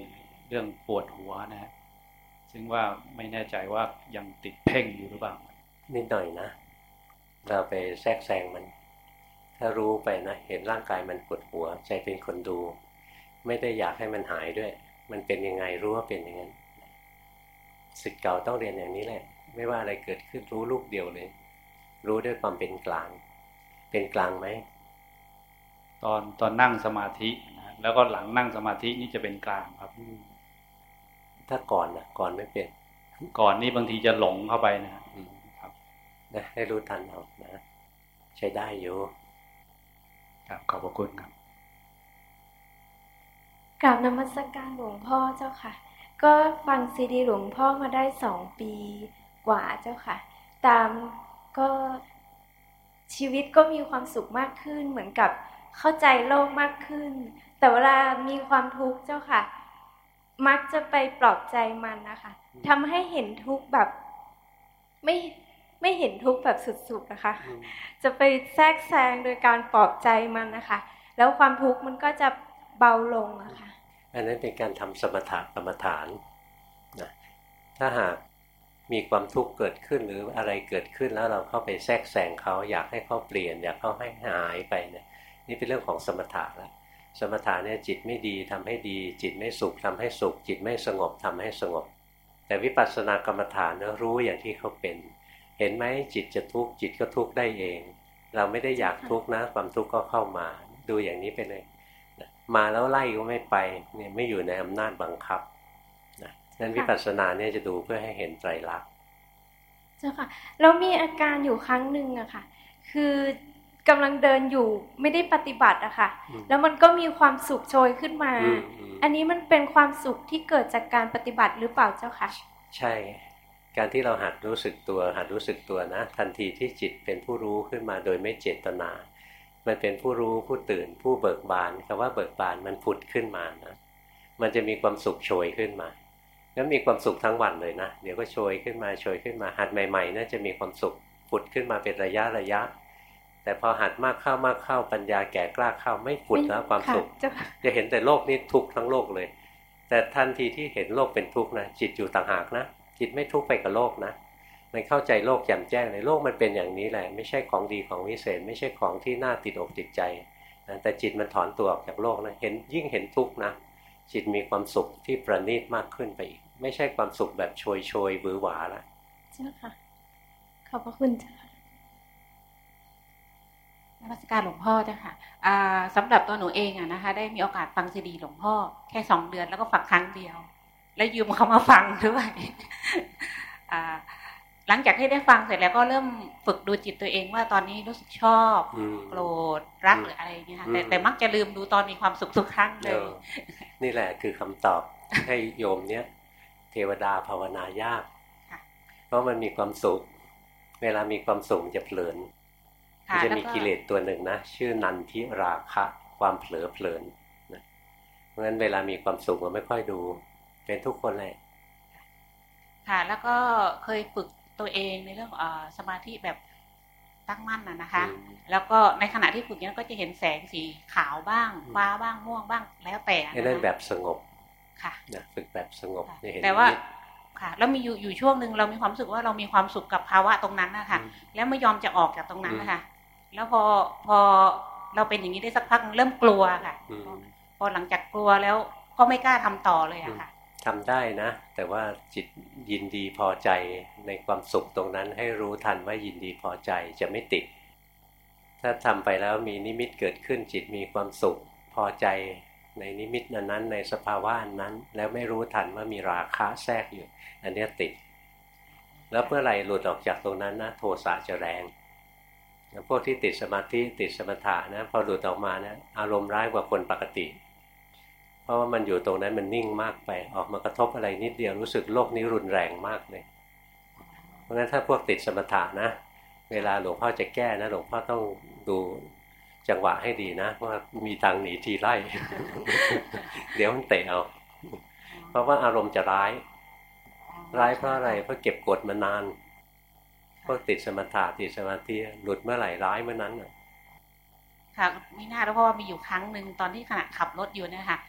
เรื่องปวดหัวนะฮะซึ่งว่าไม่แน่ใจว่ายังติดเพ่งอยู่หรือเปล่านิดหน่อยนะ เราไปแทรกแซงมัน ถ้ารู้ไปนะ เห็นร่างกายมันปวดหัว ใจเป็นคนดู ไม่ได้อยากให้มันหายด้วย มันเป็นยังไงรู้ว่าเป็นอย่างนั้นสิทธิ์เก่าต้องเรียนอย่างนี้แหละ ไม่ว่าอะไรเกิดขึ้นรู้ลูกเดียวเลย รู้ด้วยความเป็นกลาง เป็นกลางไหมตอนตอนนั่งสมาธินะแล้วก็หลังนั่งสมาธินี่จะเป็นกลางครับ ถ้าก่อนนะก่อนไม่เป็น ก่อนนี่บางทีจะหลงเข้าไปนะครับนะให้รู้ทันเอานะ ใช้ได้อยู่ครับขอบพระคุณครับ กราบนมัสการหลวงพ่อเจ้าค่ะ ก็ฟังซีดีหลวงพ่อมาได้สองปีกว่าเจ้าค่ะ ตามก็ชีวิตก็มีความสุขมากขึ้นเหมือนกับเข้าใจโลกมากขึ้น แต่เวลามีความทุกข์เจ้าค่ะ มักจะไปปลอบใจมันนะคะทำให้เห็นทุกข์แบบไม่ไม่เห็นทุกข์แบบสุดๆนะคะ จะไปแทรกแซงโดยการปลอบใจมันนะคะ แล้วความทุกข์มันก็จะเบาลงอะคะ่ะ อันนั้นเป็นการทำสมถะกรรมฐานนะถ้าหากมีความทุกข์เกิดขึ้นหรืออะไรเกิดขึ้นแล้วเราเข้าไปแทรกแซงเขาอยากให้เขาเปลี่ยน อยากเขาให้หายไปเนี่ยนี่เป็นเรื่องของสมถะแล้วสมถะเนี่ยจิตไม่ดีทำให้ดี จิตไม่สุขทำให้สุข จิตไม่สงบทำให้สงบ แต่วิปัสสนากรรมฐานเนะรู้อย่างที่เขาเป็น เห็นไหมจิตจะทุกข์จิตก็ทุกข์ได้เอง เราไม่ได้อยากทุกข์นะความทุกข์ก็เข้ามา ดูอย่างนี้ไปเลย มาแล้วไล่ก็ไม่ไปเนี่ยไม่อยู่ในอำนาจบังคับนะนั้นวิปัสสนาเนี่ยจะดูเพื่อให้เห็นไตรลักษณ์เจ้าค่ะแล้วมีอาการอยู่ครั้งหนึ่งอะค่ะ คือกำลังเดินอยู่ไม่ได้ปฏิบัติอะค่ะ แล้วมันก็มีความสุขโชยขึ้นมา อันนี้มันเป็นความสุขที่เกิดจากการปฏิบัติหรือเปล่าเจ้าค่ะ ใช่ การที่เราหัดรู้สึกตัว หัดรู้สึกตัวนะ ทันทีที่จิตเป็นผู้รู้ขึ้นมาโดยไม่เจตนา มันเป็นผู้รู้ผู้ตื่น ผู้เบิกบานคำว่าเบิกบานมันผุดขึ้นมานะมันจะมีความสุขโชยขึ้นมาแล้วมีความสุขทั้งวันเลยนะเดี๋ยวก็โชยขึ้นมาโชยขึ้นมาหัดใหม่ๆน่าจะมีความสุขผุดขึ้นมาเป็นระยะระยะ แต่พอหัดมากเข้ามากเข้าปัญญาแก่กล้าเข้าไม่ผุดแล้วความสุข จะเห็นแต่โลกนี้ทุกทั้งโลกเลย แต่ทันทีที่เห็นโลกเป็นทุกข์นะจิตอยู่ต่างหากนะจิตไม่ทุกข์ไปกับโลกนะ มันเข้าใจโลกแจ่มแจ้งในโลกมันเป็นอย่างนี้แหละ ไม่ใช่ของดีของวิเศษ ไม่ใช่ของที่น่าติดอกติดใจแต่จิตมันถอนตัวออกจากโลกนะเห็นยิ่งเห็นทุกข์นะจิตมีความสุขที่ประณีตมากขึ้นไปอีก ไม่ใช่ความสุขแบบโชยโชยบือหวาละเจ้าค่ะ ขอบพระคุณเจ้าค่ะนมัสการหลวงพ่อเจ้าค่ะสำหรับตัวหนูเองอะนะคะ ได้มีโอกาสฟังซีดีหลวงพ่อ แค่สองเดือนแล้วก็ฟังครั้งเดียว แล้วยืมเขามาฟังด้วยอ่า หลังจากที่ได้ฟังเสร็จแล้วก็เริ่มฝึกดูจิตตัวเองว่าตอนนี้รู้สึกชอบโกรธรักหรืออะไรเงี้ยค่ะแต่แต่มักจะลืมดูตอนมีความสุขทุกครั้งเลย นี่แหละคือคำตอบให้โยมเนี้ยเทวดาภาวนายาก เพราะมันมีความสุข เวลามีความสุขจะเพลินมันจะมีกิเลสตัวหนึ่งนะ ชื่อนันทิราคะ ความเผลอเพลินนะเพราะฉะนั้นเวลามีความสุขเราไม่ค่อยดู เป็นทุกคนเลยค่ะ แล้วก็เคยฝึก ตัวเองในเรื่องอสมาธิแบบตั้งมั่นนะนะคะ แล้วก็ในขณะที่ฝึกนี้ก็จะเห็นแสงสีขาวบ้าง ฟ้าบ้างม่วงบ้างแล้วแต่ไอ้นั่นแบบสงบค่ะนะฝึกแบบสงบแต่ว่าค่ะแล้วมีอยู่อยู่ช่วงหนึ่งเรามีความรู้สึกว่าเรามีความสุขกับภาวะตรงนั้นนะคะแล้วไม่ยอมจะออกจากตรงนั้นนะคะแล้วพอพอเราเป็นอย่างนี้ได้สักพักเริ่มกลัวค่ะ พอหลังจากกลัวแล้วก็ไม่กล้าทำต่อเลยอะค่ะ ทำได้นะ แต่ว่าจิตยินดีพอใจในความสุขตรงนั้นให้รู้ทันว่ายินดีพอใจจะไม่ติด ถ้าทำไปแล้วมีนิมิตเกิดขึ้นจิตมีความสุขพอใจในนิมิตนั้นในสภาวะนั้น แล้วไม่รู้ทันว่ามีราคะแทรกอยู่ อันนี้ติด แล้วเมื่อไหร่หลุดออกจากตรงนั้นนะโทสะจะแรงพวกที่ติดสมาธิติดสมถะนะพอหลุดออกมานะอารมณ์ร้ายกว่าคนปกติ ราะว่ามันอยู่ตรงนั้นมันนิ่งมากไป ออกมากระทบอะไรนิดเดียวรู้สึกโลกนี้รุนแรงมากเลย เพราะงั้นถ้าพวกติดสมถะนะ เวลาหลวงพ่อจะแก้นะ หลวงพ่อต้องดูจังหวะให้ดีนะว่ามีทางหนีทีไล่ เดี๋ยวมันเตะเอา เพราะว่าอารมณ์จะร้าย ร้ายเพราะอะไรเพราะเก็บกดมานานพวกติดสมถะติดสมาธิหลุดเมื่อไหร่ร้ายเมื่อนั้นค่ะไม่น่าแล้วเพราะว่ามีอยู่ครั้งหนึ่งตอนที่ขณะขับรถอยู่นะคะ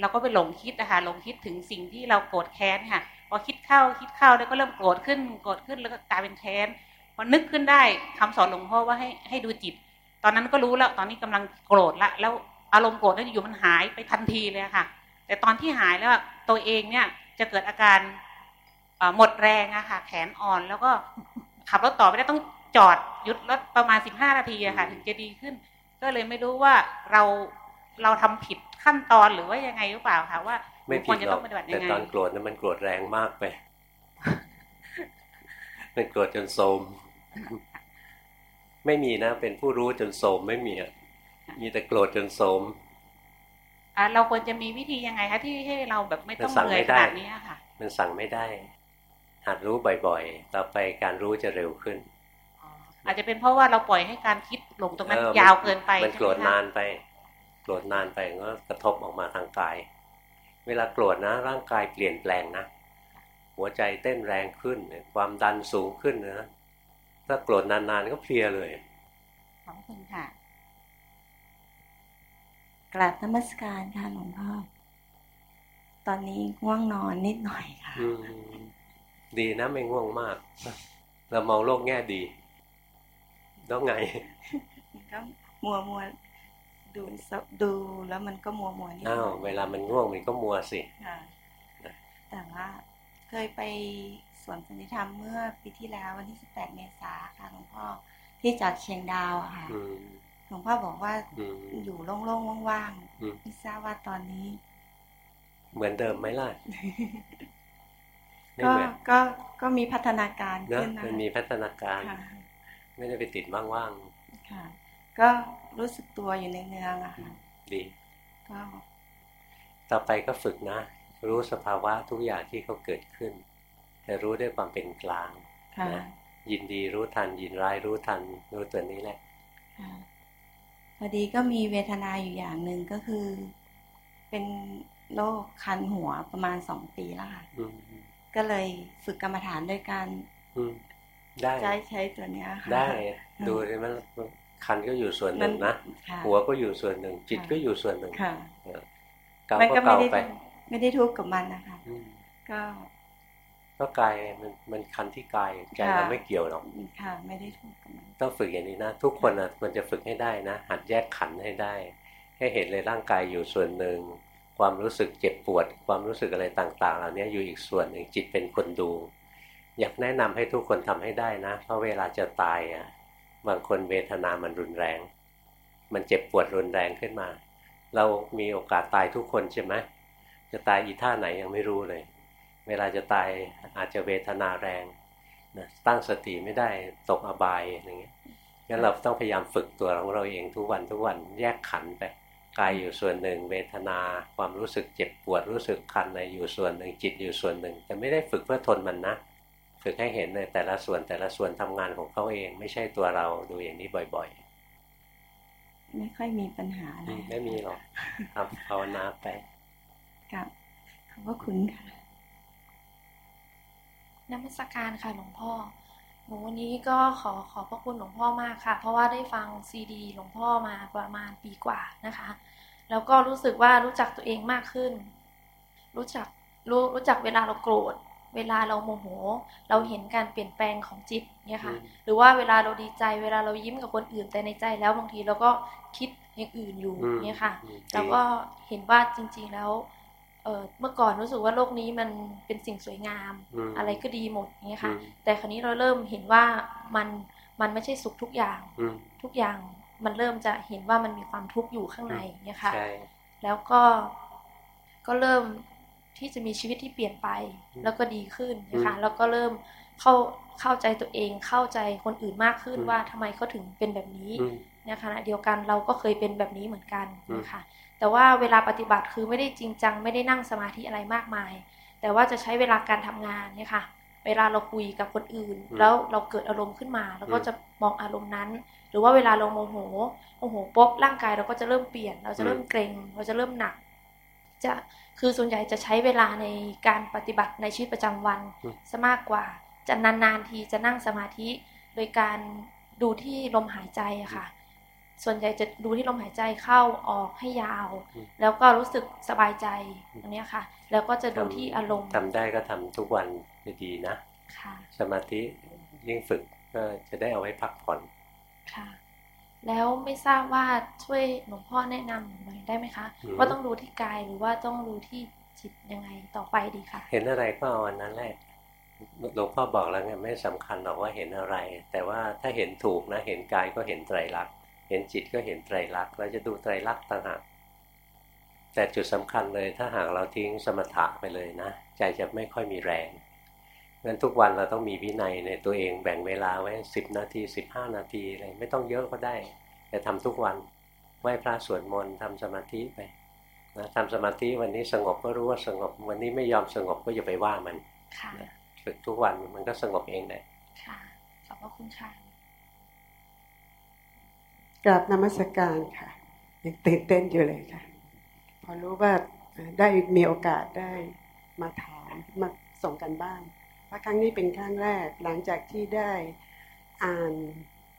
เราก็ไปหลงคิดนะคะหลงคิดถึงสิ่งที่เราโกรธแค้นค่ะ พอคิดเข้าคิดเข้าแล้วก็เริ่มโกรธขึ้นโกรธขึ้นแล้วก็กลายเป็นแค้นพอนึกขึ้นได้คำสอนหลวงพ่อว่าให้ให้ดูจิต ตอนนั้นก็รู้แล้วตอนนี้กำลังโกรธละแล้วอารมณ์โกรธนั้นอยู่มันหายไปทันทีเลยค่ะ แต่ตอนที่หายแล้วตัวเองเนี่ยจะเกิดอาการหมดแรงอะค่ะ แขนอ่อนแล้วก็ขับรถต่อไม่ได้ต้องจอดหยุดรถประมาณสิบห้านาทีอะค่ะ ถึงจะดีขึ้น ก็เลยไม่รู้ว่าเราเราทำผิด ขั้นตอนหรือว่ายังไงหรือเปล่าคะว่าไม่ผิดหรอกแต่ตอนโกรธนั้นมันโกรธแรงมากไปมันโกรธจนโทมไม่มีนะเป็นผู้รู้จนโทมไม่มีอะมีแต่โกรธจนโทมอ่าเราควรจะมีวิธียังไงคะที่ให้เราแบบไม่ต้องเหนื่อยขนาดนี้ค่ะ มันสั่งไม่ได้หัดรู้บ่อยๆ ต่อไปการรู้จะเร็วขึ้นอาจจะเป็นเพราะว่าเราปล่อยให้การคิดหลงตรงนั้นยาวเกินไปมันโกรธนานไปโก รธนานไปก็กระทบออกมาทางกาย เวลาโกรธนะ ร่างกายเปลี่ยนแปลงนะ หัวใจเต้นแรงขึ้น ความดันสูงขึ้นนะ ถ้าโกรธนานๆก็เพลียเลย ขอบคุณค่ะ กราบนมัสการค่ะหลวงพ่อ ตอนนี้ง่วงนอนนิดหน่อยค่ะ ดีนะไม่ง่วงมาก เรามองโลกแง่ดี แล้วไงก็มัวมัว ดูดูแล้วมันก็มัวมัวนี่อ้าวเวลามันง่วงมันก็มัวสิแต่ว่าเคยไปสวนสันติธรรมเมื่อปีที่แล้ววันที่สิบแปดเมษาค่ะหลวงพ่อที่จากเชียงดาวอะค่ะหลวงพ่อบอกว่าอยู่โล่งๆว่างๆไม่ทราบว่าตอนนี้ เหมือนเดิมไหมล่ะก็ก็ก็มีพัฒนาการขึ้นนะมันมีพัฒนาการ ไม่ได้ไปติดว่างๆค่ะ ก็รู้สึกตัวอยู่ในเนืองอะค่ะดีก็ต่อไปก็ฝึกนะ รู้สภาวะทุกอย่างที่เขาเกิดขึ้น แต่รู้ด้วยความเป็นกลางนะยินดีรู้ทัน ยินร้ายรู้ทัน รู้ตัวนี้แหละพอดีก็มีเวทนาอยู่อย่างหนึ่งก็คือ เป็นโรคคันหัวประมาณสองปีแล้วค่ะก็เลยฝึกกรรมฐานด้วยการได้ใช้ใช้ตัวเนี้ยได้ดูใช่ไหม คันก็อยู่ส่วนหนึ่งนะหัวก็อยู่ส่วนหนึ่ง จิตก็อยู่ส่วนหนึ่งเก่าก็เก่าไป ไม่ได้ทุกข์กับมันนะคะก็ก็กายมันมันคันที่กายใจเราไม่เกี่ยวหรอกค่ะ ไม่ได้ทุกข์กับมันต้องฝึกอย่างนี้นะ ทุกคนอะมันจะฝึกให้ได้นะ หัดแยกขันให้ได้ ให้เห็นเลยร่างกายอยู่ส่วนหนึ่ง ความรู้สึกเจ็บปวด ความรู้สึกอะไรต่าง ๆ เหล่านี้อยู่อีกส่วนหนึ่งจิตเป็นคนดู อยากแนะนำให้ทุกคนทำให้ได้นะ เพราะเวลาจะตายอะ บางคนเวทนามันรุนแรง มันเจ็บปวดรุนแรงขึ้นมา เรามีโอกาสตายทุกคนใช่ไหมจะตายอีท่าไหนยังไม่รู้เลย เวลาจะตายอาจจะเวทนาแรงนะตั้งสติไม่ได้ตกอบายอย่างเงี้ยงั้นเราต้องพยายามฝึกตัวของเราเองทุกวันทุกวันแยกขันไปกายอยู่ส่วนหนึ่ง เวทนาความรู้สึกเจ็บปวดรู้สึกคันอะไรอยู่ส่วนหนึ่งจิตอยู่ส่วนหนึ่ง แต่ไม่ได้ฝึกเพื่อทนมันนะ ฝึกให้เห็นเลยแต่ละส่วนแต่ละส่วนทำงานของเขาเอง ไม่ใช่ตัวเราดูอย่างนี้บ่อยๆ ไม่ค่อยมีปัญหาอะไรไม่มีหรอกทำภาวนาไปกับขอบคุณค่ะนมัสการค่ะหลวงพ่อหนูวันนี้ก็ขอขอพระคุณหลวงพ่อมากค่ะ เพราะว่าได้ฟังซีดีหลวงพ่อมาประมาณปีกว่านะคะ แล้วก็รู้สึกว่ารู้จักตัวเองมากขึ้น รู้จักรู้รู้จักเวลาเราโกรธ เวลาเราโมโห เราเห็นการเปลี่ยนแปลงของจิตเนี่ยค่ะ หรือว่าเวลาเราดีใจ เวลาเรายิ้มกับคนอื่นแต่ในใจแล้วบางทีเราก็คิดอย่างอื่นอยู่เนี่ยค่ะแล้วก็เห็นว่าจริง ๆแล้วเมื่อก่อนรู้สึกว่าโลกนี้มันเป็นสิ่งสวยงาม อะไรก็ดีหมดเงี้ยค่ะ แต่คราวนี้เราเริ่มเห็นว่ามันมันไม่ใช่สุขทุกอย่างทุกอย่างมันเริ่มจะเห็นว่ามันมีความทุกข์อยู่ข้างในเนี่ยค่ะ แล้วก็ก็เริ่ม ที่จะมีชีวิตที่เปลี่ยนไป แล้วก็ดีขึ้นนะคะแล้วก็เริ่มเข้าเข้าใจตัวเองเข้าใจคนอื่นมากขึ้นว่าทำไมเขาถึงเป็นแบบนี้ในขณะเดียวกันเราก็เคยเป็นแบบนี้เหมือนกันนะคะแต่ว่าเวลาปฏิบัติคือไม่ได้จริงจังไม่ได้นั่งสมาธิอะไรมากมาย แต่ว่าจะใช้เวลาการทำงานเนี่ยค่ะเวลาเราคุยกับคนอื่น แล้วเราเกิดอารมณ์ขึ้นมาเราก็จะมองอารมณ์นั้น หรือว่าเวลาเราโมโหโมโหปุ๊บร่างกายเราก็จะเริ่มเปลี่ยน เราจะเริ่มเกรงเราจะเริ่มหนัก จะ คือส่วนใหญ่จะใช้เวลาในการปฏิบัติในชีวิตประจำวันซะมากกว่า จะนานๆทีจะนั่งสมาธิโดยการดูที่ลมหายใจอะค่ะ ส่วนใหญ่จะดูที่ลมหายใจเข้าออกให้ยาว แล้วก็รู้สึกสบายใจอันนี้ค่ะ แล้วก็จะดูที่อารมณ์ทำได้ก็ทำทุกวันดีนะ ค่ะ สมาธิยิ่งฝึกก็จะได้เอาไว้พักผ่อน ค่ะ แล้วไม่ทราบว่าช่วยหลวงพ่อแนะนำหน่อยได้ไหมคะ ว่าต้องดูที่กายหรือว่าต้องดูที่จิตยังไงต่อไปดีคะเห็นอะไรก็เอาอันนั้นแหละหลวงพ่อบอกแล้วไงไม่สำคัญหรอกว่าเห็นอะไร แต่ว่าถ้าเห็นถูกนะ เห็นกายก็เห็นไตรลักษณ์เห็นจิตก็เห็นไตรลักษณ์เราจะดูไตรลักษณ์ต่างหากแต่จุดสำคัญเลยถ้าหากเราทิ้งสมถะไปเลยนะ ใจจะไม่ค่อยมีแรง งั้นทุกวันเราต้องมีวินัยในตัวเองแบ่งเวลาไว้สิบนาทีสิบห้านาทีอะไรไม่ต้องเยอะก็ได้ แต่ทำทุกวันไหว้พระสวดมนต์ทำสมาธิไปนะทำสมาธิวันนี้สงบก็รู้ว่าสงบ วันนี้ไม่ยอมสงบก็อย่าไปว่ามันฝึกทุกวันมันก็สงบเองแหละค่ะขอบพระคุณค่ะกราบนมัสการค่ะยังตื่นเต้นอยู่เลยค่ะ พอรู้ว่าได้มีโอกาสได้มาถามมาส่งกันบ้าง เพราะครั้งนี้เป็นครั้งแรกหลังจากที่ได้อ่าน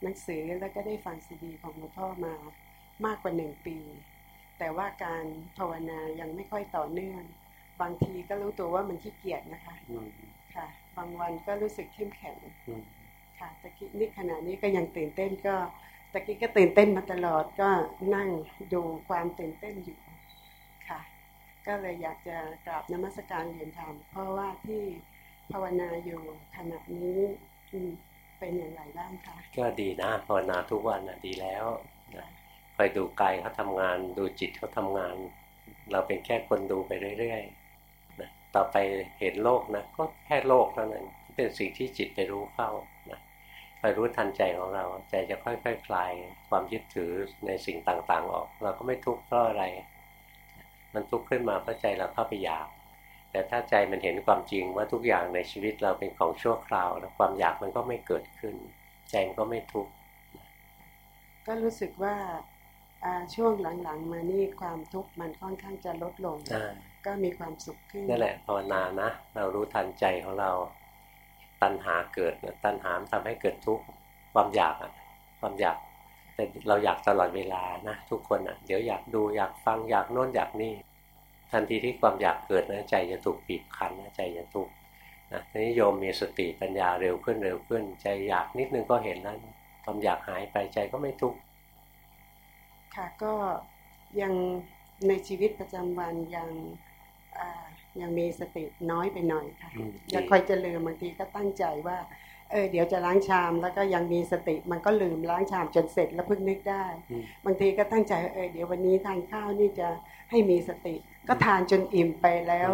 หนังสือแล้วก็ได้ฟังซีดีของหลวงพ่อมามากกว่าหนึ่งปี แต่ว่าการภาวนายังไม่ค่อยต่อเนื่อง บางทีก็รู้ตัวว่ามันขี้เกียจนะคะค่ะ บางวันก็รู้สึกเข้มแข็งค่ะแต่นี่ขณะนี้ก็ยังตื่นเต้นก็ตะกี้ก็ตื่นเต้นมาตลอดก็นั่งดูความตื่นเต้นอยู่ค่ะ ก็เลยอยากจะกราบนมัสการเรียนธรรมเพราะว่าที่ ภาวนาอยู่ขณะนี้เป็นอย่างไรบ้างคะก็ดีนะภาวนาทุกวันนะดีแล้วคอยดูกายเขาทางาน ดูจิตเขาทางาน เราเป็นแค่คนดูไปเรื่อยๆนะต่อไปเห็นโลกนะก็แค่โลกเท่านั้นเป็นสิ่งที่จิตไปรู้เข้านะคอยรู้ทันใจของเราใจจะค่อยๆคคลายความยึดถือในสิ่งต่างๆออก เราก็ไม่ทุกข์เพราะอะไร มันทุกข์ขึ้นมาเพราะใจเราเข้าไปอยาก แต่ถ้าใจมันเห็นความจริงว่าทุกอย่างในชีวิตเราเป็นของชั่วคราวแล้วความอยากมันก็ไม่เกิดขึ้น ใจมันก็ไม่ทุกข์ก็รู้สึกว่าช่วงหลังๆ มานี่ความทุกข์มันค่อนข้างจะลดลง ก็มีความสุขขึ้นนั่นแหละภาวนานะเรารู้ทันใจของเราตัณหาเกิดตัณหาทำให้เกิดทุกข์ความอยากอะความอยากแต่เราอยากตลอดเวลานะทุกคนอะเดี๋ยวอยากดูอยากฟังอยากโน้นอยากนี่ ทันทีที่ความอยากเกิดนะใจจะถูกบีบคั้นนะใจจะทุกข์นะนิยมมีสติปัญญาเร็วขึ้นเร็วขึ้น ใจอยากนิดนึงก็เห็นแล้วความอยากหายไปใจก็ไม่ทุกข์ค่ะก็ยังในชีวิตประจำวันยังยังมีสติน้อยไปหน่อยค่ะยังคอยจะลืมบางทีก็ตั้งใจว่าเออเดี๋ยวจะล้างชามแล้วก็ยังมีสติมันก็ลืมล้างชามจนเสร็จแล้วเพิ่งนึกได้ บางทีก็ตั้งใจเออเดี๋ยววันนี้ทานข้าวนี่จะให้มีสติ ก็ทานจนอิ่มไปแล้ว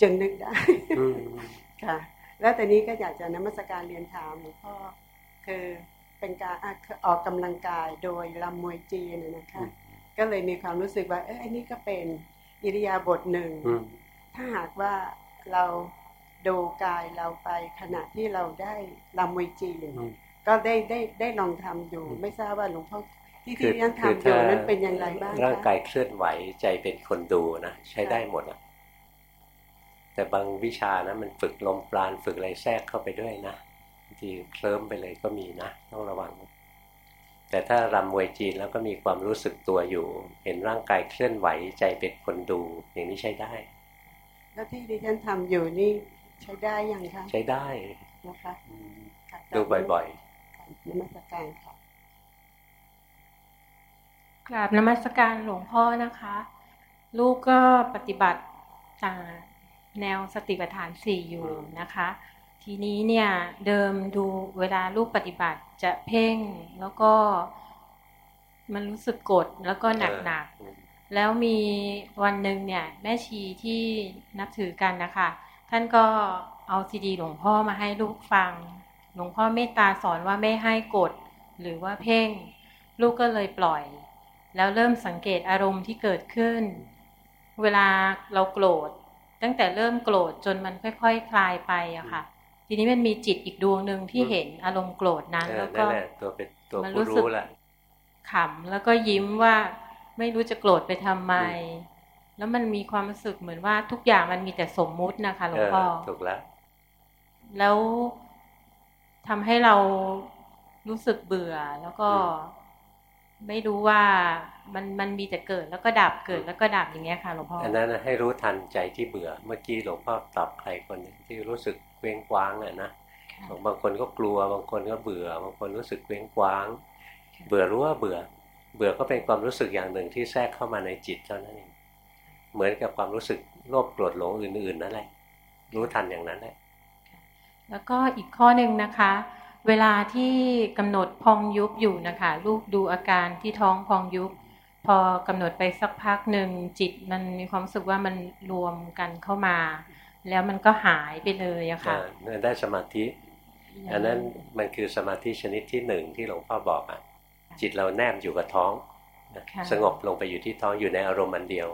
จนนึกได้ค่ะ แล้วแต่นี้ก็อยากจะนมัสการเรียนถามหลวงพ่อคือเป็นการออกกำลังกายโดยลำมวยจีนนะคะ ก็เลยมีความรู้สึกว่า เอออันนี้ก็เป็นอิริยาบถหนึ่ง ถ้าหากว่าเราดูกายเราไปขณะที่เราได้ลำมวยจีน ก็ได้ได้ได้ลองทำอยู่ ไม่ทราบว่าหลวงพ่อ ที่ที่ยังทำอยู่นั้นเป็นอย่างไรบ้างร่างกายเคลื่อนไหวใจเป็นคนดูนะใช้ได้หมดอะแต่บางวิชานะมันฝึกลมปราณฝึกอะไรแทรกเข้าไปด้วยนะทีเคลิ้มไปเลยก็มีนะ ต้องระวัง แต่ถ้ารำมวยจีนแล้วก็มีความรู้สึกตัวอยู่ เห็นร่างกายเคลื่อนไหวใจเป็นคนดู อย่างนี้ใช้ได้ แล้วที่ดิฉันทำอยู่นี่ใช้ได้ยังคะใช้ได้นะคะดูบ่อยๆนมัสการค่ะ กราบนมัสการหลวงพ่อนะคะ ลูกก็ปฏิบัติแนวสติปัฏฐานสี่อยู่นะคะ ทีนี้เนี่ยเดิมดูเวลาลูกปฏิบัติจะเพ่งแล้วก็มันรู้สึกกดแล้วก็หนักหนักแล้วมีวันหนึ่งเนี่ย แม่ชีที่นับถือกันนะคะ ท่านก็เอาซีดีหลวงพ่อมาให้ลูกฟัง หลวงพ่อเมตตาสอนว่าไม่ให้กดหรือว่าเพ่ง ลูกก็เลยปล่อย แล้วเริ่มสังเกตอารมณ์ที่เกิดขึ้น เวลาเราโกรธ ตั้งแต่เริ่มโกรธจนมันค่อยๆคคลายไปอะค่ะ ทีนี้มันมีจิตอีกดวงหนึ่งที่เห็นอารมณ์โกรธนั้น แล้วก็ตัวเป็นตัวผู้รู้แหละขำแล้วก็ยิ้มว่าไม่รู้จะโกรธไปทำไม แล้วมันมีความรู้สึกเหมือนว่าทุกอย่างมันมีแต่สมมุตินะคะหลวงพ่อถูกแล้ว แล้วทำให้เรารู้สึกเบื่อแล้วก็ ไม่รู้ว่ามันมันมีแต่เกิดแล้วก็ดับเกิดแล้วก็ดับอย่างเงี้ยค่ะหลวงพ่ออันนั้นให้รู้ทันใจที่เบื่อเมื่อกี้หลวงพ่อตอบใครคนนึงที่รู้สึกเว้งกว้างอะนะบางคนก็กลัวบางคนก็เบื่อ บางคนรู้สึกเว้งกว้าง เบื่อรู้ว่าเบื่อ เบื่อก็เป็นความรู้สึกอย่างหนึ่งที่แทรกเข้ามาในจิตเท่านั้นเองเหมือนกับความรู้สึกโลภโกรธหลงอื่นๆนั่นแหละรู้ทันอย่างนั้นแหละแล้วก็อีกข้อหนึ่งนะคะ เวลาที่กำหนดพองยุบอยู่นะคะลูกดูอาการที่ท้องพองยุบ พอกำหนดไปสักพักหนึ่งจิตมันมีความรู้สึกว่ามันรวมกันเข้ามา แล้วมันก็หายไปเลยอะค่ะได้สมาธิ อันนั้นมันคือสมาธิชนิดที่หนึ่งที่หลวงพ่อบอกอะจิตเราแนบอยู่กับท้อง สงบลงไปอยู่ที่ท้องอยู่ในอารมณ์อันเดียว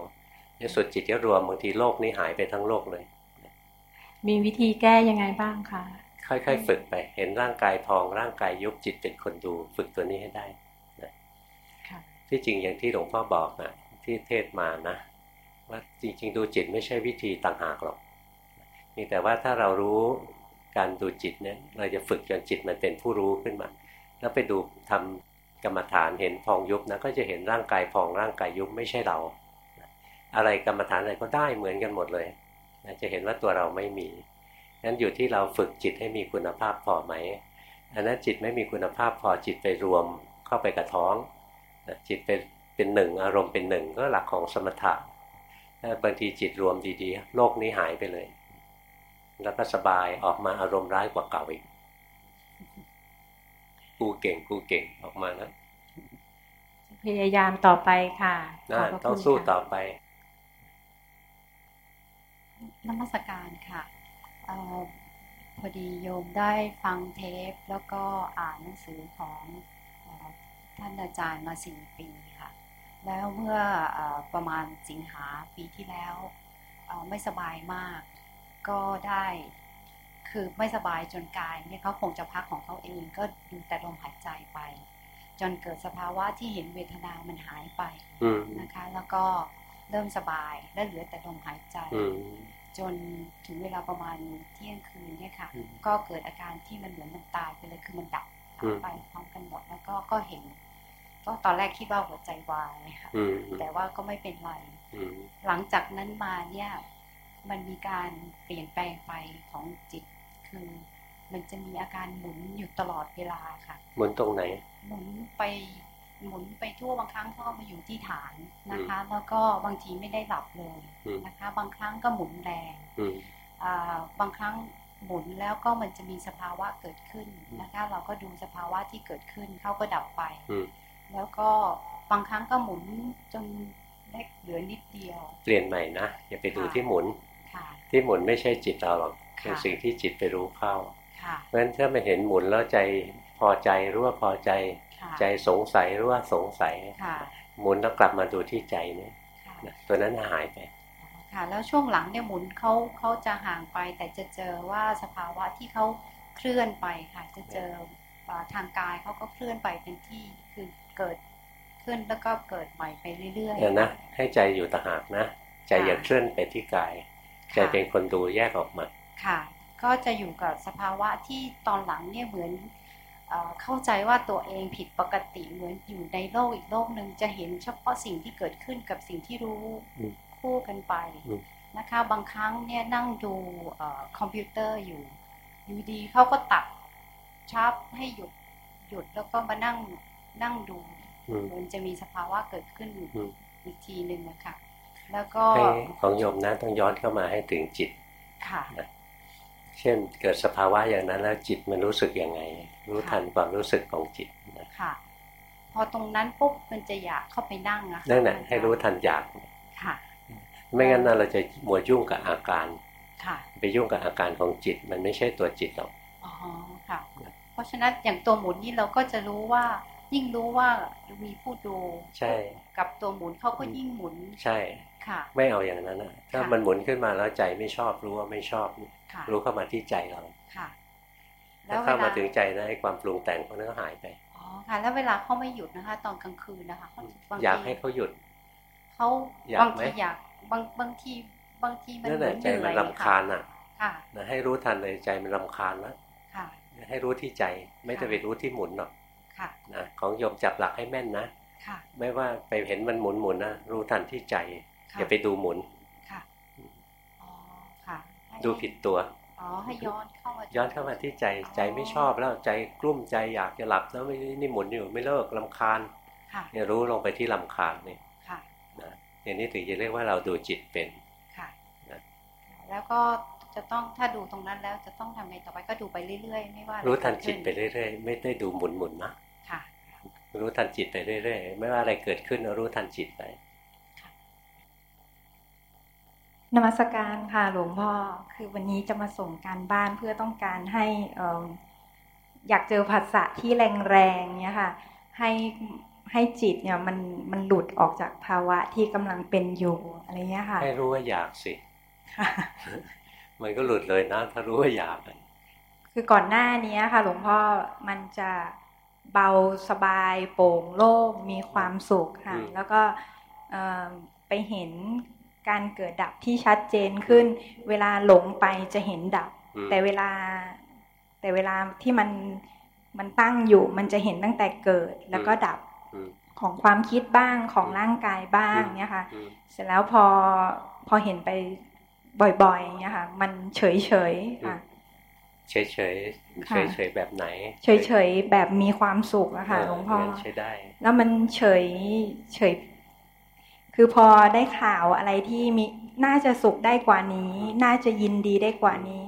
ในสุดจิตก็รวมบางทีโลกนี้หายไปทั้งโลกเลย มีวิธีแก้ยังไงบ้างคะ ค่อยๆ ฝึกไป เห็นร่างกายพองร่างกายยุบจิตเป็นคนดู ฝึกตัวนี้ให้ได้นะที่จริงอย่างที่หลวงพ่อบอกนะที่เทศมานะ ว่าจริง ๆ ดูจิตไม่ใช่วิธีต่างหากหรอกมีแต่ว่าถ้าเรารู้การดูจิตเนี่ยเราจะฝึกจนจิตมันเป็นผู้รู้ขึ้นมา แล้วไปดูทำกรรมฐานเห็นพองยุบนะก็จะเห็นร่างกายพองร่างกายยุบไม่ใช่เรา อะไรกรรมฐานอะไรก็ได้เหมือนกันหมดเลยจะเห็นว่าตัวเราไม่มี งั้นอยู่ที่เราฝึกจิตให้มีคุณภาพพอไหมอันนั้นจิตไม่มีคุณภาพพอจิตไปรวมเข้าไปกระท้องจิตเป็นเป็นหนึ่งอารมณ์เป็นหนึ่งก็หลักของสมถะบางทีจิตรวมดีๆ โลกนี้หายไปเลย แล้วก็สบายออกมาอารมณ์ร้ายกว่าเก่าอีก กูเก่งกูเก่งออกมาแล้วพยายามต่อไปค่ะต้องสู้ต่อไปนมัสการค่ะอ พอดีโยมได้ฟังเทปแล้วก็อ่านหนังสือของท่านอาจารย์มาสี่ปีค่ะ แล้วเมื่ออประมาณสิงหาปีที่แล้วไม่สบายมาก ก็ได้คือไม่สบายจนกายเนี่ยเขาคงจะพักของเขาเองก็ดูแต่ลมหายใจไป จนเกิดสภาวะที่เห็นเวทนามันหายไปนะคะ แล้วก็เริ่มสบายและเหลือแต่ลมหายใจ จนถึงเวลาประมาณเที่ยงคืนเนี่ยค่ะ ก็เกิดอาการที่มันเหมือนมันตายไปเลยคือมันดับไปพร้อมกันหมดแล้วก็ก็เห็น ก็ตอนแรกคิดว่าหัวใจวายค่ะแต่ว่าก็ไม่เป็นไรหลังจากนั้นมาเนี่ย มันมีการเปลี่ยนแปลงไปของจิต คือมันจะมีอาการหมุนอยู่ตลอดเวลาค่ะ หมุนตรงไหน หมุนไป หมุนไปทั่วบางครั้งก็มาอยู่ที่ฐานนะคะ แล้วก็บางทีไม่ได้หลับเลยนะคะ บางครั้งก็หมุนแรงบางครั้งหมุนแล้วก็มันจะมีสภาวะเกิดขึ้นนะคะ เราก็ดูสภาวะที่เกิดขึ้นเขาก็ดับไปแล้วก็บางครั้งก็หมุนจนเล็กเหลือนิดเดียว เปลี่ยนใหม่นะอย่าไปดูที่หมุนที่หมุนไม่ใช่จิตเราหรอกเป็นสิ่งที่จิตไปรู้เข้าเพราะฉะนั้นถ้ามาเห็นหมุนแล้วใจพอใจรู้ว่าพอใจ ใจสงสัยหรือว่าสงสัยหมุนแล้วกลับมาดูที่ใจเนี่ยตัวนั้นหายไปค่ะแล้วช่วงหลังเนี่ยหมุนเขาเขาจะห่างไป แต่จะเจอว่าสภาวะที่เขาเคลื่อนไปค่ะ จะเจอทางกายเขาก็เคลื่อนไปเป็นที่คือเกิดเคลื่อนแล้วก็เกิดใหม่ไปเรื่อยๆเดี๋ยวนะให้ใจอยู่ต่างหากนะใจอย่าเคลื่อนไปที่กายใจเป็นคนดูแยกออกมาค่ะ ก็จะอยู่กับสภาวะที่ตอนหลังเนี่ยเหมือน เข้าใจว่าตัวเองผิดปกติเหมือนอยู่ในโลกอีกโลกหนึ่งจะเห็นเฉพาะสิ่งที่เกิดขึ้นกับสิ่งที่รู้คู่กันไปนะคะบางครั้งเนี่ยนั่งดูคอมพิวเตอร์อยู่ อยู่ดีเขาก็ตัดชาร์ปให้หยุดหยุดแล้วก็มานั่งนั่งดูมันจะมีสภาวะเกิดขึ้นอีกทีหนึ่งนะคะแล้วก็ของโยมนะต้องย้อนเข้ามาให้ถึงจิตค่ะ เช่นเกิดสภาวะอย่างนั้นแล้วจิตมันรู้สึกยังไง รู้ทันความรู้สึกของจิตนะค่ะ พอตรงนั้นปุ๊บมันจะอยากเข้าไปนั่งนะนั่นแหละให้รู้ทันอยากค่ะ ไม่งั้นนะเราจะมัวยุ่งกับอาการค่ะไปยุ่งกับอาการของจิต มันไม่ใช่ตัวจิตหรอกอ๋อค่ะ เพราะฉะนั้นอย่างตัวหมุนนี่เราก็จะรู้ว่า ยิ่งรู้ว่ามีผู้ดูใช่ กับตัวหมุนเขาก็ยิ่งหมุนใช่ ไม่เอาอย่างนั้นนะถ้ามันหมุนขึ้นมาแล้วใจไม่ชอบรู้ว่าไม่ชอบ รู้เข้ามาที่ใจเราถ้าเข้ามาถึงใจนะไอ้ความปรุงแต่งพวกนั้นก็หายไปอ๋อค่ะแล้วเวลาเขาไม่หยุดนะคะ ตอนกลางคืนนะคะอยากให้เขาหยุดเขาบางทีอยากบางบางทีบางทีมันเหมือนใจมันรำคาญอะนะให้รู้ทันเลยใจมันรำคาญแล้วให้รู้ที่ใจไม่จะไปรู้ที่หมุนหรอกนะของโยมจับหลักให้แม่นนะไม่ว่าไปเห็นมันหมุนหมุนนะรู้ทันที่ใจ อย่าไปดูหมุนค่ะอ๋อค่ะดูผิดตัวอ๋อให้ย้อนเข้ามาย้อนเข้ามาที่ใจใจไม่ชอบแล้วใจกลุ้มใจอยากจะหลับแล้วไม่นี่หมุนอยู่ไม่เลิกลำคาญเนี่ยรู้ลงไปที่ลำคาญนี่ค่ะนะอย่างนี้ถึงจะเรียกว่าเราดูจิตเป็นค่ะนะแล้วก็จะต้องถ้าดูตรงนั้นแล้วจะต้องทำไงต่อไปก็ดูไปเรื่อยๆ ไม่ว่ารู้ทันจิตไปเรื่อยๆ ไม่ได้ดูหมุนหมุนนะค่ะ รู้ทันจิตไปเรื่อยๆ ไม่ว่าอะไรเกิดขึ้นรู้ทันจิตไป นมัสการค่ะหลวงพ่อคือวันนี้จะมาส่งการบ้านเพื่อต้องการให้อยากเจอภาษาที่แรงๆเนี่ยค่ะ ให้ให้จิตเนี่ยมันมันหลุดออกจากภาวะที่กำลังเป็นอยู่อะไรเงี้ยค่ะ ให้รู้ว่าอยากสิมันก็หลุดเลยนะถ้ารู้ว่าอยากคือก่อนหน้านี้ค่ะ หลวงพ่อมันจะเบาสบายโปร่งโล่งมีความสุขค่ะ แล้วก็ไปเห็น การเกิดดับที่ชัดเจนขึ้น เวลาหลงไปจะเห็นดับ แต่เวลา แต่เวลาที่มันมันตั้งอยู่ มันจะเห็นตั้งแต่เกิดแล้วก็ดับของความคิดบ้างของร่างกายบ้างเนี่ยค่ะ เสร็จแล้วพอพอเห็นไปบ่อยๆเนี่ยค่ะ มันเฉยเฉยค่ะเฉยเฉยเฉยเฉยแบบไหน เฉยเฉยแบบมีความสุขอะค่ะหลวงพ่อใช้ได้ แล้วมันเฉยเฉย คือพอได้ข่าวอะไรที่มีน่าจะสุขได้กว่านี้ น่าจะยินดีได้กว่านี้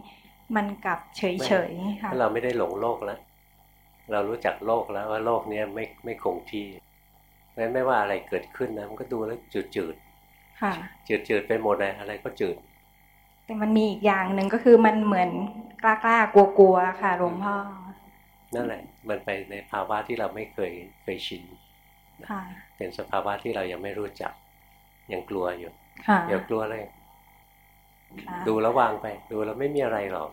มันกลับเฉยเฉยค่ะเราไม่ได้หลงโลกแล้วเรารู้จักโลกแล้วว่าโลกเนี้ยไม่ไม่คงที่งั้นไม่ว่าอะไรเกิดขึ้นนะมันก็ดูแล้วจืดจืดค่ะจืดจืดไปหมดเลยอะไรก็จืด แต่มันมีอีกอย่างหนึ่งก็คือมันเหมือนกล้ากล้ากลัวกลัวค่ะหลวงพ่อ นั่นแหละ มันไปในภาวะที่เราไม่เคยเคยชินเป็นสภาวะที่เรายังไม่รู้จัก ยังกลัวอยู่อย่ากลัวเลยดูแล้ววางไป ดูแล้วไม่มีอะไรหรอก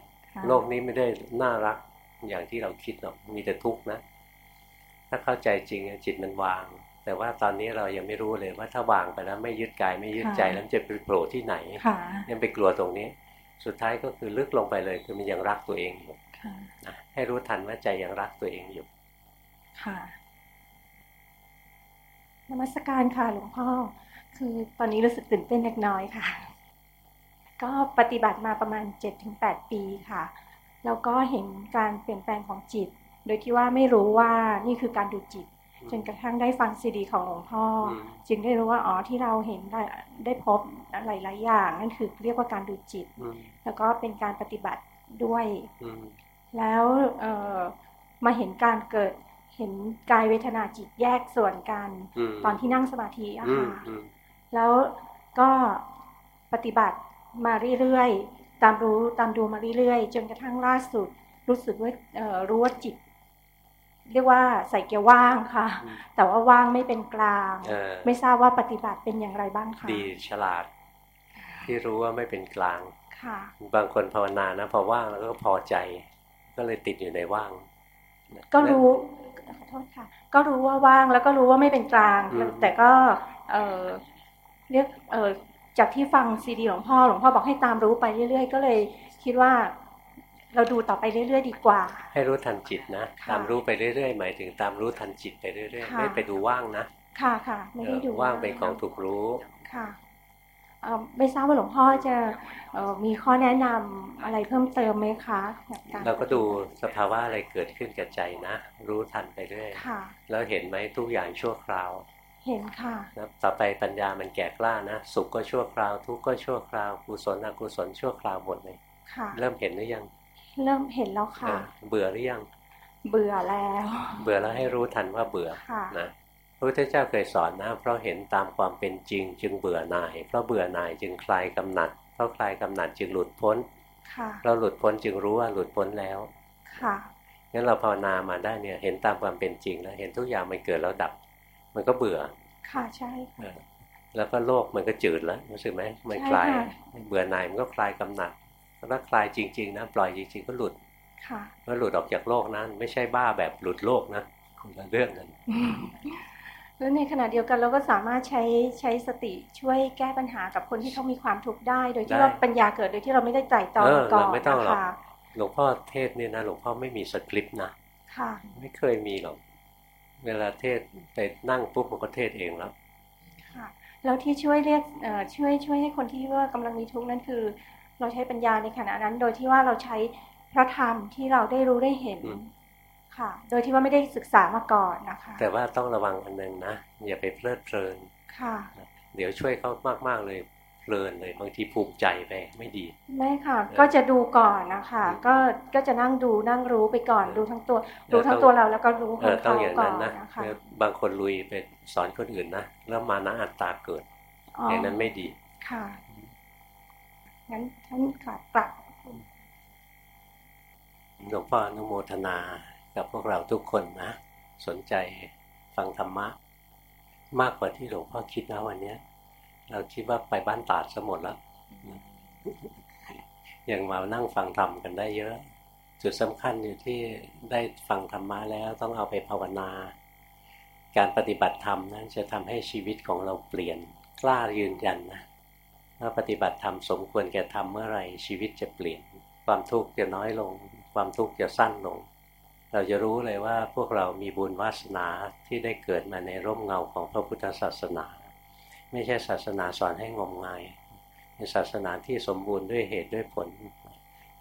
โลกนี้ไม่ได้น่ารักอย่างที่เราคิดหรอกมีแต่ทุกข์นะ ถ้าเข้าใจจริงจิตมันวาง แต่ว่าตอนนี้เรายังไม่รู้เลยว่าถ้าวางไปแล้วไม่ยึดกายไม่ยึดใจแล้วจะไปโผล่ที่ไหนยังไปกลัวตรงนี้ สุดท้ายก็คือลึกลงไปเลยคือมันยังรักตัวเองอยู่ให้รู้ทันว่าใจยังรักตัวเองอยู่ ค่ะนมัสการค่ะหลวงพ่อ คือตอนนี้รู้สึกตื่นเต้นเล็กน้อยค่ะ ก็ปฏิบัติมาประมาณ 7-8 ปีค่ะ แล้วก็เห็นการเปลี่ยนแปลงของจิต โดยที่ว่าไม่รู้ว่านี่คือการดูจิต จนกระทั่งได้ฟังซีดีของหลวงพ่อ จึงได้รู้ว่าอ๋อที่เราเห็นได้ได้พบหลายๆอย่าง นั่นคือเรียกว่าการดูจิต แล้วก็เป็นการปฏิบัติด้วย แล้วเออมาเห็นการเกิดเห็นกายเวทนาจิตแยกส่วนกัน ตอนที่นั่งสมาธิอะค่ะ แล้วก็ปฏิบัติมาเรื่อยๆ ตามรู้ตามดูมาเรื่อยๆ จนกระทั่งล่าสุด รู้สึกว่ารู้ว่าจิต เรียกว่าใส่เกียร์ว่างค่ะ แต่ว่าว่างไม่เป็นกลาง ไม่ทราบว่าปฏิบัติเป็นอย่างไรบ้างคะดีฉลาด ที่รู้ว่าไม่เป็นกลางค่ะบางคนภาวนานะพอว่างแล้วก็พอใจ ก็เลยติดอยู่ในว่าง ก็รู้ขอโทษค่ะ ก็รู้ว่าว่างแล้วก็รู้ว่าไม่เป็นกลาง แต่ก็ เออเรียกเออจากที่ฟังซีดีหลวงพ่อหลวงพ่อบอกให้ตามรู้ไปเรื่อย ๆ ก็เลยคิดว่าเราดูต่อไปเรื่อย ๆ ดีกว่า ให้รู้ทันจิตนะ ตามรู้ไปเรื่อย ๆ หมายถึงตามรู้ทันจิตไปเรื่อยๆไม่ไปดูว่างนะ ค่ะค่ะไม่ได้ดูว่างเป็นของถูกรู้ค่ะไม่ทราบว่าหลวงพ่อจะมีข้อแนะนำอะไรเพิ่มเติมไหมคะเราก็ดูสภาวะอะไรเกิดขึ้นกับใจนะ รู้ทันไปเรื่อยแล้วเห็นไหมทุกอย่างชั่วคราว เห็นค่ะนะต่อไปปัญญามันแก่กล้านะสุขก็ชั่วคราว ทุกข์ก็ชั่วคราวกุศลอกุศลชั่วคราวหมดเลยเริ่มเห็นหรือยัง เริ่มเห็นแล้วค่ะ เบื่อหรือยัง เบื่อแล้ว เบื่อแล้วให้รู้ทันว่าเบื่อนะพระพุทธเจ้าเคยสอนนะ เพราะเห็นตามความเป็นจริง จึงเบื่อหน่าย เพราะเบื่อหน่ายจึงคลายกำหนัด เพราะคลายกำหนัดจึงหลุดพ้นเราหลุดพ้นจึงรู้ว่าหลุดพ้นแล้วค่ะงั้นเราภาวนามาได้เนี่ย เห็นตามความเป็นจริงแล้ว เห็นทุกอย่างมันเกิดแล้วดับ มันก็เบื่อ ค่ะใช่แล้วก็โลกมันก็จืดแล้วรู้สึกไหมมันคลายเบื่อหน่ายมันก็คลายกำหนัดแล้วคลายจริง ๆ นะปล่อยจริง ๆ ก็หลุดค่ะก็หลุดออกจากโลกนั้น ไม่ใช่บ้าแบบหลุดโลกนะคนละเรื่องกันแล้วในขณะเดียวกันเราก็สามารถใช้ใช้สติช่วยแก้ปัญหากับคนที่เขามีความทุกข์ได้ โดยที่ว่าปัญญาเกิดโดยที่เราไม่ได้ใจตองก่อนนะคะหลวงพ่อเทศเนี่ยนะหลวงพ่อไม่มีสคริปต์นะค่ะไม่เคยมีหรอก เวลาเทศไปนั่งปุ๊บมันก็เทศเองแล้วค่ะแล้วที่ช่วยเรียกช่วยช่วยให้คนที่ว่ากำลังมีทุกข์นั้นคือ เราใช้ปัญญาในขณะนั้น โดยที่ว่าเราใช้พระธรรมที่เราได้รู้ได้เห็นค่ะ โดยที่ว่าไม่ได้ศึกษามาก่อนนะคะ แต่ว่าต้องระวังอันหนึ่งนะอย่าไปเพลิดเพลินค่ะ เดี๋ยวช่วยเขามากๆเลย เพลินเลยบางทีภูมิใจไปไม่ดีไม่ค่ะ ก็จะดูก่อนนะคะก็ก็จะนั่งดูนั่งรู้ไปก่อนดูทั้งตัวดูทั้งตัวเราแล้วก็รู้ของเขาก่อนนะคะบางคนลุยไปสอนคนอื่นนะแล้วมานะอัตตาเกิดอย่างนั้นไม่ดีค่ะงั้นท่านกลับกลับหลวงพ่ออนุโมทนากับพวกเราทุกคนนะ สนใจฟังธรรมะ มากกว่าที่หลวงพ่อคิดนะวันนี้ เราคิดว่าไปบ้านตาดซะหมดแล้วยังมานั่งฟังธรรมกันได้เยอะ จุดสำคัญอยู่ที่ได้ฟังธรรมะแล้วต้องเอาไปภาวนา การปฏิบัติธรรมนั้นจะทำให้ชีวิตของเราเปลี่ยน กล้ายืนยันนะว่าปฏิบัติธรรมสมควรแก่ทำเมื่อไหร่ชีวิตจะเปลี่ยน ความทุกข์จะน้อยลง ความทุกข์จะสั้นลง เราจะรู้เลยว่าพวกเรามีบุญวาสนาที่ได้เกิดมาในร่มเงาของพระพุทธศาสนา ไม่ใช่ศาสนาสอนให้งมงายเป็นศาสนาที่สมบูรณ์ด้วยเหตุด้วยผล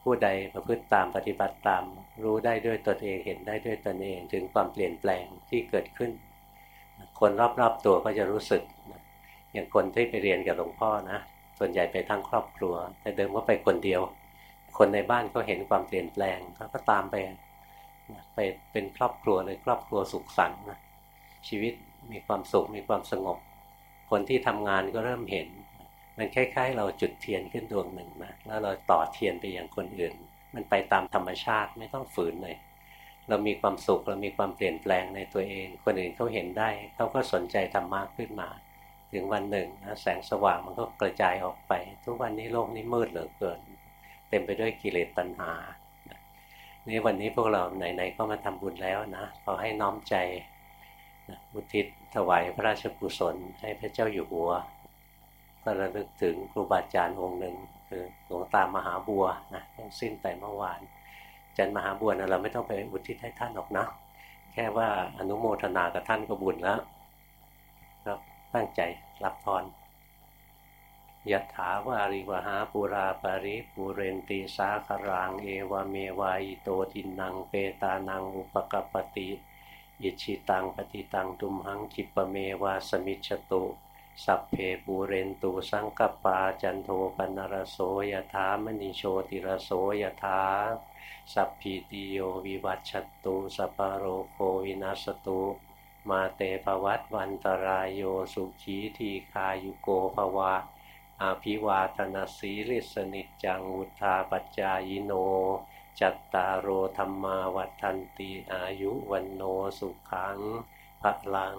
ผู้ใดประพฤติตามปฏิบัติตาม รู้ได้ด้วยตนเองเห็นได้ด้วยตนเองถึงความเปลี่ยนแปลงที่เกิดขึ้น คนรอบๆตัวก็จะรู้สึก อย่างคนที่ไปเรียนกับหลวงพ่อนะส่วนใหญ่ไปทั้งครอบครัว แต่เดิมก็ไปคนเดียว คนในบ้านก็เห็นความเปลี่ยนแปลงเขาก็ตามไปไปเป็นครอบครัวเลยครอบครัวสุขสันต์นะชีวิตมีความสุขมีความสงบ คนที่ทำงานก็เริ่มเห็น มันคล้ายๆ เราจุดเทียนขึ้นดวงหนึ่งนะแล้วเราต่อเทียนไปอย่างคนอื่น มันไปตามธรรมชาติไม่ต้องฝืนเลยเรามีความสุขเรามีความเปลี่ยนแปลงในตัวเอง คนอื่นเขาเห็นได้เขาก็สนใจธรรมะขึ้นมา ถึงวันหนึ่งนะแสงสว่างมันก็กระจายออกไป ทุกวันนี้โลกนี้มืดเหลือเกิน เต็มไปด้วยกิเลสตัณหานี่วันนี้พวกเราไหนๆก็มาทำบุญแล้วนะขอให้น้อมใจ อุทิศถวายพระราชกุศลให้พระเจ้าอยู่หัวก็ระลึกถึงครูบาอาจารย์องค์หนึ่งคือหลวงตามหาบัวนะต้องสิ้นไปเมื่อวานอาจารย์มหาบัวนะเราไม่ต้องไปอุทิศให้ท่านหรอกนะแค่ว่าอนุโมทนากับท่านก็บุญแล้วครับตั้งใจรับพรยะถาวาริวหาปุราปาริปุเรนติสาครังเอวเมวายโตทินังเปตานังอุปกปติ อิชิตังปฏิตังตุมหังคิปเมวาสมิจตุ สัพเพปูเรนตูสังกปาจันโทปนรโสยถามณิโชติรโสยถาสัพพิติโยวิวัตชตุสัพโรโควินัสตุ มาเตภวัตวันตรายโยสุขีทีคายุโกภวะอาภิวาธนาสีริสนิจังวุธาปัจจายโน จัตตารโอธรรมาวัฏันติอายุวันโนสุขังพระลัง